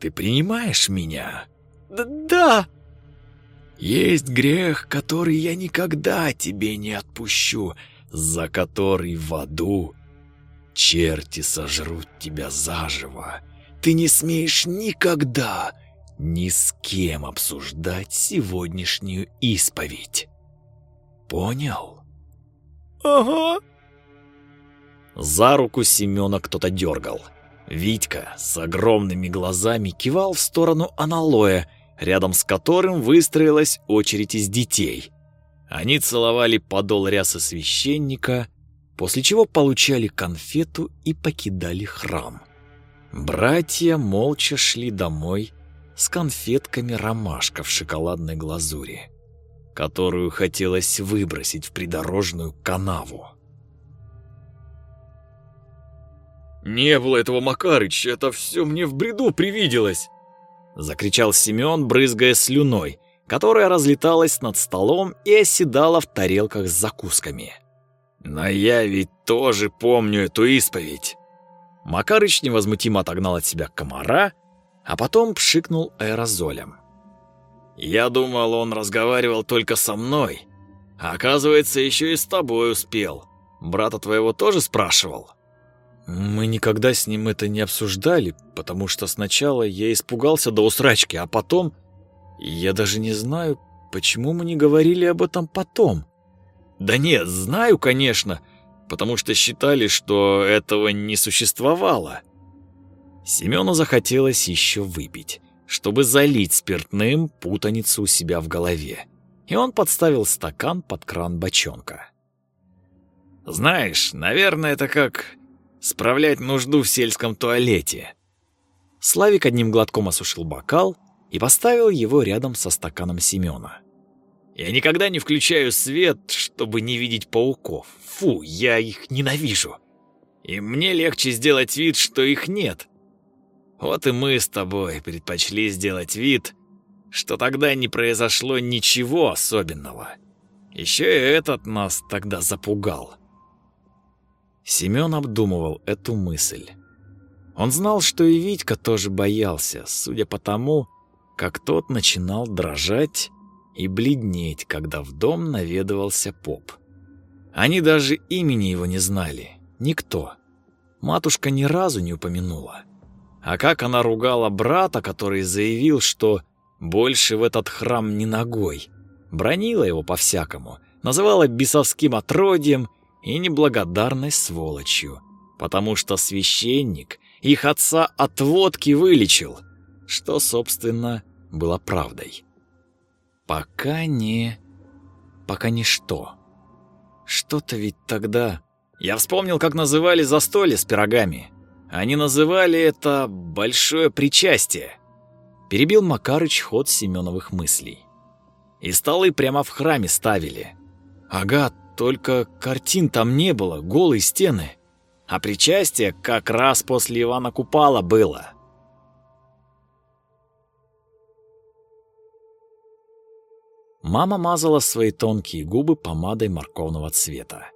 «Ты принимаешь меня?» «Да-да!» Есть грех, который я никогда тебе не отпущу, за который в аду черти сожрут тебя заживо. Ты не смеешь никогда ни с кем обсуждать сегодняшнюю исповедь. Понял? Ага. За руку Семена кто-то дергал. Витька с огромными глазами кивал в сторону аналоя, рядом с которым выстроилась очередь из детей. Они целовали подол рясы священника, после чего получали конфету и покидали храм. Братья молча шли домой с конфетками ромашка в шоколадной глазури, которую хотелось выбросить в придорожную канаву. «Не было этого, Макарыч, это все мне в бреду привиделось!» Закричал Семен, брызгая слюной, которая разлеталась над столом и оседала в тарелках с закусками. «Но я ведь тоже помню эту исповедь!» Макарыч невозмутимо отогнал от себя комара, а потом пшикнул аэрозолем. «Я думал, он разговаривал только со мной, а оказывается, еще и с тобой успел. Брата твоего тоже спрашивал?» Мы никогда с ним это не обсуждали, потому что сначала я испугался до усрачки, а потом... Я даже не знаю, почему мы не говорили об этом потом. Да нет, знаю, конечно, потому что считали, что этого не существовало. Семену захотелось еще выпить, чтобы залить спиртным путаницу у себя в голове. И он подставил стакан под кран бочонка. «Знаешь, наверное, это как справлять нужду в сельском туалете». Славик одним глотком осушил бокал и поставил его рядом со стаканом Семёна. «Я никогда не включаю свет, чтобы не видеть пауков. Фу, я их ненавижу. И мне легче сделать вид, что их нет. Вот и мы с тобой предпочли сделать вид, что тогда не произошло ничего особенного. Еще и этот нас тогда запугал. Семён обдумывал эту мысль. Он знал, что и Витька тоже боялся, судя по тому, как тот начинал дрожать и бледнеть, когда в дом наведывался поп. Они даже имени его не знали, никто. Матушка ни разу не упомянула. А как она ругала брата, который заявил, что больше в этот храм не ногой. Бронила его по-всякому, называла бесовским отродьем и неблагодарной сволочью, потому что священник их отца от водки вылечил, что, собственно, было правдой. Пока не... пока не что. Что-то ведь тогда... Я вспомнил, как называли застолье с пирогами. Они называли это «большое причастие». Перебил Макарыч ход Семеновых мыслей. И столы прямо в храме ставили. Ага, только картин там не было, голые стены. А причастие как раз после Ивана Купала было. Мама мазала свои тонкие губы помадой морковного цвета.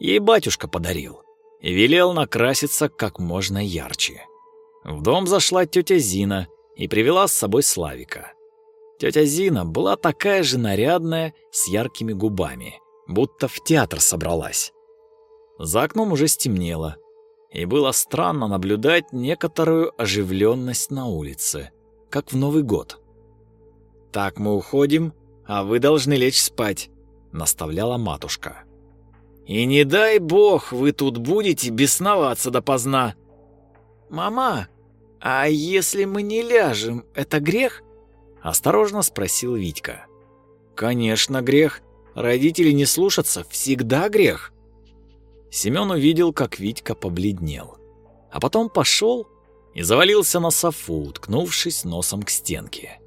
Ей батюшка подарил и велел накраситься как можно ярче. В дом зашла тетя Зина и привела с собой Славика. Тетя Зина была такая же нарядная, с яркими губами, будто в театр собралась. За окном уже стемнело, и было странно наблюдать некоторую оживленность на улице, как в Новый год. «Так мы уходим, а вы должны лечь спать», — наставляла матушка. «И не дай бог вы тут будете бесноваться допоздна». «Мама, а если мы не ляжем, это грех?» — осторожно спросил Витька. «Конечно, грех. Родители не слушаться — всегда грех». Семен увидел, как Витька побледнел. А потом пошел и завалился на софу, уткнувшись носом к стенке.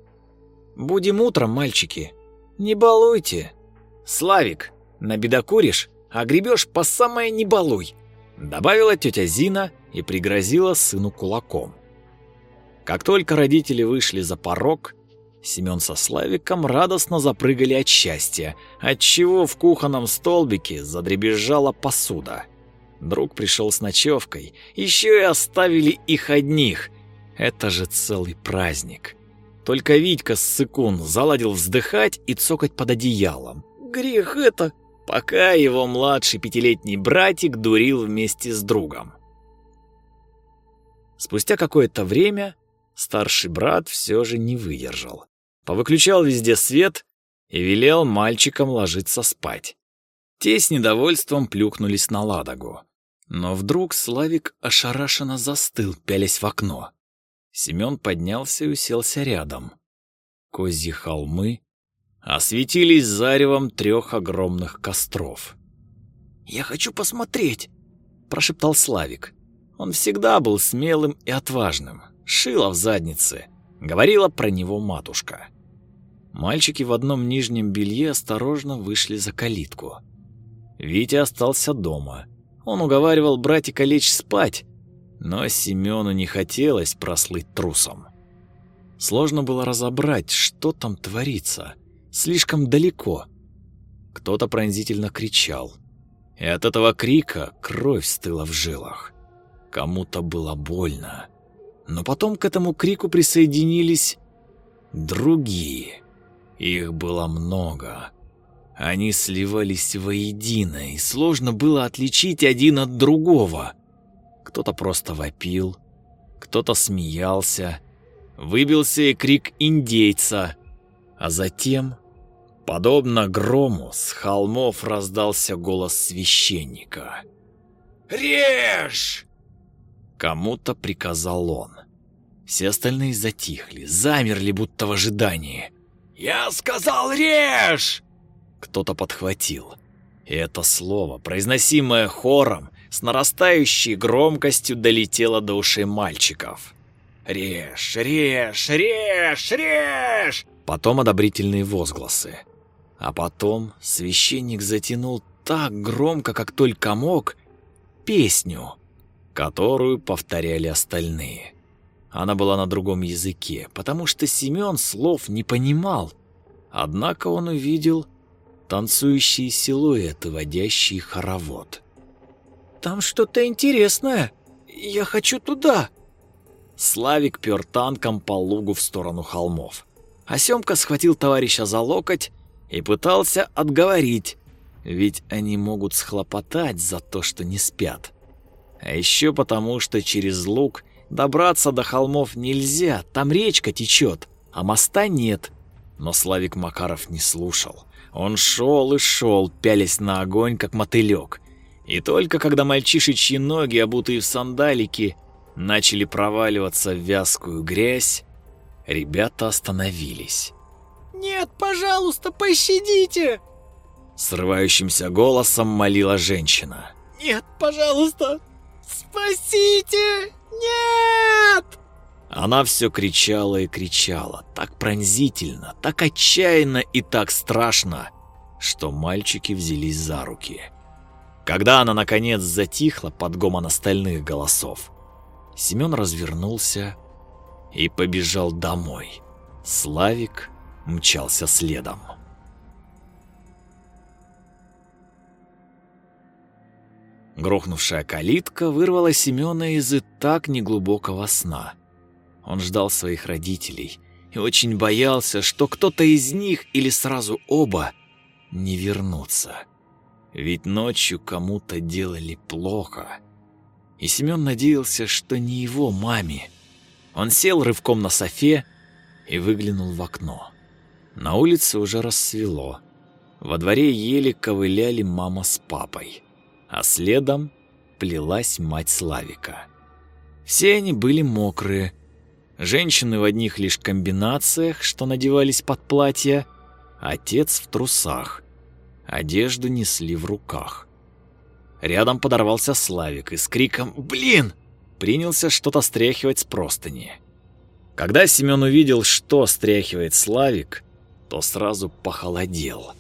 «Будем утром, мальчики. Не балуйте. Славик, набедокуришь, а гребешь по самое не балуй», добавила тетя Зина и пригрозила сыну кулаком. Как только родители вышли за порог, Семён со Славиком радостно запрыгали от счастья, отчего в кухонном столбике задребезжала посуда. Друг пришел с ночевкой, еще и оставили их одних. Это же целый праздник. Только Витька с Сыкун заладил вздыхать и цокать под одеялом. Грех это, пока его младший пятилетний братик дурил вместе с другом. Спустя какое-то время старший брат все же не выдержал повыключал везде свет и велел мальчикам ложиться спать. Те с недовольством плюхнулись на ладогу. Но вдруг Славик ошарашенно застыл, пялясь в окно. Семен поднялся и уселся рядом. Козьи холмы осветились заревом трех огромных костров. «Я хочу посмотреть», — прошептал Славик. Он всегда был смелым и отважным. Шила в заднице. Говорила про него матушка. Мальчики в одном нижнем белье осторожно вышли за калитку. Витя остался дома. Он уговаривал братика лечь спать, но Семену не хотелось прослыть трусом. Сложно было разобрать, что там творится. Слишком далеко. Кто-то пронзительно кричал. И от этого крика кровь стыла в жилах. Кому-то было больно. Но потом к этому крику присоединились другие. Их было много. Они сливались воедино, и сложно было отличить один от другого. Кто-то просто вопил, кто-то смеялся. Выбился и крик индейца. А затем, подобно грому, с холмов раздался голос священника. «Режь!» Кому-то приказал он. Все остальные затихли, замерли, будто в ожидании. «Я сказал, режь!» Кто-то подхватил. И это слово, произносимое хором, с нарастающей громкостью долетело до ушей мальчиков. «Режь! Режь! Режь! Режь!» Потом одобрительные возгласы. А потом священник затянул так громко, как только мог, песню, которую повторяли остальные. Она была на другом языке, потому что Семен слов не понимал. Однако он увидел танцующие силуэты, водящие хоровод. «Там что-то интересное. Я хочу туда!» Славик пёр танком по лугу в сторону холмов. А Семка схватил товарища за локоть и пытался отговорить, ведь они могут схлопотать за то, что не спят. А еще потому, что через луг Добраться до холмов нельзя, там речка течет, а моста нет. Но Славик Макаров не слушал. Он шел и шел, пялясь на огонь, как мотылек. И только когда мальчишечьи ноги, обутые в сандалики, начали проваливаться в вязкую грязь, ребята остановились. «Нет, пожалуйста, пощадите!» Срывающимся голосом молила женщина. «Нет, пожалуйста, спасите!» Она все кричала и кричала, так пронзительно, так отчаянно и так страшно, что мальчики взялись за руки. Когда она наконец затихла под гомон остальных голосов, Семен развернулся и побежал домой. Славик мчался следом. Грохнувшая калитка вырвала Семёна из и так неглубокого сна. Он ждал своих родителей и очень боялся, что кто-то из них или сразу оба не вернутся. Ведь ночью кому-то делали плохо. И Семён надеялся, что не его маме. Он сел рывком на софе и выглянул в окно. На улице уже рассвело. Во дворе еле ковыляли мама с папой, а следом плелась мать Славика. Все они были мокрые. Женщины в одних лишь комбинациях, что надевались под платья, отец в трусах. Одежду несли в руках. Рядом подорвался Славик и с криком «Блин!» принялся что-то стряхивать с простыни. Когда Семен увидел, что стряхивает Славик, то сразу похолодел.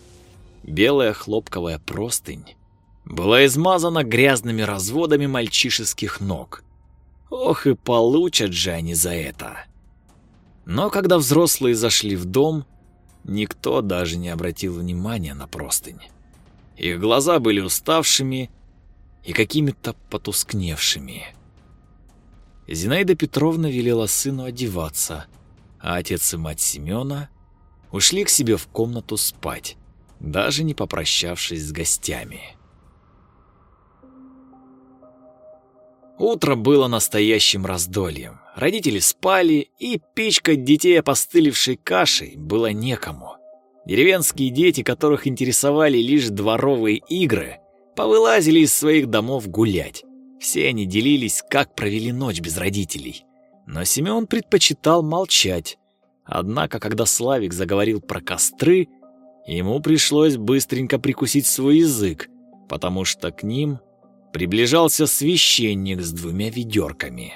Белая хлопковая простынь была измазана грязными разводами мальчишеских ног. Ох и получат же они за это. Но когда взрослые зашли в дом, никто даже не обратил внимания на простынь. Их глаза были уставшими и какими-то потускневшими. Зинаида Петровна велела сыну одеваться, а отец и мать Семёна ушли к себе в комнату спать, даже не попрощавшись с гостями. Утро было настоящим раздольем. Родители спали, и пичкать детей опостылевшей кашей было некому. Деревенские дети, которых интересовали лишь дворовые игры, повылазили из своих домов гулять. Все они делились, как провели ночь без родителей. Но Семен предпочитал молчать. Однако, когда Славик заговорил про костры, ему пришлось быстренько прикусить свой язык, потому что к ним приближался священник с двумя ведерками.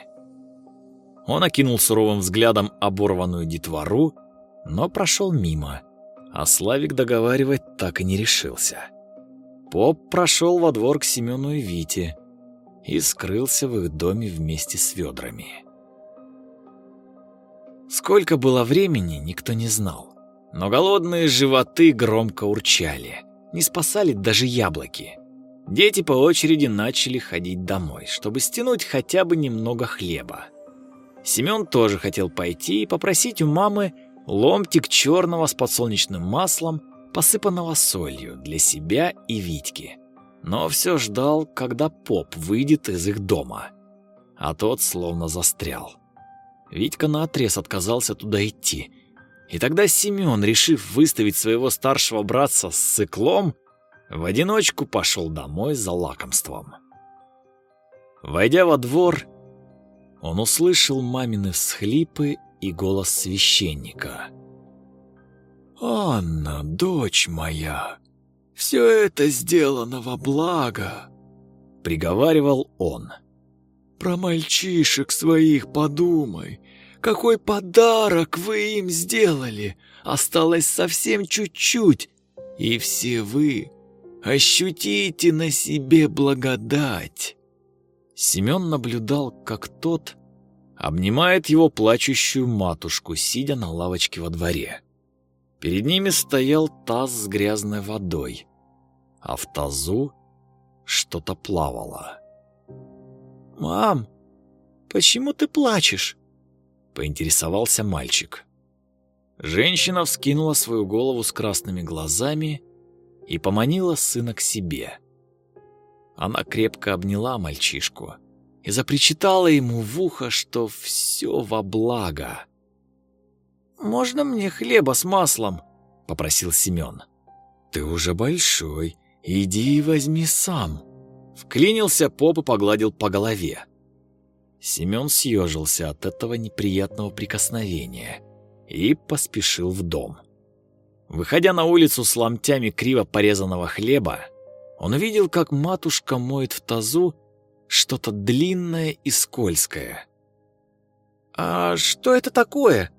Он окинул суровым взглядом оборванную детвору, но прошел мимо, а Славик договаривать так и не решился. Поп прошел во двор к Семену и Вите и скрылся в их доме вместе с ведрами. Сколько было времени, никто не знал, но голодные животы громко урчали, не спасали даже яблоки. Дети по очереди начали ходить домой, чтобы стянуть хотя бы немного хлеба. Семен тоже хотел пойти и попросить у мамы ломтик черного с подсолнечным маслом, посыпанного солью для себя и Витьки. Но все ждал, когда поп выйдет из их дома. А тот словно застрял. Витька наотрез отказался туда идти. И тогда Семен, решив выставить своего старшего братца с циклом, в одиночку пошел домой за лакомством. Войдя во двор, он услышал мамины всхлипы и голос священника. «Анна, дочь моя, все это сделано во благо», — приговаривал он. «Про мальчишек своих подумай. Какой подарок вы им сделали! Осталось совсем чуть-чуть, и все вы Ощутите на себе благодать. Семен наблюдал, как тот обнимает его плачущую матушку, сидя на лавочке во дворе. Перед ними стоял таз с грязной водой, а в тазу что-то плавало. «Мам, почему ты плачешь?» — поинтересовался мальчик. Женщина вскинула свою голову с красными глазами и поманила сына к себе. Она крепко обняла мальчишку и запричитала ему в ухо, что все во благо. «Можно мне хлеба с маслом?» — попросил Семен. «Ты уже большой, иди и возьми сам». Вклинился поп и погладил по голове. Семен съежился от этого неприятного прикосновения и поспешил в дом. Выходя на улицу с ломтями криво порезанного хлеба, он увидел, как матушка моет в тазу что-то длинное и скользкое. «А что это такое?»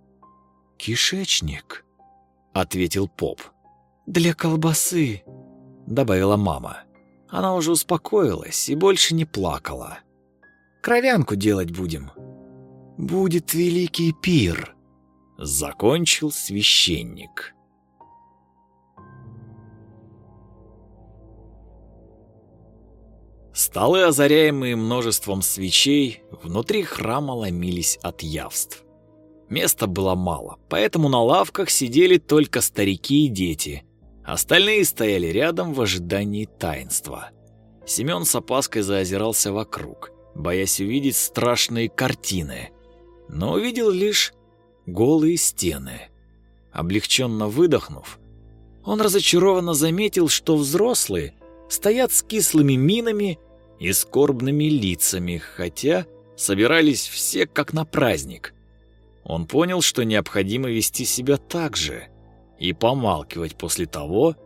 «Кишечник», — ответил поп. «Для колбасы», — добавила мама. Она уже успокоилась и больше не плакала. «Кровянку делать будем». «Будет великий пир», — закончил священник. Столы, озаряемые множеством свечей, внутри храма ломились от явств. Места было мало, поэтому на лавках сидели только старики и дети. Остальные стояли рядом в ожидании таинства. Семён с опаской заозирался вокруг, боясь увидеть страшные картины, но увидел лишь голые стены. Облегченно выдохнув, он разочарованно заметил, что взрослые стоят с кислыми минами и скорбными лицами, хотя собирались все как на праздник. Он понял, что необходимо вести себя так же и помалкивать после того,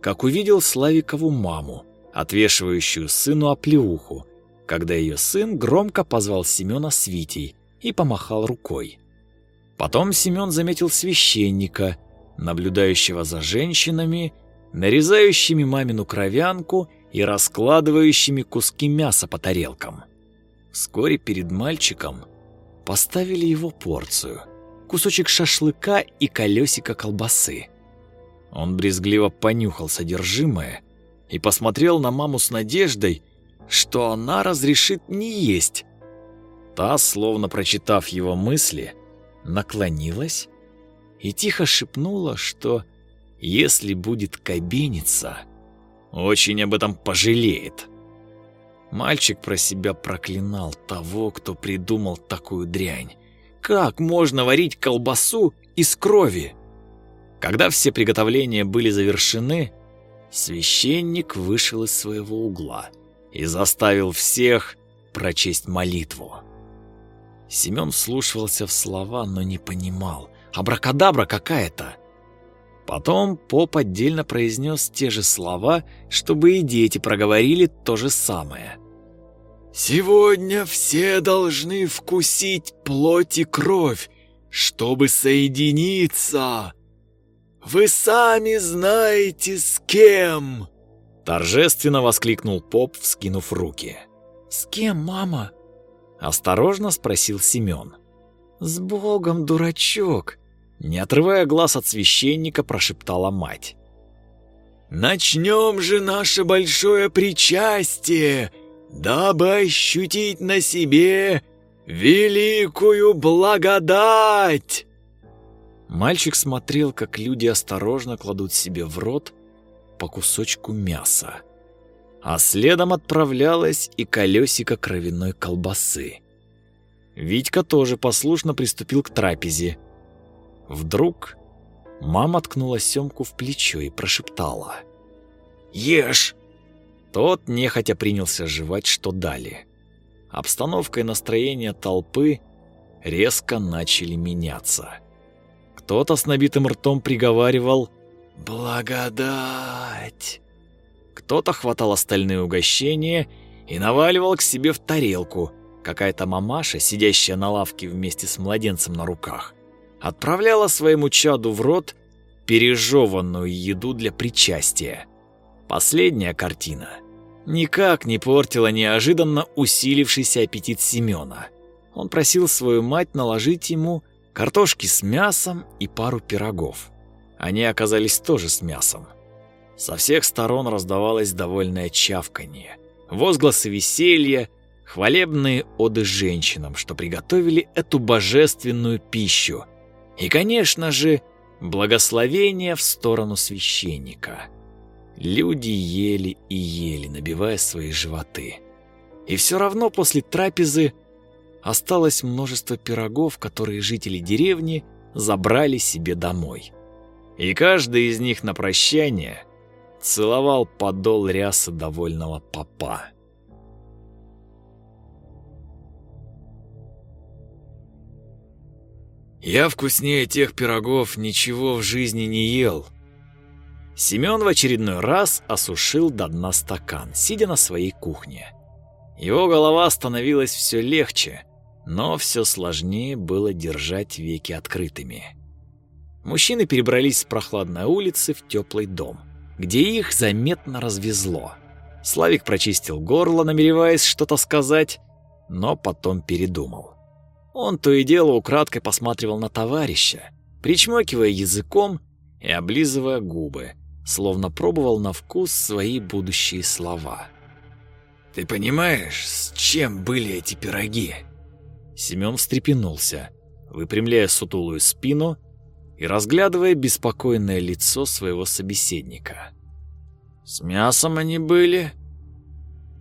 как увидел Славикову маму, отвешивающую сыну оплеуху, когда ее сын громко позвал Семена с Витей и помахал рукой. Потом Семен заметил священника, наблюдающего за женщинами, нарезающими мамину кровянку и раскладывающими куски мяса по тарелкам. Вскоре перед мальчиком поставили его порцию – кусочек шашлыка и колесико колбасы. Он брезгливо понюхал содержимое и посмотрел на маму с надеждой, что она разрешит не есть. Та, словно прочитав его мысли, наклонилась и тихо шепнула, что если будет кабиниться, очень об этом пожалеет. Мальчик про себя проклинал того, кто придумал такую дрянь. Как можно варить колбасу из крови? Когда все приготовления были завершены, священник вышел из своего угла и заставил всех прочесть молитву. Семен вслушивался в слова, но не понимал. Абракадабра какая-то. Потом поп отдельно произнес те же слова, чтобы и дети проговорили то же самое. «Сегодня все должны вкусить плоть и кровь, чтобы соединиться. Вы сами знаете, с кем!» Торжественно воскликнул поп, вскинув руки. «С кем, мама?» Осторожно спросил Семен. «С Богом, дурачок!» Не отрывая глаз от священника, прошептала мать. «Начнем же наше большое причастие, дабы ощутить на себе великую благодать!» Мальчик смотрел, как люди осторожно кладут себе в рот по кусочку мяса. А следом отправлялось и колесико кровяной колбасы. Витька тоже послушно приступил к трапезе, Вдруг мама ткнула Семку в плечо и прошептала. «Ешь!» Тот нехотя принялся жевать, что дали. Обстановка и настроение толпы резко начали меняться. Кто-то с набитым ртом приговаривал «Благодать!». Кто-то хватал остальные угощения и наваливал к себе в тарелку. Какая-то мамаша, сидящая на лавке вместе с младенцем на руках, отправляла своему чаду в рот пережеванную еду для причастия. Последняя картина никак не портила неожиданно усилившийся аппетит Семёна. Он просил свою мать наложить ему картошки с мясом и пару пирогов. Они оказались тоже с мясом. Со всех сторон раздавалось довольное чавканье, возгласы веселья, хвалебные оды женщинам, что приготовили эту божественную пищу – и, конечно же, благословение в сторону священника. Люди ели и ели, набивая свои животы. И все равно после трапезы осталось множество пирогов, которые жители деревни забрали себе домой. И каждый из них на прощание целовал подол рясы довольного папа. Я вкуснее тех пирогов ничего в жизни не ел. Семён в очередной раз осушил до дна стакан, сидя на своей кухне. Его голова становилась все легче, но все сложнее было держать веки открытыми. Мужчины перебрались с прохладной улицы в теплый дом, где их заметно развезло. Славик прочистил горло, намереваясь что-то сказать, но потом передумал. Он то и дело украдкой посматривал на товарища, причмокивая языком и облизывая губы, словно пробовал на вкус свои будущие слова. Ты понимаешь, с чем были эти пироги? Семён встрепенулся, выпрямляя сутулую спину и разглядывая беспокойное лицо своего собеседника. С мясом они были?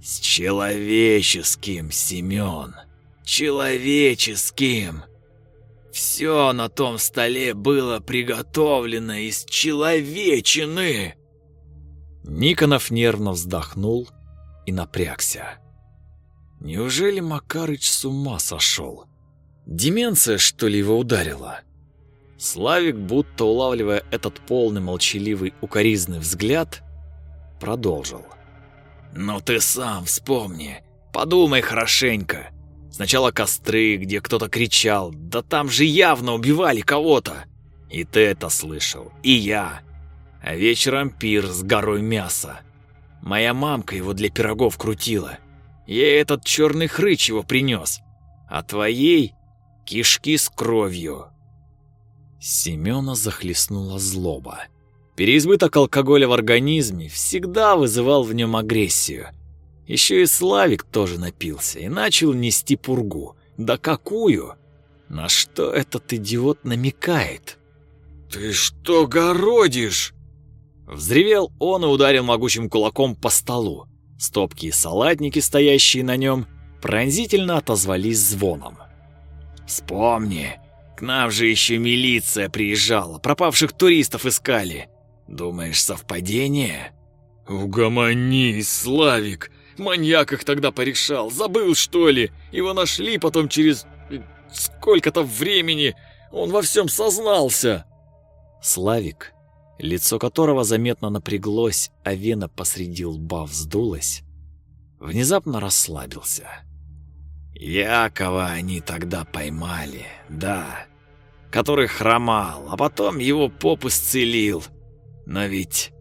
С человеческим, Семён. Человеческим. Все на том столе было приготовлено из человечины. Никонов нервно вздохнул и напрягся. Неужели Макарыч с ума сошел? Деменция, что ли, его ударила? Славик, будто улавливая этот полный молчаливый укоризный взгляд, продолжил. «Ну ты сам вспомни, подумай хорошенько. Сначала костры, где кто-то кричал, да там же явно убивали кого-то. И ты это слышал, и я. А вечером пир с горой мяса. Моя мамка его для пирогов крутила. Ей этот черный хрыч его принес. А твоей кишки с кровью. Семена захлестнула злоба. Переизбыток алкоголя в организме всегда вызывал в нем агрессию. Еще и Славик тоже напился и начал нести пургу. Да какую? На что этот идиот намекает? «Ты что городишь?» Взревел он и ударил могучим кулаком по столу. Стопки и салатники, стоящие на нем, пронзительно отозвались звоном. «Вспомни, к нам же еще милиция приезжала, пропавших туристов искали. Думаешь, совпадение?» «Угомонись, Славик! Маньяк их тогда порешал, забыл, что ли? Его нашли потом через... Э, сколько-то времени, он во всем сознался!» Славик лицо которого заметно напряглось, а вена посреди лба вздулась, внезапно расслабился. Якова они тогда поймали, да, который хромал, а потом его поп исцелил. Но ведь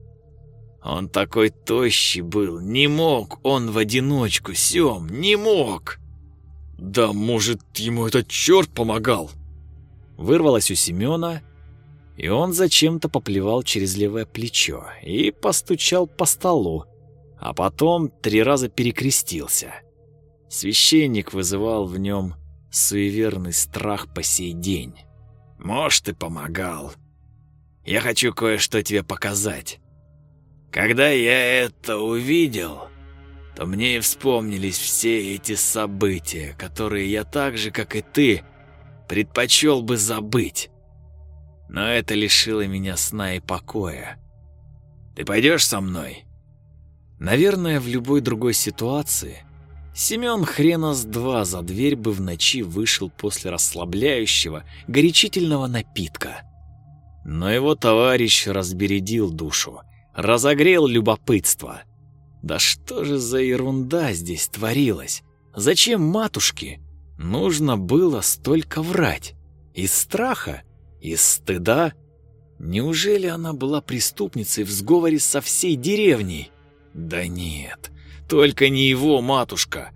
он такой тощий был, не мог он в одиночку, Сём, не мог. Да может, ему этот черт помогал? Вырвалось у Семёна, и он зачем-то поплевал через левое плечо и постучал по столу, а потом три раза перекрестился. Священник вызывал в нем суеверный страх по сей день. «Может, и помогал. Я хочу кое-что тебе показать. Когда я это увидел, то мне и вспомнились все эти события, которые я так же, как и ты, предпочел бы забыть но это лишило меня сна и покоя. Ты пойдешь со мной? Наверное, в любой другой ситуации Семён хрена с два за дверь бы в ночи вышел после расслабляющего, горячительного напитка. Но его товарищ разбередил душу, разогрел любопытство. Да что же за ерунда здесь творилась? Зачем матушке нужно было столько врать? Из страха? Из стыда? Неужели она была преступницей в сговоре со всей деревней? Да нет, только не его матушка.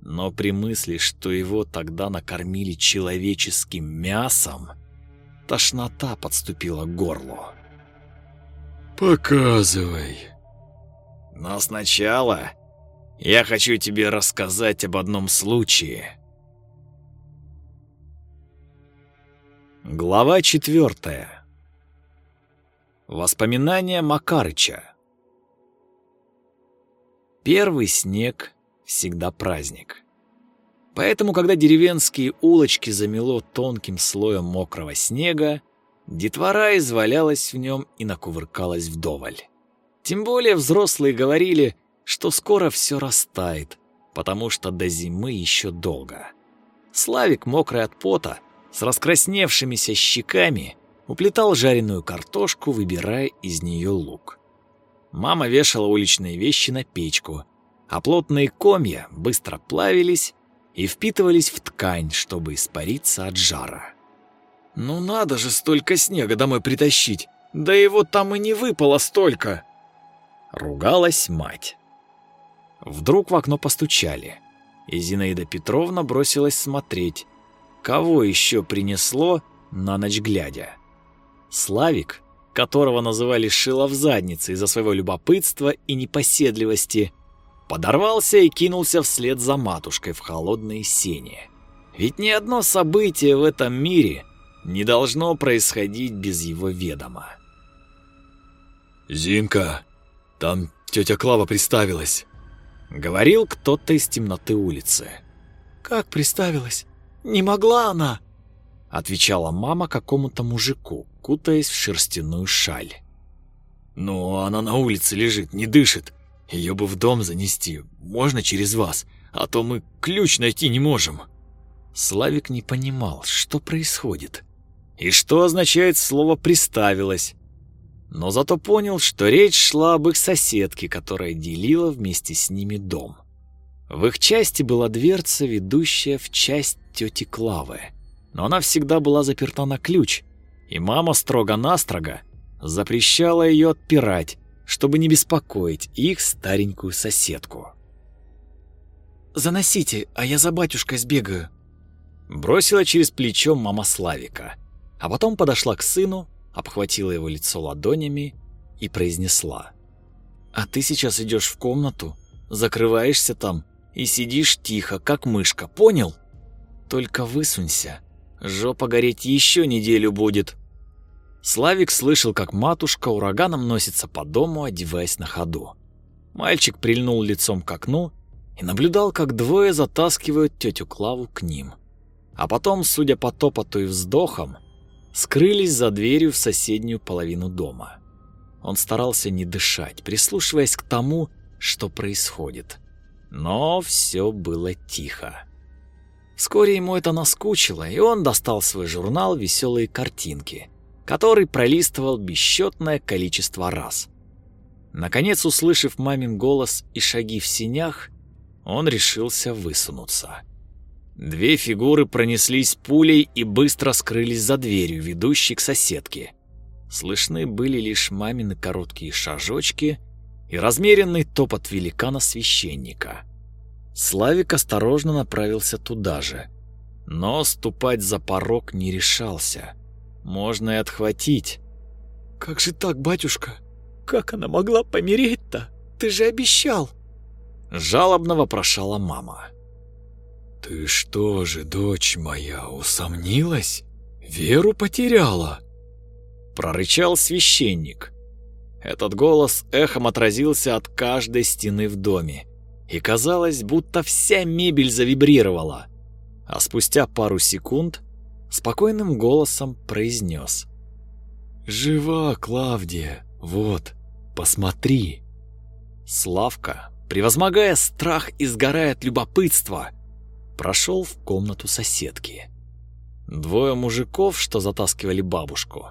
Но при мысли, что его тогда накормили человеческим мясом, тошнота подступила к горлу. «Показывай». «Но сначала я хочу тебе рассказать об одном случае». Глава четвертая. Воспоминания Макарыча. Первый снег всегда праздник. Поэтому, когда деревенские улочки замело тонким слоем мокрого снега, детвора извалялась в нем и накувыркалась вдоволь. Тем более взрослые говорили, что скоро все растает, потому что до зимы еще долго. Славик, мокрый от пота, с раскрасневшимися щеками уплетал жареную картошку, выбирая из нее лук. Мама вешала уличные вещи на печку, а плотные комья быстро плавились и впитывались в ткань, чтобы испариться от жара. «Ну надо же столько снега домой притащить! Да его там и не выпало столько!» Ругалась мать. Вдруг в окно постучали, и Зинаида Петровна бросилась смотреть, Кого еще принесло на ночь глядя? Славик, которого называли Шило в заднице из-за своего любопытства и непоседливости, подорвался и кинулся вслед за матушкой в холодные сени. Ведь ни одно событие в этом мире не должно происходить без его ведома. «Зинка, там тетя Клава приставилась», — говорил кто-то из темноты улицы. «Как приставилась? Не могла она!» — отвечала мама какому-то мужику, кутаясь в шерстяную шаль. «Ну, она на улице лежит, не дышит. Ее бы в дом занести, можно через вас, а то мы ключ найти не можем». Славик не понимал, что происходит и что означает слово «приставилась». Но зато понял, что речь шла об их соседке, которая делила вместе с ними дом. В их части была дверца, ведущая в часть тети Клавы. Но она всегда была заперта на ключ, и мама строго-настрого запрещала ее отпирать, чтобы не беспокоить их старенькую соседку. «Заносите, а я за батюшкой сбегаю», — бросила через плечо мама Славика, а потом подошла к сыну, обхватила его лицо ладонями и произнесла. «А ты сейчас идешь в комнату, закрываешься там и сидишь тихо, как мышка, понял? Только высунься, жопа гореть еще неделю будет». Славик слышал, как матушка ураганом носится по дому, одеваясь на ходу. Мальчик прильнул лицом к окну и наблюдал, как двое затаскивают тетю Клаву к ним. А потом, судя по топоту и вздохам, скрылись за дверью в соседнюю половину дома. Он старался не дышать, прислушиваясь к тому, что происходит. Но все было тихо. Вскоре ему это наскучило, и он достал свой журнал «Веселые картинки», который пролистывал бесчетное количество раз. Наконец, услышав мамин голос и шаги в синях, он решился высунуться. Две фигуры пронеслись пулей и быстро скрылись за дверью, ведущей к соседке. Слышны были лишь мамины короткие шажочки и размеренный топот великана-священника. Славик осторожно направился туда же, но ступать за порог не решался — можно и отхватить. «Как же так, батюшка? Как она могла помереть-то? Ты же обещал!» Жалобно вопрошала мама. «Ты что же, дочь моя, усомнилась? Веру потеряла?» Прорычал священник. Этот голос эхом отразился от каждой стены в доме, и казалось, будто вся мебель завибрировала. А спустя пару секунд спокойным голосом произнес. «Жива, Клавдия, вот, посмотри». Славка, превозмогая страх и сгорая от любопытства, прошел в комнату соседки. Двое мужиков, что затаскивали бабушку,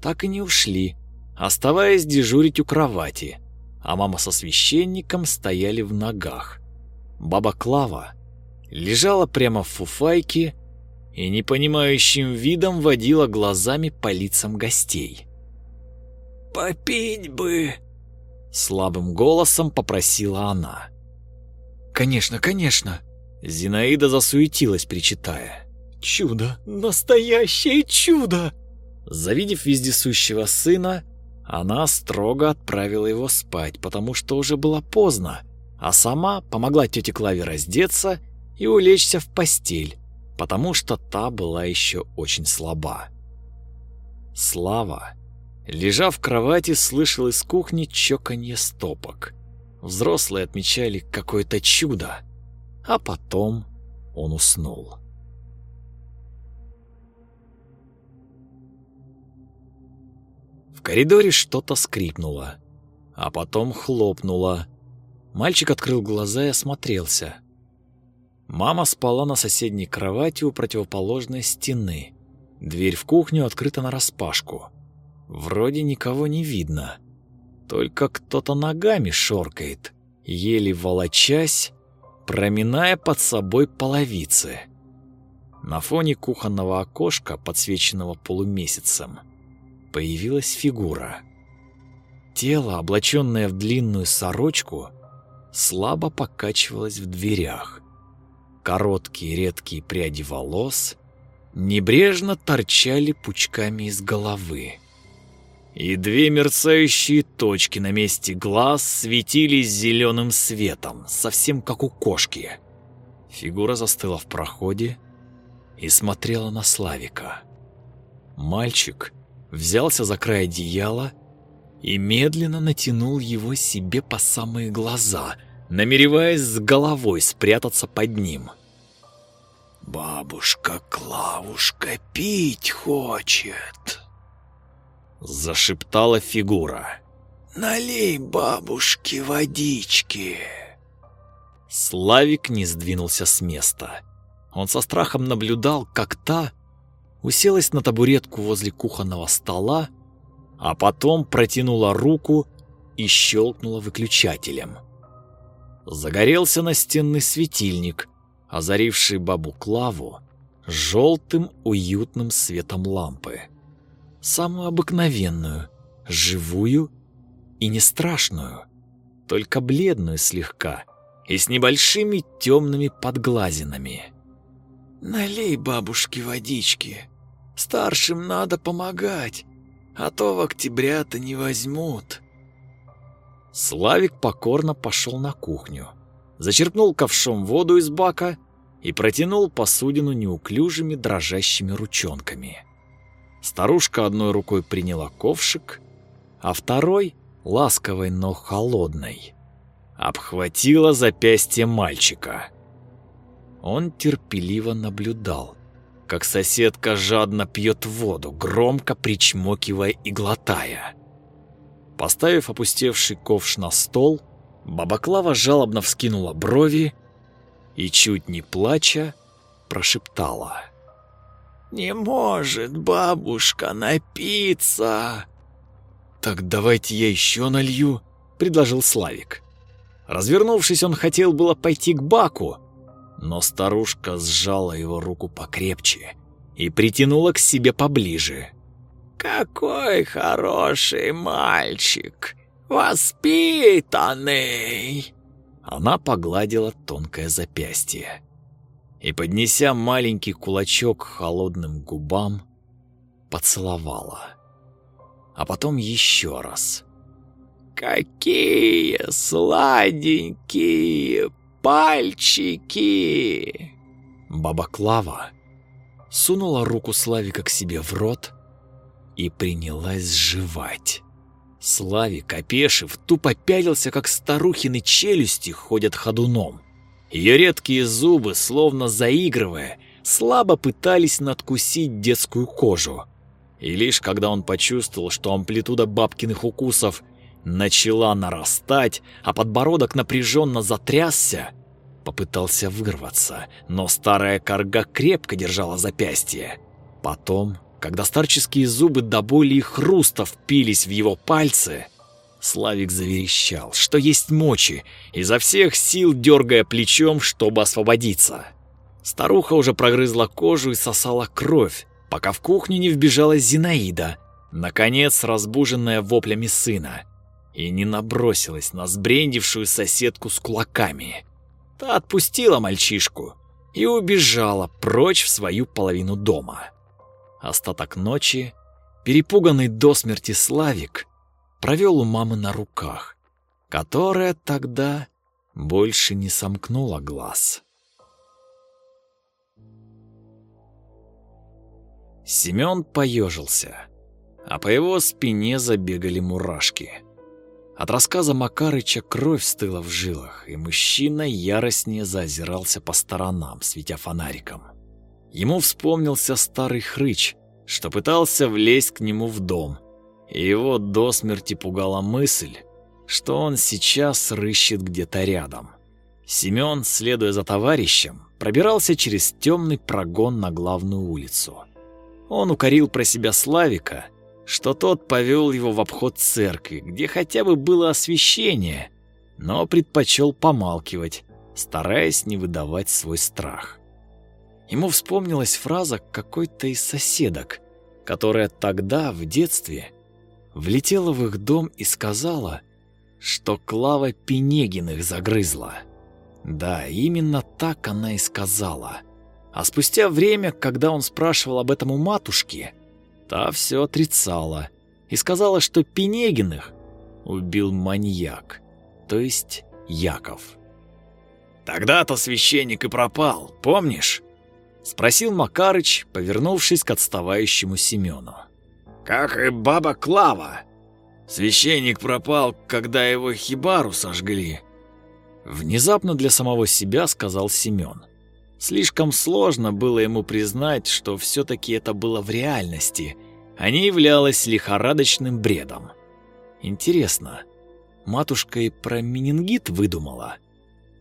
так и не ушли, оставаясь дежурить у кровати, а мама со священником стояли в ногах. Баба Клава лежала прямо в фуфайке и непонимающим видом водила глазами по лицам гостей. «Попить бы!» — слабым голосом попросила она. «Конечно, конечно!» Зинаида засуетилась, причитая. «Чудо! Настоящее чудо!» Завидев вездесущего сына, она строго отправила его спать, потому что уже было поздно, а сама помогла тете Клаве раздеться и улечься в постель, потому что та была еще очень слаба. Слава, лежа в кровати, слышал из кухни чоканье стопок. Взрослые отмечали какое-то чудо, а потом он уснул. В коридоре что-то скрипнуло, а потом хлопнуло. Мальчик открыл глаза и осмотрелся. Мама спала на соседней кровати у противоположной стены. Дверь в кухню открыта нараспашку. Вроде никого не видно. Только кто-то ногами шоркает, еле волочась, проминая под собой половицы. На фоне кухонного окошка, подсвеченного полумесяцем, появилась фигура. Тело, облаченное в длинную сорочку, слабо покачивалось в дверях. Короткие редкие пряди волос небрежно торчали пучками из головы. И две мерцающие точки на месте глаз светились зеленым светом, совсем как у кошки. Фигура застыла в проходе и смотрела на Славика. Мальчик взялся за край одеяла и медленно натянул его себе по самые глаза, намереваясь с головой спрятаться под ним. «Бабушка Клавушка пить хочет», — зашептала фигура. «Налей бабушке водички». Славик не сдвинулся с места. Он со страхом наблюдал, как та уселась на табуретку возле кухонного стола, а потом протянула руку и щелкнула выключателем. Загорелся настенный светильник, озаривший бабу Клаву желтым уютным светом лампы. Самую обыкновенную, живую и не страшную, только бледную слегка и с небольшими темными подглазинами. «Налей бабушке водички. Старшим надо помогать, а то в октября-то не возьмут». Славик покорно пошел на кухню, зачерпнул ковшом воду из бака и протянул посудину неуклюжими дрожащими ручонками. Старушка одной рукой приняла ковшик, а второй, ласковой, но холодной, обхватила запястье мальчика. Он терпеливо наблюдал, как соседка жадно пьет воду, громко причмокивая и глотая. Поставив опустевший ковш на стол, баба Клава жалобно вскинула брови и, чуть не плача, прошептала. «Не может бабушка напиться!» «Так давайте я еще налью», — предложил Славик. Развернувшись, он хотел было пойти к баку, но старушка сжала его руку покрепче и притянула к себе поближе. «Какой хороший мальчик! Воспитанный!» Она погладила тонкое запястье и, поднеся маленький кулачок холодным губам, поцеловала. А потом еще раз. «Какие сладенькие пальчики!» Баба Клава сунула руку Славика к себе в рот и принялась жевать. Славик, опешив, тупо пялился, как старухины челюсти ходят ходуном. Ее редкие зубы, словно заигрывая, слабо пытались надкусить детскую кожу. И лишь когда он почувствовал, что амплитуда бабкиных укусов начала нарастать, а подбородок напряженно затрясся, попытался вырваться, но старая корга крепко держала запястье. Потом, когда старческие зубы до боли и хруста впились в его пальцы, Славик заверещал, что есть мочи, изо всех сил дергая плечом, чтобы освободиться. Старуха уже прогрызла кожу и сосала кровь, пока в кухню не вбежала Зинаида, наконец разбуженная воплями сына, и не набросилась на сбрендившую соседку с кулаками. Та отпустила мальчишку и убежала прочь в свою половину дома. Остаток ночи, перепуганный до смерти Славик, провел у мамы на руках, которая тогда больше не сомкнула глаз. Семён поежился, а по его спине забегали мурашки. От рассказа Макарыча кровь стыла в жилах, и мужчина яростнее заозирался по сторонам, светя фонариком. Ему вспомнился старый хрыч, что пытался влезть к нему в дом, его до смерти пугала мысль, что он сейчас рыщет где-то рядом. Семён, следуя за товарищем, пробирался через темный прогон на главную улицу. Он укорил про себя Славика, что тот повел его в обход церкви, где хотя бы было освещение, но предпочел помалкивать, стараясь не выдавать свой страх. Ему вспомнилась фраза какой-то из соседок, которая тогда, в детстве, влетела в их дом и сказала, что Клава Пенегиных загрызла. Да, именно так она и сказала. А спустя время, когда он спрашивал об этом у матушки, та все отрицала и сказала, что Пенегиных убил маньяк, то есть Яков. Тогда-то священник и пропал, помнишь? Спросил Макарыч, повернувшись к отставающему Семену. Как и баба Клава. Священник пропал, когда его хибару сожгли. Внезапно для самого себя сказал Семен. Слишком сложно было ему признать, что все-таки это было в реальности, а не являлось лихорадочным бредом. Интересно, матушка и про менингит выдумала?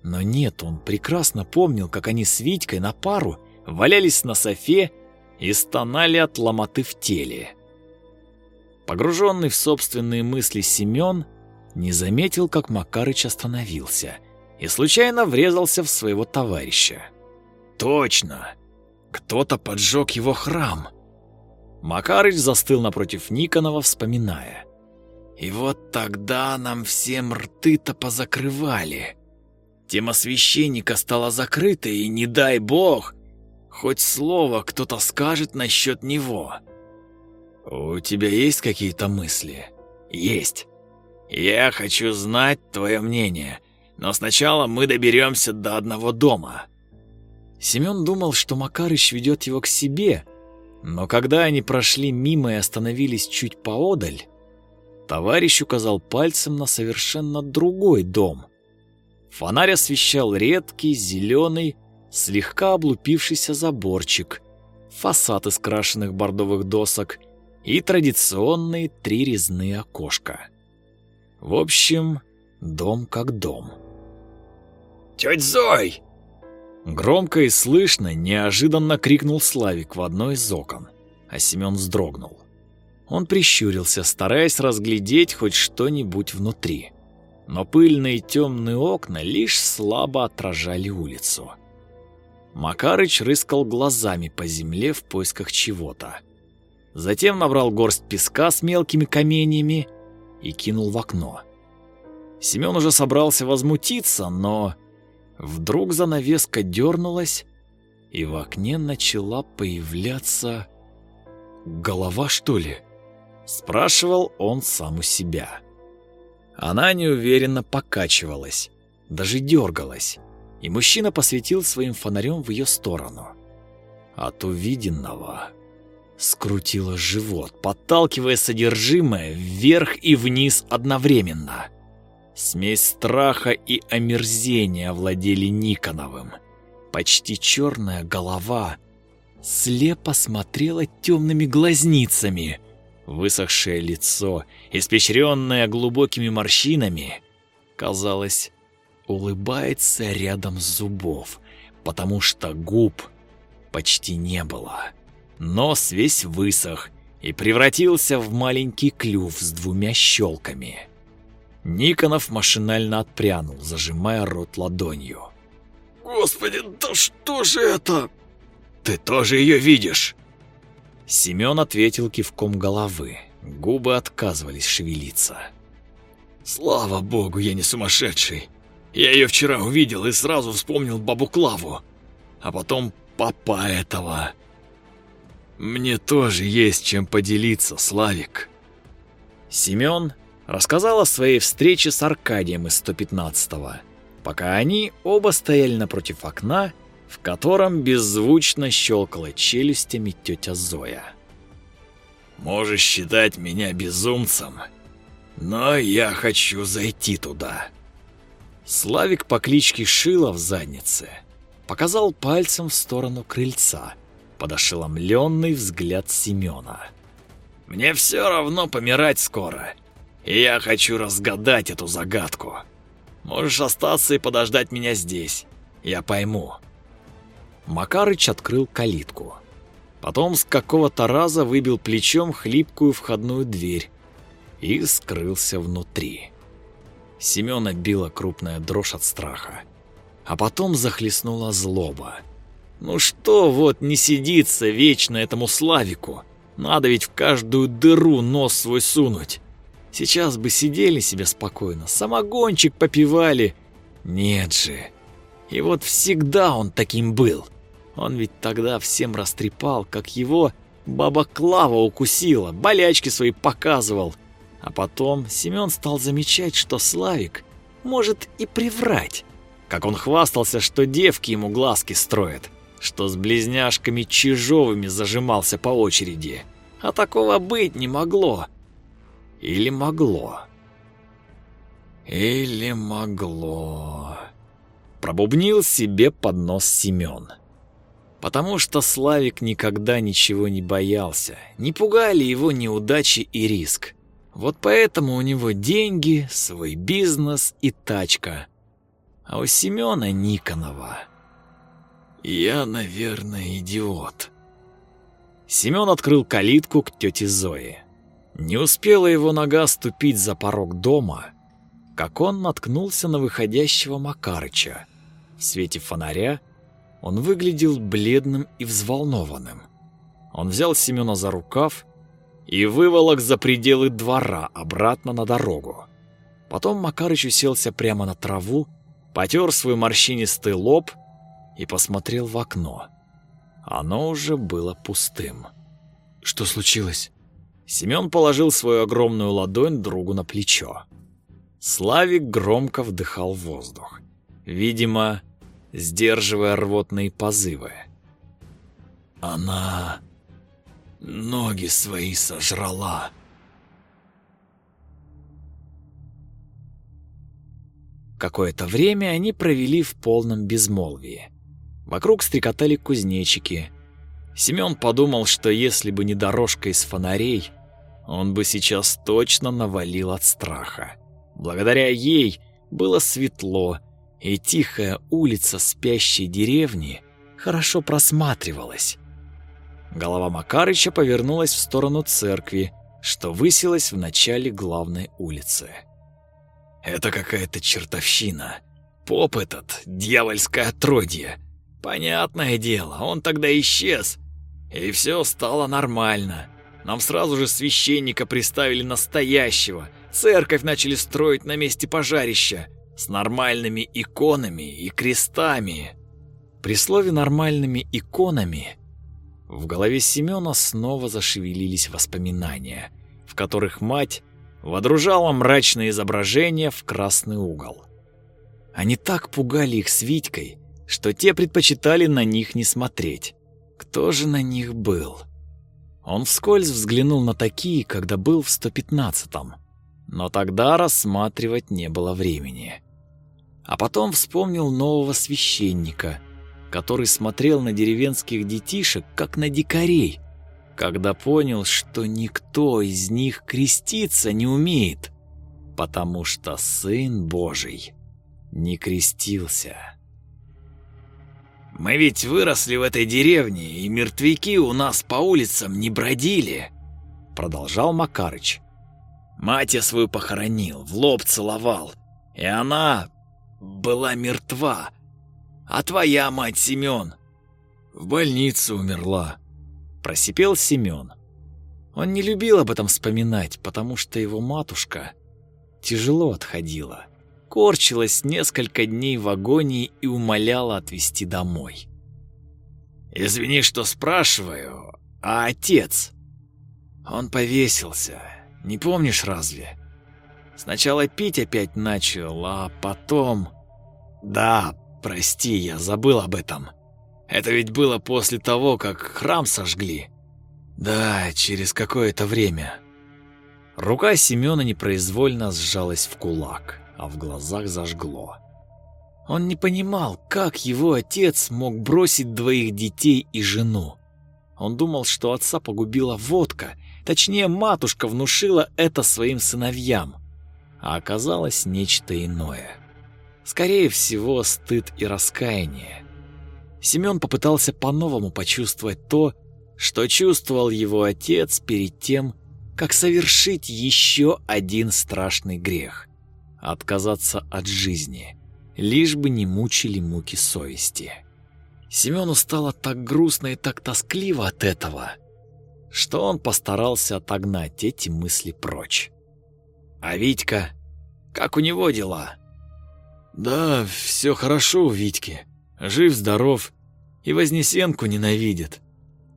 Но нет, он прекрасно помнил, как они с Витькой на пару валялись на софе и стонали от ломоты в теле. Погруженный в собственные мысли Семен не заметил, как Макарыч остановился и случайно врезался в своего товарища. Точно! Кто-то поджег его храм. Макарыч застыл напротив Никонова, вспоминая. И вот тогда нам всем рты-то позакрывали. Тема священника стала закрытой, и не дай бог, хоть слово кто-то скажет насчет него. «У тебя есть какие-то мысли?» «Есть. Я хочу знать твое мнение, но сначала мы доберемся до одного дома». Семен думал, что Макарыч ведет его к себе, но когда они прошли мимо и остановились чуть поодаль, товарищ указал пальцем на совершенно другой дом. Фонарь освещал редкий, зеленый, слегка облупившийся заборчик, фасад из крашенных бордовых досок и традиционные три резные окошка. В общем, дом как дом. «Тетя Зой!» Громко и слышно неожиданно крикнул Славик в одно из окон, а Семен вздрогнул. Он прищурился, стараясь разглядеть хоть что-нибудь внутри. Но пыльные темные окна лишь слабо отражали улицу. Макарыч рыскал глазами по земле в поисках чего-то. Затем набрал горсть песка с мелкими каменьями и кинул в окно. Семен уже собрался возмутиться, но вдруг занавеска дернулась, и в окне начала появляться... «Голова, что ли?» — спрашивал он сам у себя. Она неуверенно покачивалась, даже дергалась, и мужчина посветил своим фонарем в ее сторону. От увиденного скрутило живот, подталкивая содержимое вверх и вниз одновременно. Смесь страха и омерзения овладели Никоновым. Почти черная голова слепо смотрела темными глазницами. Высохшее лицо, испещренное глубокими морщинами, казалось, улыбается рядом зубов, потому что губ почти не было. Нос весь высох и превратился в маленький клюв с двумя щелками. Никонов машинально отпрянул, зажимая рот ладонью. «Господи, да что же это?» «Ты тоже ее видишь?» Семен ответил кивком головы. Губы отказывались шевелиться. «Слава богу, я не сумасшедший. Я ее вчера увидел и сразу вспомнил бабу Клаву. А потом папа этого. Мне тоже есть чем поделиться, Славик. Семён рассказал о своей встрече с Аркадием из 115-го, пока они оба стояли напротив окна, в котором беззвучно щелкала челюстями тетя Зоя. «Можешь считать меня безумцем, но я хочу зайти туда». Славик по кличке Шила в заднице показал пальцем в сторону крыльца – под ошеломленный взгляд Семена. «Мне все равно помирать скоро, и я хочу разгадать эту загадку. Можешь остаться и подождать меня здесь, я пойму». Макарыч открыл калитку. Потом с какого-то раза выбил плечом хлипкую входную дверь и скрылся внутри. Семёна била крупная дрожь от страха. А потом захлестнула злоба. Ну что вот не сидится вечно этому Славику? Надо ведь в каждую дыру нос свой сунуть. Сейчас бы сидели себе спокойно, самогончик попивали. Нет же. И вот всегда он таким был. Он ведь тогда всем растрепал, как его Баба Клава укусила, болячки свои показывал. А потом Семён стал замечать, что Славик может и приврать. Как он хвастался, что девки ему глазки строят, что с близняшками Чижовыми зажимался по очереди. А такого быть не могло. Или могло. Или могло. Пробубнил себе под нос Семён. Потому что Славик никогда ничего не боялся. Не пугали его неудачи и риск. Вот поэтому у него деньги, свой бизнес и тачка. А у Семёна Никонова... Я, наверное, идиот. Семён открыл калитку к тете Зое. Не успела его нога ступить за порог дома, как он наткнулся на выходящего Макарыча. В свете фонаря он выглядел бледным и взволнованным. Он взял Семёна за рукав и выволок за пределы двора обратно на дорогу. Потом Макарыч уселся прямо на траву, потер свой морщинистый лоб и посмотрел в окно. Оно уже было пустым. Что случилось? Семён положил свою огромную ладонь другу на плечо. Славик громко вдыхал воздух, видимо, сдерживая рвотные позывы. Она ноги свои сожрала. Какое-то время они провели в полном безмолвии. Вокруг стрекотали кузнечики. Семён подумал, что если бы не дорожка из фонарей, он бы сейчас точно навалил от страха. Благодаря ей было светло, и тихая улица спящей деревни хорошо просматривалась. Голова Макарыча повернулась в сторону церкви, что высилась в начале главной улицы. «Это какая-то чертовщина. Поп этот, дьявольское отродье. Понятное дело, он тогда исчез, и все стало нормально. Нам сразу же священника приставили настоящего. Церковь начали строить на месте пожарища. С нормальными иконами и крестами. При слове «нормальными иконами» в голове Семёна снова зашевелились воспоминания, в которых мать водружала мрачные изображения в красный угол. Они так пугали их с Витькой, что те предпочитали на них не смотреть. Кто же на них был? Он вскользь взглянул на такие, когда был в 115-м, но тогда рассматривать не было времени. А потом вспомнил нового священника, который смотрел на деревенских детишек, как на дикарей, когда понял, что никто из них креститься не умеет, потому что Сын Божий не крестился. Мы ведь выросли в этой деревне, и мертвяки у нас по улицам не бродили, продолжал Макарыч. Мать я свою похоронил, в лоб целовал, и она была мертва. А твоя мать, Семён, в больнице умерла, просипел Семён. Он не любил об этом вспоминать, потому что его матушка тяжело отходила корчилась несколько дней в агонии и умоляла отвезти домой. «Извини, что спрашиваю, а отец?» «Он повесился, не помнишь разве? Сначала пить опять начал, а потом...» «Да, прости, я забыл об этом. Это ведь было после того, как храм сожгли». «Да, через какое-то время». Рука Семёна непроизвольно сжалась в кулак а в глазах зажгло. Он не понимал, как его отец мог бросить двоих детей и жену. Он думал, что отца погубила водка, точнее, матушка внушила это своим сыновьям, а оказалось нечто иное. Скорее всего, стыд и раскаяние. Семён попытался по-новому почувствовать то, что чувствовал его отец перед тем, как совершить еще один страшный грех отказаться от жизни, лишь бы не мучили муки совести. Семену стало так грустно и так тоскливо от этого, что он постарался отогнать эти мысли прочь. А Витька, как у него дела? Да, все хорошо у Витьки. Жив-здоров и Вознесенку ненавидит.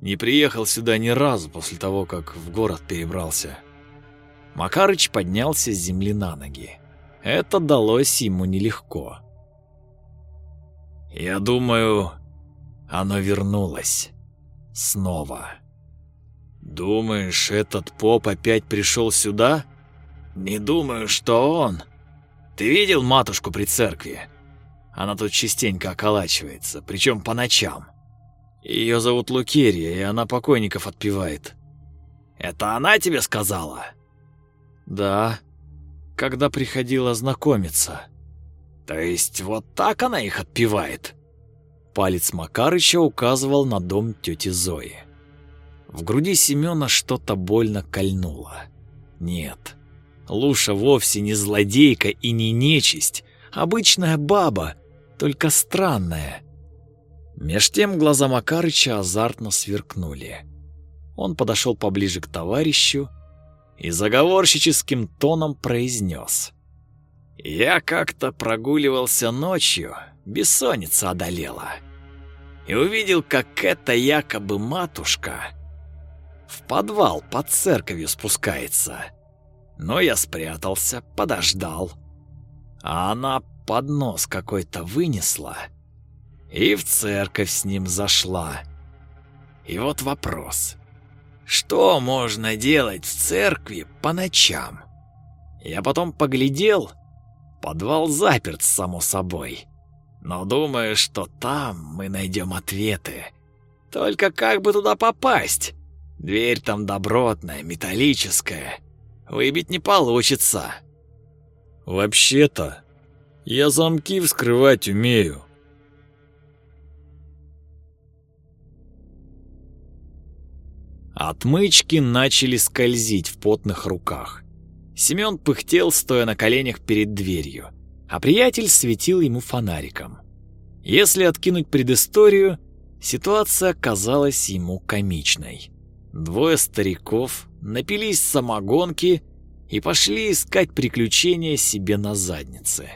Не приехал сюда ни разу после того, как в город перебрался. Макарыч поднялся с земли на ноги. Это далось ему нелегко. Я думаю, оно вернулось. Снова. Думаешь, этот поп опять пришел сюда? Не думаю, что он. Ты видел матушку при церкви? Она тут частенько околачивается, причем по ночам. Ее зовут Лукерия, и она покойников отпевает. Это она тебе сказала? Да, когда приходила знакомиться. То есть вот так она их отпевает? Палец Макарыча указывал на дом тети Зои. В груди Семёна что-то больно кольнуло. Нет, Луша вовсе не злодейка и не нечисть, обычная баба, только странная. Меж тем глаза Макарыча азартно сверкнули. Он подошел поближе к товарищу и заговорщическим тоном произнес. «Я как-то прогуливался ночью, бессонница одолела, и увидел, как эта якобы матушка в подвал под церковью спускается. Но я спрятался, подождал. А она поднос какой-то вынесла и в церковь с ним зашла. И вот вопрос. Что можно делать в церкви по ночам? Я потом поглядел, подвал заперт, само собой. Но думаю, что там мы найдем ответы. Только как бы туда попасть? Дверь там добротная, металлическая. Выбить не получится. Вообще-то, я замки вскрывать умею. Отмычки начали скользить в потных руках. Семён пыхтел, стоя на коленях перед дверью, а приятель светил ему фонариком. Если откинуть предысторию, ситуация казалась ему комичной. Двое стариков напились самогонки и пошли искать приключения себе на заднице.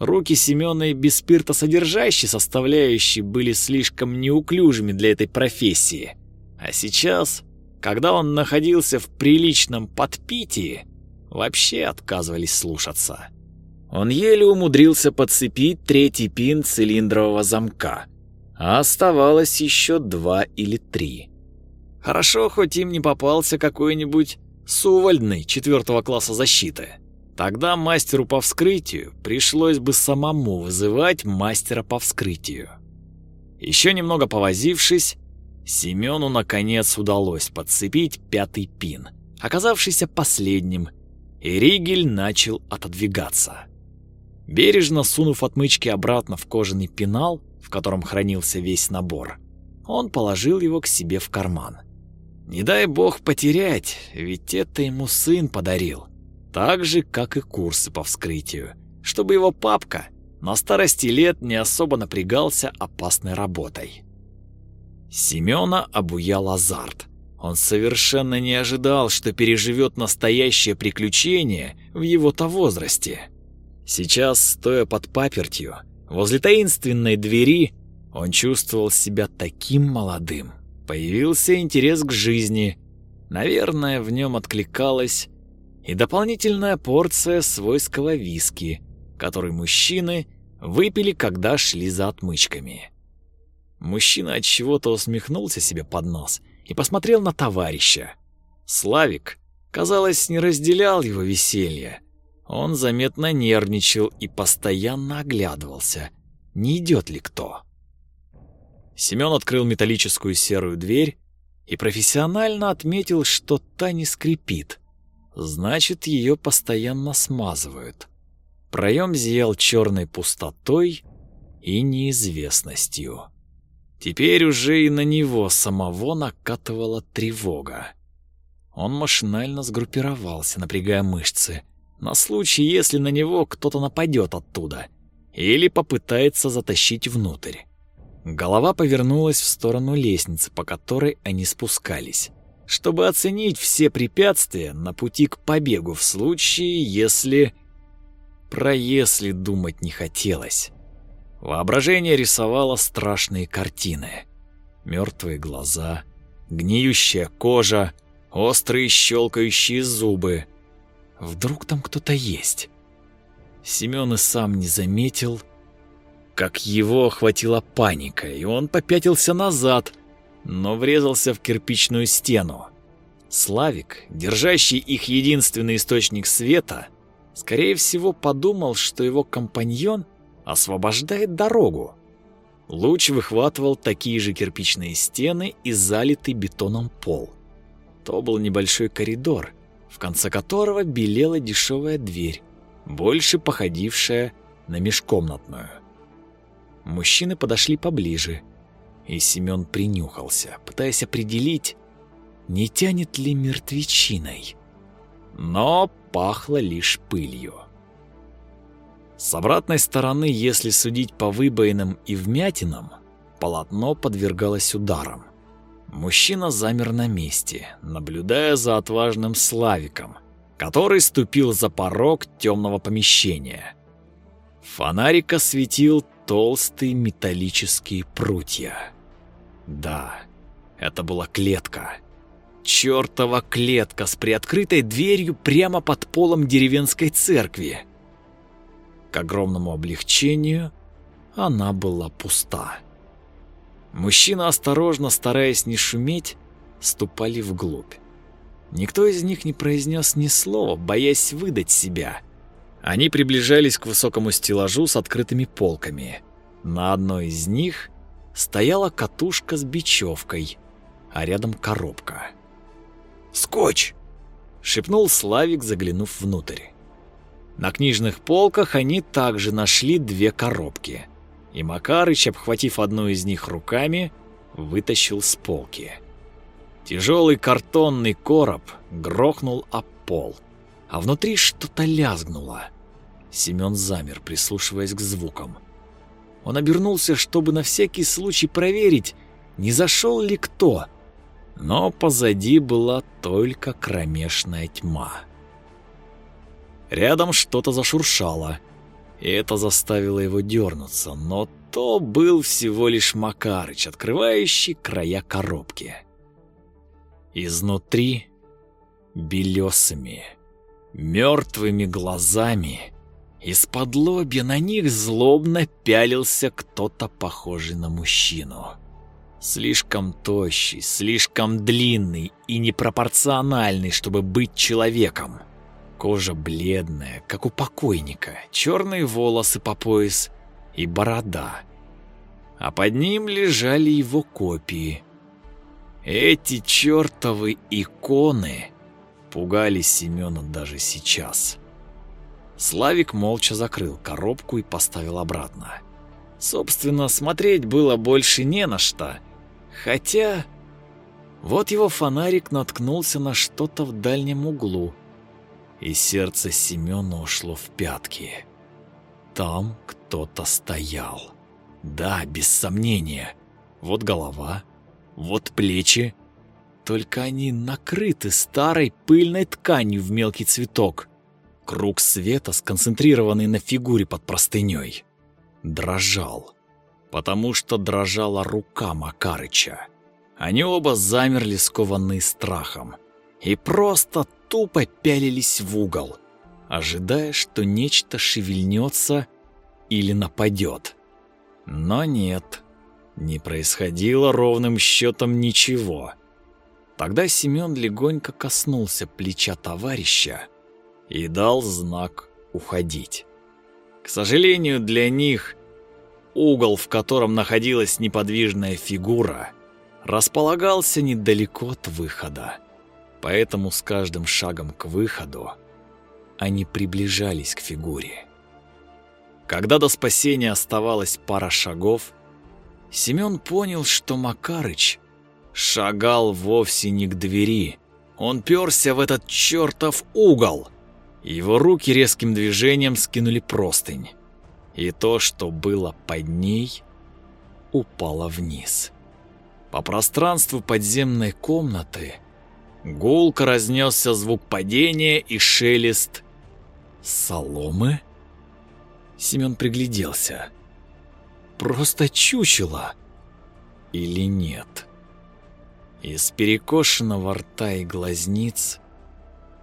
Руки Семёна и без спиртосодержащей составляющей были слишком неуклюжими для этой профессии. А сейчас, когда он находился в приличном подпитии, вообще отказывались слушаться. Он еле умудрился подцепить третий пин цилиндрового замка, а оставалось еще два или три. Хорошо, хоть им не попался какой-нибудь сувальдный четвертого класса защиты. Тогда мастеру по вскрытию пришлось бы самому вызывать мастера по вскрытию. Еще немного повозившись, Семену наконец удалось подцепить пятый пин, оказавшийся последним, и Ригель начал отодвигаться. Бережно сунув отмычки обратно в кожаный пенал, в котором хранился весь набор, он положил его к себе в карман. Не дай бог потерять, ведь это ему сын подарил. Так же, как и курсы по вскрытию, чтобы его папка на старости лет не особо напрягался опасной работой. Семёна обуял азарт. Он совершенно не ожидал, что переживет настоящее приключение в его-то возрасте. Сейчас, стоя под папертью, возле таинственной двери, он чувствовал себя таким молодым. Появился интерес к жизни. Наверное, в нем откликалась и дополнительная порция свойского виски, который мужчины выпили, когда шли за отмычками. Мужчина от чего-то усмехнулся себе под нос и посмотрел на товарища. Славик, казалось, не разделял его веселье. Он заметно нервничал и постоянно оглядывался, не идет ли кто. Семён открыл металлическую серую дверь и профессионально отметил, что та не скрипит. Значит, ее постоянно смазывают. Проем зиял черной пустотой и неизвестностью. Теперь уже и на него самого накатывала тревога. Он машинально сгруппировался, напрягая мышцы, на случай, если на него кто-то нападет оттуда или попытается затащить внутрь. Голова повернулась в сторону лестницы, по которой они спускались, чтобы оценить все препятствия на пути к побегу в случае, если... Про «если» думать не хотелось. Воображение рисовало страшные картины. Мертвые глаза, гниющая кожа, острые щелкающие зубы. Вдруг там кто-то есть? Семён и сам не заметил, как его охватила паника, и он попятился назад, но врезался в кирпичную стену. Славик, держащий их единственный источник света, скорее всего подумал, что его компаньон освобождает дорогу. Луч выхватывал такие же кирпичные стены и залитый бетоном пол. То был небольшой коридор, в конце которого белела дешевая дверь, больше походившая на межкомнатную. Мужчины подошли поближе, и Семён принюхался, пытаясь определить, не тянет ли мертвечиной. Но пахло лишь пылью. С обратной стороны, если судить по выбоинам и вмятинам, полотно подвергалось ударам. Мужчина замер на месте, наблюдая за отважным Славиком, который ступил за порог темного помещения. Фонарик осветил толстые металлические прутья. Да, это была клетка. Чёртова клетка с приоткрытой дверью прямо под полом деревенской церкви. К огромному облегчению она была пуста. Мужчина, осторожно, стараясь не шуметь, ступали вглубь. Никто из них не произнес ни слова, боясь выдать себя. Они приближались к высокому стеллажу с открытыми полками. На одной из них стояла катушка с бечевкой, а рядом коробка. «Скотч!» — шепнул Славик, заглянув внутрь. На книжных полках они также нашли две коробки, и Макарыч, обхватив одну из них руками, вытащил с полки. Тяжелый картонный короб грохнул об пол, а внутри что-то лязгнуло. Семен замер, прислушиваясь к звукам. Он обернулся, чтобы на всякий случай проверить, не зашел ли кто, но позади была только кромешная тьма. Рядом что-то зашуршало, и это заставило его дернуться, но то был всего лишь Макарыч, открывающий края коробки. Изнутри белесыми, мертвыми глазами из-под лобья на них злобно пялился кто-то похожий на мужчину. Слишком тощий, слишком длинный и непропорциональный, чтобы быть человеком. Кожа бледная, как у покойника, черные волосы по пояс и борода. А под ним лежали его копии – эти чертовы иконы пугали Семена даже сейчас. Славик молча закрыл коробку и поставил обратно. Собственно, смотреть было больше не на что. Хотя... Вот его фонарик наткнулся на что-то в дальнем углу, и сердце Семена ушло в пятки. Там кто-то стоял. Да, без сомнения. Вот голова, вот плечи. Только они накрыты старой пыльной тканью в мелкий цветок. Круг света, сконцентрированный на фигуре под простыней, дрожал. Потому что дрожала рука Макарыча. Они оба замерли, скованные страхом. И просто тупо пялились в угол, ожидая, что нечто шевельнется или нападет. Но нет. Не происходило ровным счетом ничего. Тогда Семен легонько коснулся плеча товарища и дал знак уходить. К сожалению для них, угол, в котором находилась неподвижная фигура, располагался недалеко от выхода. Поэтому с каждым шагом к выходу они приближались к фигуре. Когда до спасения оставалось пара шагов, Семён понял, что Макарыч шагал вовсе не к двери. Он пёрся в этот чёртов угол. Его руки резким движением скинули простынь. И то, что было под ней, упало вниз. По пространству подземной комнаты гулко разнесся звук падения и шелест соломы. Семён пригляделся просто чучело? Или нет? Из перекошенного рта и глазниц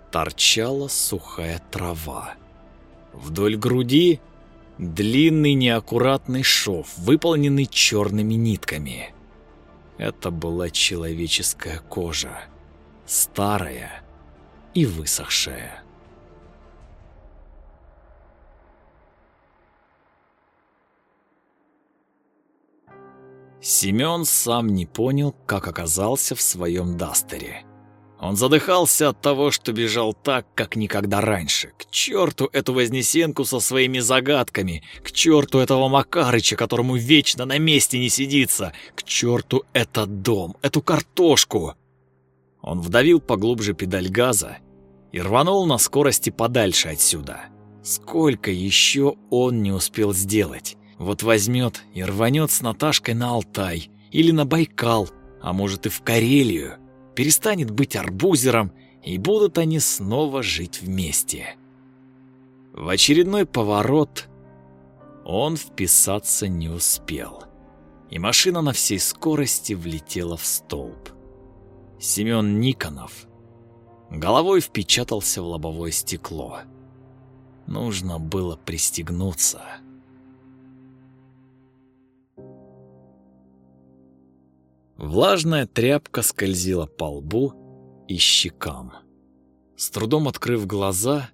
торчала сухая трава. Вдоль груди длинный неаккуратный шов, выполненный черными нитками. Это была человеческая кожа, старая и высохшая. Семён сам не понял, как оказался в своем дастере. Он задыхался от того, что бежал так, как никогда раньше. К черту эту Вознесенку со своими загадками, к черту этого Макарыча, которому вечно на месте не сидится, к черту этот дом, эту картошку. Он вдавил поглубже педаль газа и рванул на скорости подальше отсюда. Сколько еще он не успел сделать? Вот возьмет и рванет с Наташкой на Алтай или на Байкал, а может и в Карелию. Перестанет быть арбузером, и будут они снова жить вместе. В очередной поворот он вписаться не успел, и машина на всей скорости влетела в столб. Семен Никонов головой впечатался в лобовое стекло. Нужно было пристегнуться. Влажная тряпка скользила по лбу и щекам. С трудом открыв глаза,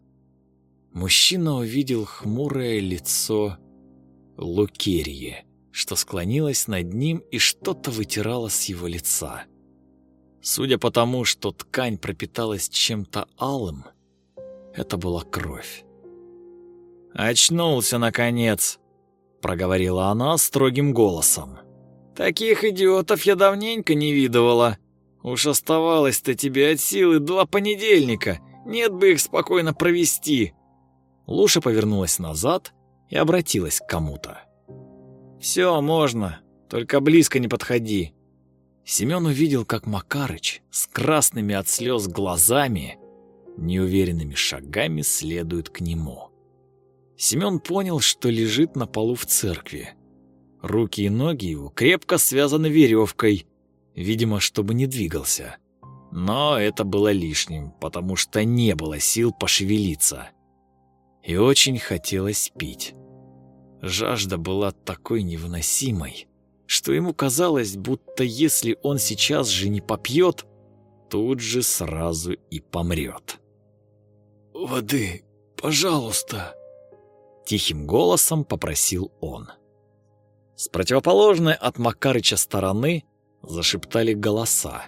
мужчина увидел хмурое лицо Лукерьи, что склонилась над ним и что-то вытирала с его лица. Судя по тому, что ткань пропиталась чем-то алым, это была кровь. «Очнулся, наконец!» — проговорила она строгим голосом. Таких идиотов я давненько не видывала. Уж оставалось-то тебе от силы два понедельника. Нет бы их спокойно провести. Луша повернулась назад и обратилась к кому-то. Все, можно, только близко не подходи. Семен увидел, как Макарыч с красными от слез глазами неуверенными шагами следует к нему. Семен понял, что лежит на полу в церкви. Руки и ноги его крепко связаны веревкой, видимо, чтобы не двигался. Но это было лишним, потому что не было сил пошевелиться. И очень хотелось пить. Жажда была такой невыносимой, что ему казалось, будто если он сейчас же не попьет, тут же сразу и помрет. «Воды, пожалуйста!» Тихим голосом попросил он. С противоположной от Макарыча стороны зашептали голоса,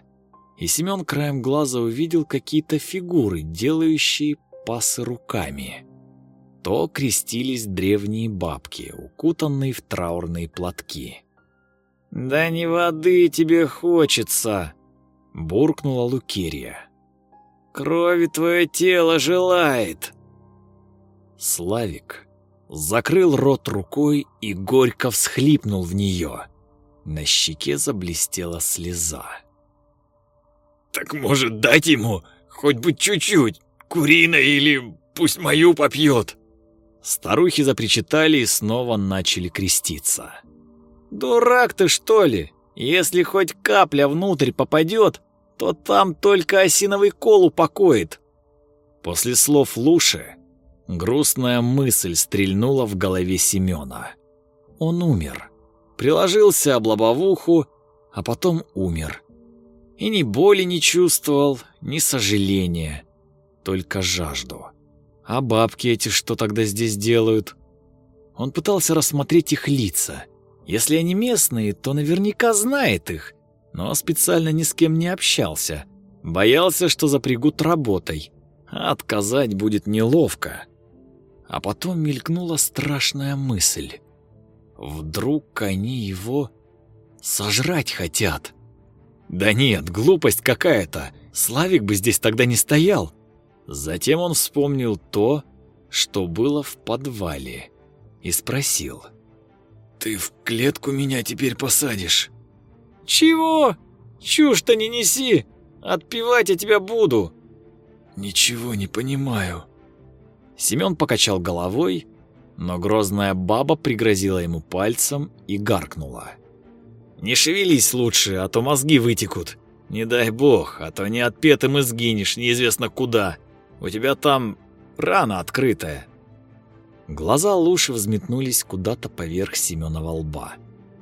и Семен краем глаза увидел какие-то фигуры, делающие пасы руками. То крестились древние бабки, укутанные в траурные платки. «Да не воды тебе хочется!» — буркнула Лукерия. «Крови твое тело желает!» Славик закрыл рот рукой и горько всхлипнул в нее. На щеке заблестела слеза. «Так может дать ему хоть бы чуть-чуть, куриной или пусть мою попьет?» Старухи запричитали и снова начали креститься. «Дурак ты, что ли? Если хоть капля внутрь попадет, то там только осиновый кол упокоит». После слов Луши Грустная мысль стрельнула в голове Семёна. Он умер. Приложился об лобовуху, а потом умер. И ни боли не чувствовал, ни сожаления, только жажду. А бабки эти что тогда здесь делают? Он пытался рассмотреть их лица. Если они местные, то наверняка знает их, но специально ни с кем не общался. Боялся, что запрягут работой, а отказать будет неловко. А потом мелькнула страшная мысль. Вдруг они его сожрать хотят? Да нет, глупость какая-то. Славик бы здесь тогда не стоял. Затем он вспомнил то, что было в подвале, и спросил. «Ты в клетку меня теперь посадишь?» «Чего? Чушь-то не неси! Отпевать я тебя буду!» «Ничего не понимаю», Семён покачал головой, но грозная баба пригрозила ему пальцем и гаркнула. «Не шевелись лучше, а то мозги вытекут. Не дай бог, а то не отпетым и сгинешь неизвестно куда. У тебя там рана открытая». Глаза Луши взметнулись куда-то поверх Семенова лба,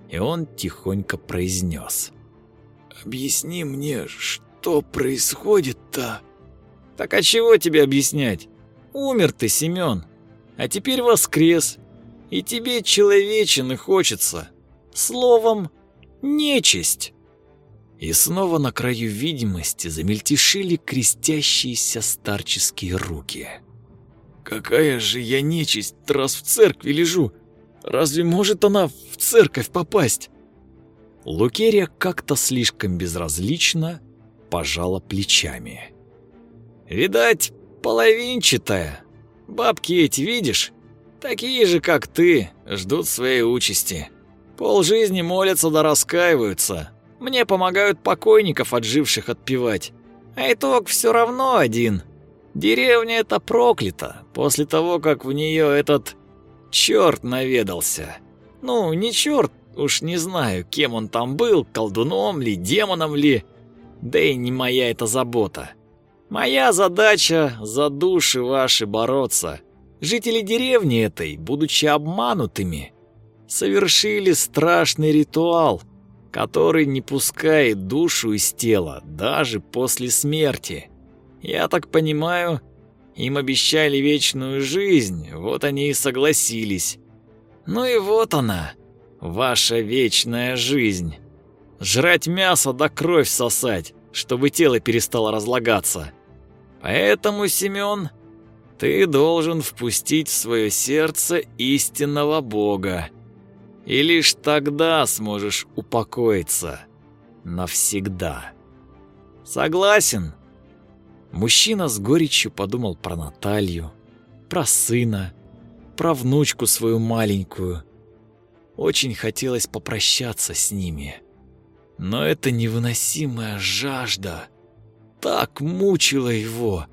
и он тихонько произнес. «Объясни мне, что происходит-то?» «Так а чего тебе объяснять? Умер ты, Семен, а теперь воскрес, и тебе человечины хочется. Словом, нечисть». И снова на краю видимости замельтешили крестящиеся старческие руки. «Какая же я нечисть, раз в церкви лежу! Разве может она в церковь попасть?» Лукерия как-то слишком безразлично пожала плечами. «Видать, половинчатая. Бабки эти, видишь? Такие же, как ты, ждут своей участи. Полжизни молятся да раскаиваются. Мне помогают покойников отживших отпевать. А итог все равно один. Деревня эта проклята после того, как в нее этот черт наведался. Ну, не черт, уж не знаю, кем он там был, колдуном ли, демоном ли. Да и не моя это забота. Моя задача за души ваши бороться. Жители деревни этой, будучи обманутыми, совершили страшный ритуал, который не пускает душу из тела даже после смерти. Я так понимаю, им обещали вечную жизнь, вот они и согласились. Ну и вот она, ваша вечная жизнь. Жрать мясо да кровь сосать, чтобы тело перестало разлагаться. Поэтому, Семен, ты должен впустить в свое сердце истинного Бога. И лишь тогда сможешь упокоиться навсегда. Согласен? Мужчина с горечью подумал про Наталью, про сына, про внучку свою маленькую. Очень хотелось попрощаться с ними. Но эта невыносимая жажда так мучила его.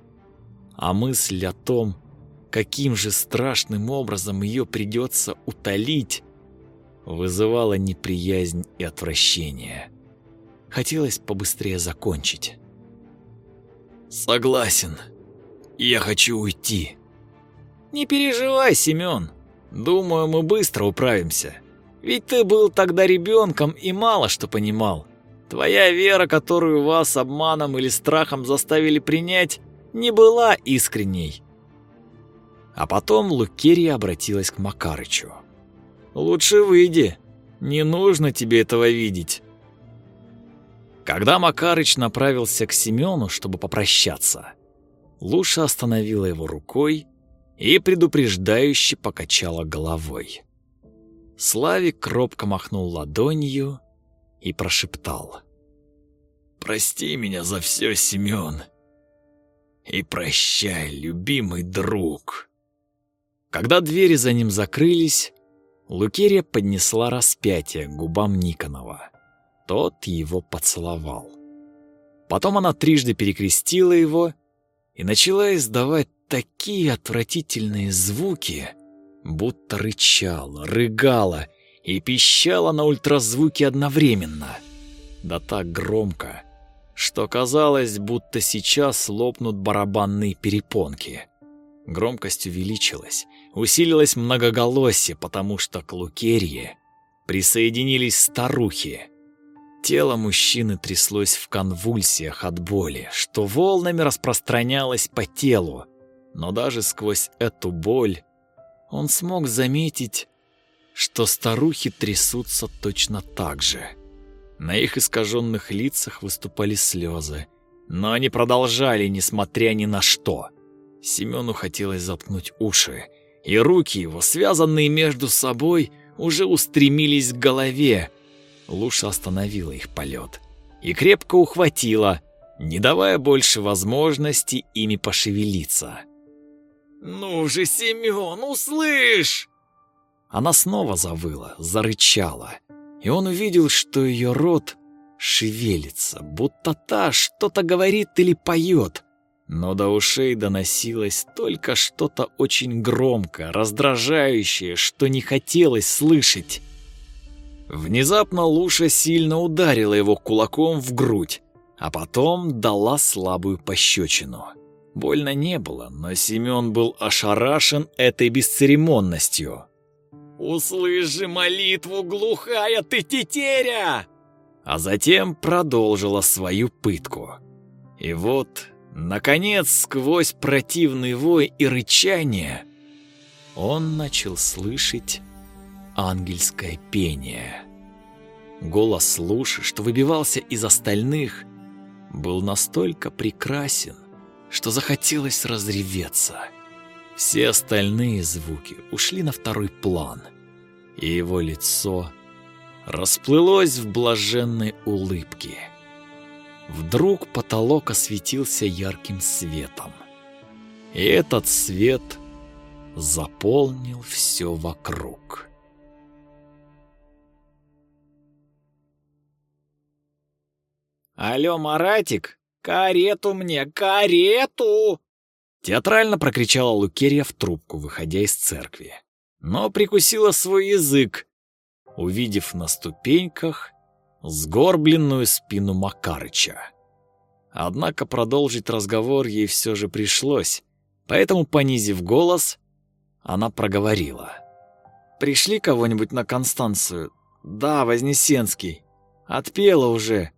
А мысль о том, каким же страшным образом ее придется утолить, вызывала неприязнь и отвращение. Хотелось побыстрее закончить. «Согласен. Я хочу уйти». «Не переживай, Семен. Думаю, мы быстро управимся. Ведь ты был тогда ребенком и мало что понимал. Твоя вера, которую вас обманом или страхом заставили принять, не была искренней». А потом Лукерия обратилась к Макарычу. «Лучше выйди. Не нужно тебе этого видеть». Когда Макарыч направился к Семену, чтобы попрощаться, Луша остановила его рукой и предупреждающе покачала головой. Славик робко махнул ладонью и прошептал. «Прости меня за все, Семен. И прощай, любимый друг». Когда двери за ним закрылись, Лукерия поднесла распятие к губам Никонова. Тот его поцеловал. Потом она трижды перекрестила его и начала издавать такие отвратительные звуки, будто рычала, рыгала и пищала на ультразвуке одновременно. Да так громко, что казалось, будто сейчас лопнут барабанные перепонки. Громкость увеличилась, усилилось многоголосие, потому что к Лукерье присоединились старухи. Тело мужчины тряслось в конвульсиях от боли, что волнами распространялось по телу. Но даже сквозь эту боль он смог заметить, что старухи трясутся точно так же. На их искаженных лицах выступали слезы, но они продолжали, несмотря ни на что. Семену хотелось заткнуть уши, и руки его, связанные между собой, уже устремились к голове, Луша остановила их полет и крепко ухватила, не давая больше возможности ими пошевелиться. «Ну же, Семен, услышь!» Она снова завыла, зарычала, и он увидел, что ее рот шевелится, будто та что-то говорит или поет. Но до ушей доносилось только что-то очень громкое, раздражающее, что не хотелось слышать. Внезапно Луша сильно ударила его кулаком в грудь, а потом дала слабую пощечину. Больно не было, но Семен был ошарашен этой бесцеремонностью. «Услыши молитву, глухая ты тетеря!» А затем продолжила свою пытку. И вот, наконец, сквозь противный вой и рычание, он начал слышать ангельское пение. Голос Луши, что выбивался из остальных, был настолько прекрасен, что захотелось разреветься. Все остальные звуки ушли на второй план, и его лицо расплылось в блаженной улыбке. Вдруг потолок осветился ярким светом, и этот свет заполнил все вокруг. «Алло, Маратик, карету мне, карету!» Театрально прокричала Лукерья в трубку, выходя из церкви. Но прикусила свой язык, увидев на ступеньках сгорбленную спину Макарыча. Однако продолжить разговор ей все же пришлось, поэтому, понизив голос, она проговорила. «Пришли кого-нибудь на Констанцию?» «Да, Вознесенский. Отпела уже.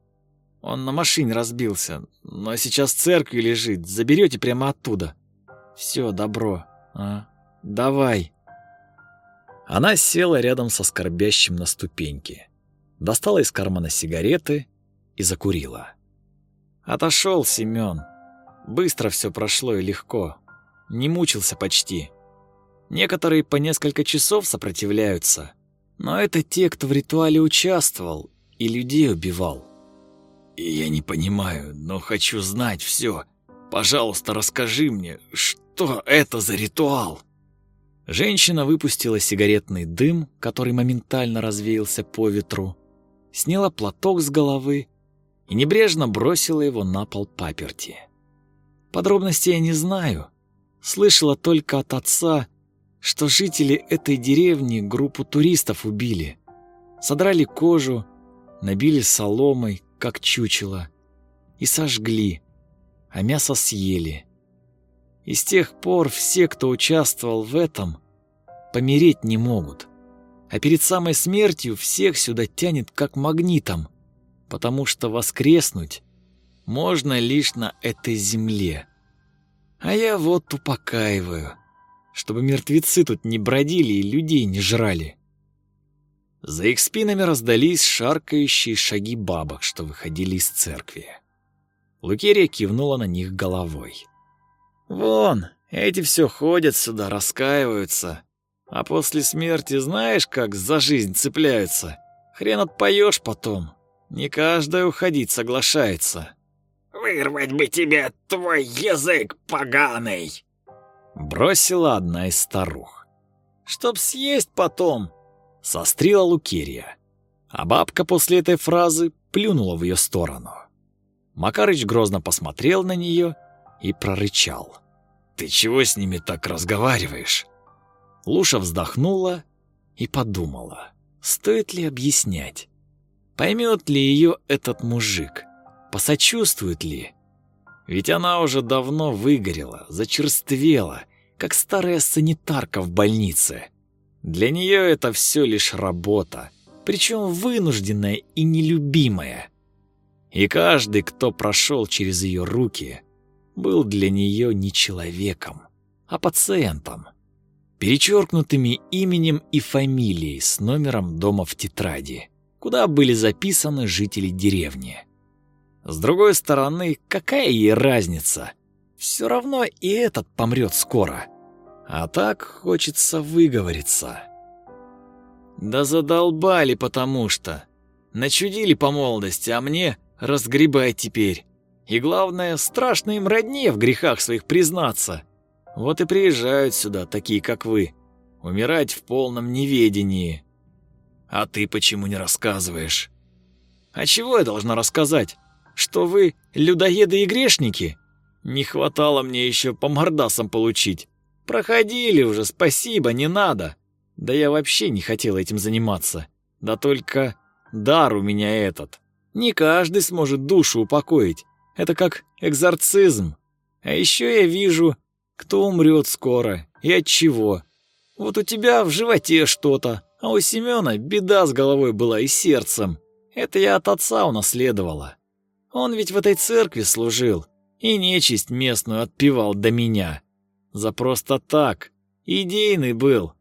Он на машине разбился, но сейчас в церкви лежит. Заберете прямо оттуда. Все, добро. А? Давай. Она села рядом со скорбящим на ступеньке, достала из кармана сигареты и закурила. Отошел Семен. Быстро все прошло и легко. Не мучился почти. Некоторые по несколько часов сопротивляются, но это те, кто в ритуале участвовал и людей убивал. Я не понимаю, но хочу знать все. Пожалуйста, расскажи мне, что это за ритуал?» Женщина выпустила сигаретный дым, который моментально развеялся по ветру, сняла платок с головы и небрежно бросила его на пол паперти. Подробностей я не знаю. Слышала только от отца, что жители этой деревни группу туристов убили. Содрали кожу, набили соломой, как чучело, и сожгли, а мясо съели. И с тех пор все, кто участвовал в этом, помереть не могут. А перед самой смертью всех сюда тянет как магнитом, потому что воскреснуть можно лишь на этой земле. А я вот упокаиваю, чтобы мертвецы тут не бродили и людей не жрали. За их спинами раздались шаркающие шаги бабок, что выходили из церкви. Лукерия кивнула на них головой. «Вон, эти все ходят сюда, раскаиваются. А после смерти знаешь, как за жизнь цепляются? Хрен отпоешь потом. Не каждая уходить соглашается». «Вырвать бы тебе твой язык поганый!» Бросила одна из старух. «Чтоб съесть потом!» Сострила Лукерия. А бабка после этой фразы плюнула в ее сторону. Макарыч грозно посмотрел на нее и прорычал. «Ты чего с ними так разговариваешь?» Луша вздохнула и подумала, стоит ли объяснять. Поймет ли ее этот мужик? Посочувствует ли? Ведь она уже давно выгорела, зачерствела, как старая санитарка в больнице. Для нее это все лишь работа, причем вынужденная и нелюбимая. И каждый, кто прошел через ее руки, был для нее не человеком, а пациентом, перечеркнутыми именем и фамилией с номером дома в тетради, куда были записаны жители деревни. С другой стороны, какая ей разница? Все равно и этот помрет скоро. А так хочется выговориться. Да задолбали потому что. Начудили по молодости, а мне разгребай теперь. И главное, страшно им родне в грехах своих признаться. Вот и приезжают сюда такие, как вы, умирать в полном неведении. А ты почему не рассказываешь? А чего я должна рассказать? Что вы людоеды и грешники? Не хватало мне еще по мордасам получить. Проходили уже, спасибо, не надо. Да я вообще не хотел этим заниматься. Да только дар у меня этот. Не каждый сможет душу упокоить. Это как экзорцизм. А еще я вижу, кто умрет скоро и от чего. Вот у тебя в животе что-то, а у Семена беда с головой была и сердцем. Это я от отца унаследовала. Он ведь в этой церкви служил и нечисть местную отпевал до меня. За просто так. Идейный был.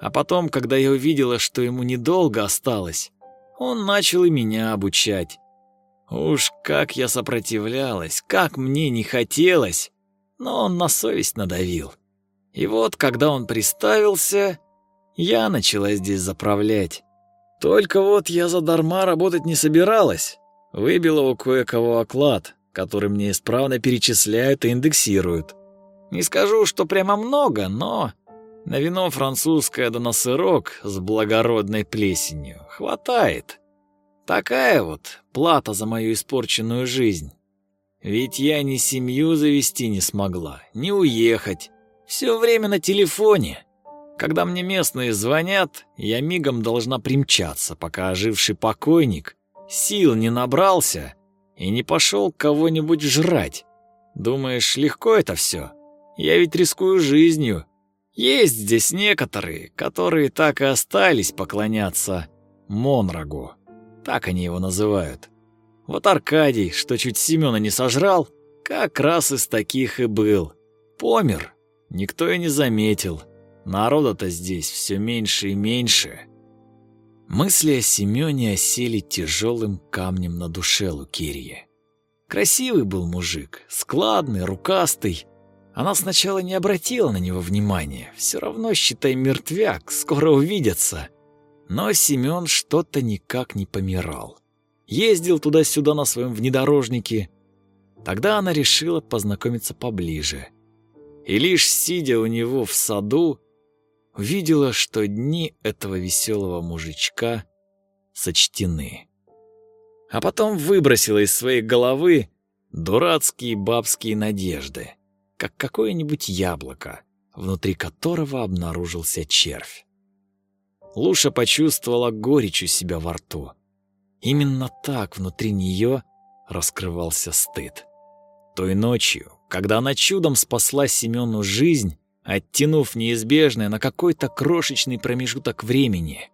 А потом, когда я увидела, что ему недолго осталось, он начал и меня обучать. Уж как я сопротивлялась, как мне не хотелось, но он на совесть надавил. И вот, когда он приставился, я начала здесь заправлять. Только вот я задарма работать не собиралась. Выбила у кое-кого оклад, который мне исправно перечисляют и индексируют. Не скажу, что прямо много, но на вино французское да на сырок с благородной плесенью хватает. Такая вот плата за мою испорченную жизнь. Ведь я ни семью завести не смогла, ни уехать. Все время на телефоне. Когда мне местные звонят, я мигом должна примчаться, пока оживший покойник сил не набрался и не пошел кого-нибудь жрать. Думаешь, легко это все? Я ведь рискую жизнью. Есть здесь некоторые, которые так и остались поклоняться Монрагу. Так они его называют. Вот Аркадий, что чуть Семена не сожрал, как раз из таких и был. Помер. Никто и не заметил. Народа-то здесь все меньше и меньше. Мысли о Семене осели тяжелым камнем на душе Лукерьи. Красивый был мужик, складный, рукастый. Она сначала не обратила на него внимания. Все равно, считай, мертвяк, скоро увидятся. Но Семен что-то никак не помирал. Ездил туда-сюда на своем внедорожнике. Тогда она решила познакомиться поближе. И лишь сидя у него в саду, увидела, что дни этого веселого мужичка сочтены. А потом выбросила из своей головы дурацкие бабские надежды как какое-нибудь яблоко, внутри которого обнаружился червь. Луша почувствовала горечь у себя во рту. Именно так внутри нее раскрывался стыд. Той ночью, когда она чудом спасла Семену жизнь, оттянув неизбежное на какой-то крошечный промежуток времени,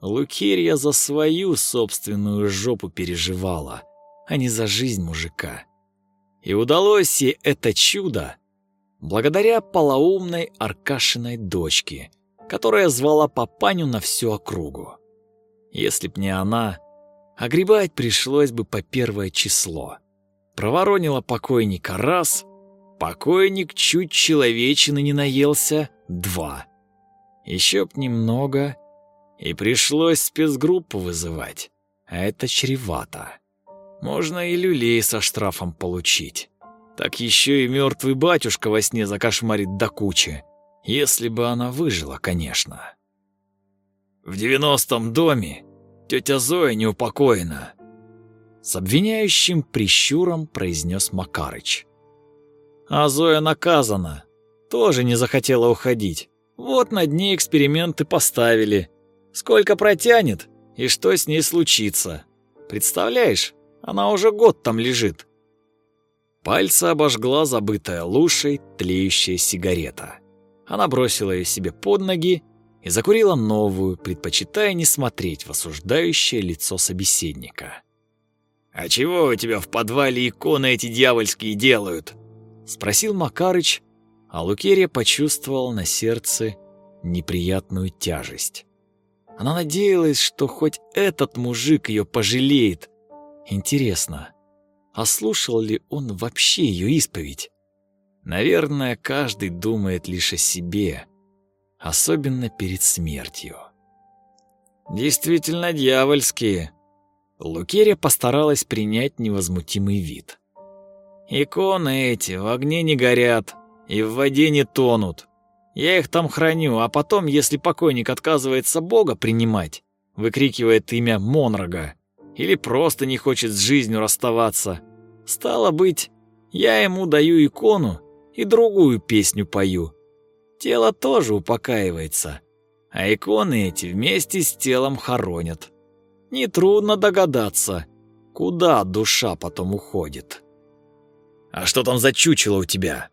Лукерья за свою собственную жопу переживала, а не за жизнь мужика. И удалось ей это чудо благодаря полоумной Аркашиной дочке, которая звала папаню на всю округу. Если б не она, огребать пришлось бы по первое число. Проворонила покойника раз, покойник чуть человечины не наелся два. Еще б немного, и пришлось спецгруппу вызывать, а это чревато. Можно и люлей со штрафом получить. Так еще и мертвый батюшка во сне закошмарит до кучи. Если бы она выжила, конечно. В девяностом доме тетя Зоя неупокоена. С обвиняющим прищуром произнес Макарыч. А Зоя наказана. Тоже не захотела уходить. Вот над ней эксперименты поставили. Сколько протянет и что с ней случится. Представляешь? Она уже год там лежит. Пальцы обожгла забытая лушей тлеющая сигарета. Она бросила ее себе под ноги и закурила новую, предпочитая не смотреть в осуждающее лицо собеседника. «А чего у тебя в подвале иконы эти дьявольские делают?» — спросил Макарыч, а Лукерия почувствовал на сердце неприятную тяжесть. Она надеялась, что хоть этот мужик ее пожалеет, Интересно, а слушал ли он вообще ее исповедь? Наверное, каждый думает лишь о себе, особенно перед смертью. Действительно дьявольские. Лукерия постаралась принять невозмутимый вид. Иконы эти в огне не горят и в воде не тонут. Я их там храню, а потом, если покойник отказывается Бога принимать, выкрикивает имя Монрога, или просто не хочет с жизнью расставаться. Стало быть, я ему даю икону и другую песню пою. Тело тоже упокаивается, а иконы эти вместе с телом хоронят. Нетрудно догадаться, Куда душа потом уходит? А что там за чучело у тебя?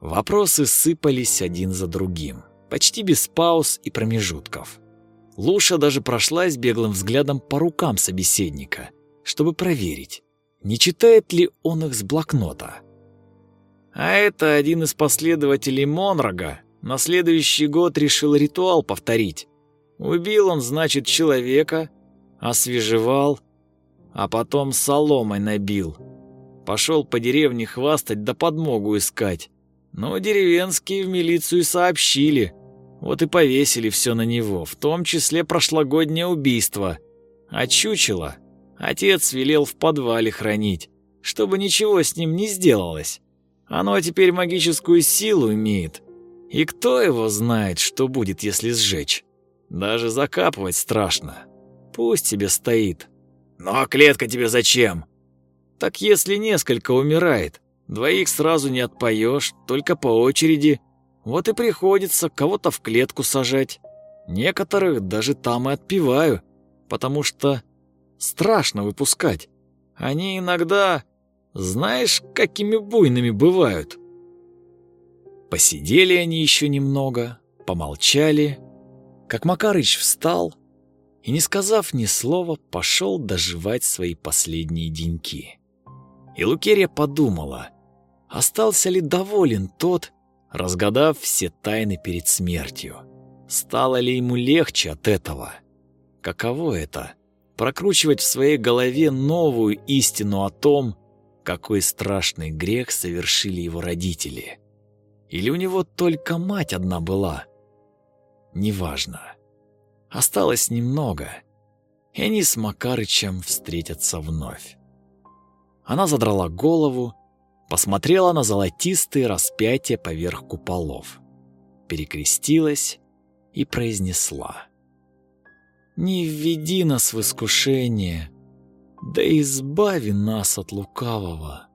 Вопросы сыпались один за другим, почти без пауз и промежутков. Луша даже прошлась беглым взглядом по рукам собеседника, чтобы проверить, не читает ли он их с блокнота. А это один из последователей Монрога на следующий год решил ритуал повторить. Убил он, значит, человека, освежевал, а потом соломой набил. Пошел по деревне хвастать да подмогу искать. Но деревенские в милицию сообщили. Вот и повесили все на него, в том числе прошлогоднее убийство. А чучело отец велел в подвале хранить, чтобы ничего с ним не сделалось. Оно теперь магическую силу имеет. И кто его знает, что будет, если сжечь? Даже закапывать страшно. Пусть тебе стоит. Ну а клетка тебе зачем? Так если несколько умирает, двоих сразу не отпоешь, только по очереди. Вот и приходится кого-то в клетку сажать. Некоторых даже там и отпиваю, потому что страшно выпускать. Они иногда, знаешь, какими буйными бывают. Посидели они еще немного, помолчали, как Макарыч встал и, не сказав ни слова, пошел доживать свои последние деньки. И Лукерия подумала, остался ли доволен тот, разгадав все тайны перед смертью. Стало ли ему легче от этого? Каково это — прокручивать в своей голове новую истину о том, какой страшный грех совершили его родители? Или у него только мать одна была? Неважно. Осталось немного, и они с Макарычем встретятся вновь. Она задрала голову, посмотрела на золотистые распятия поверх куполов, перекрестилась и произнесла. «Не введи нас в искушение, да избави нас от лукавого».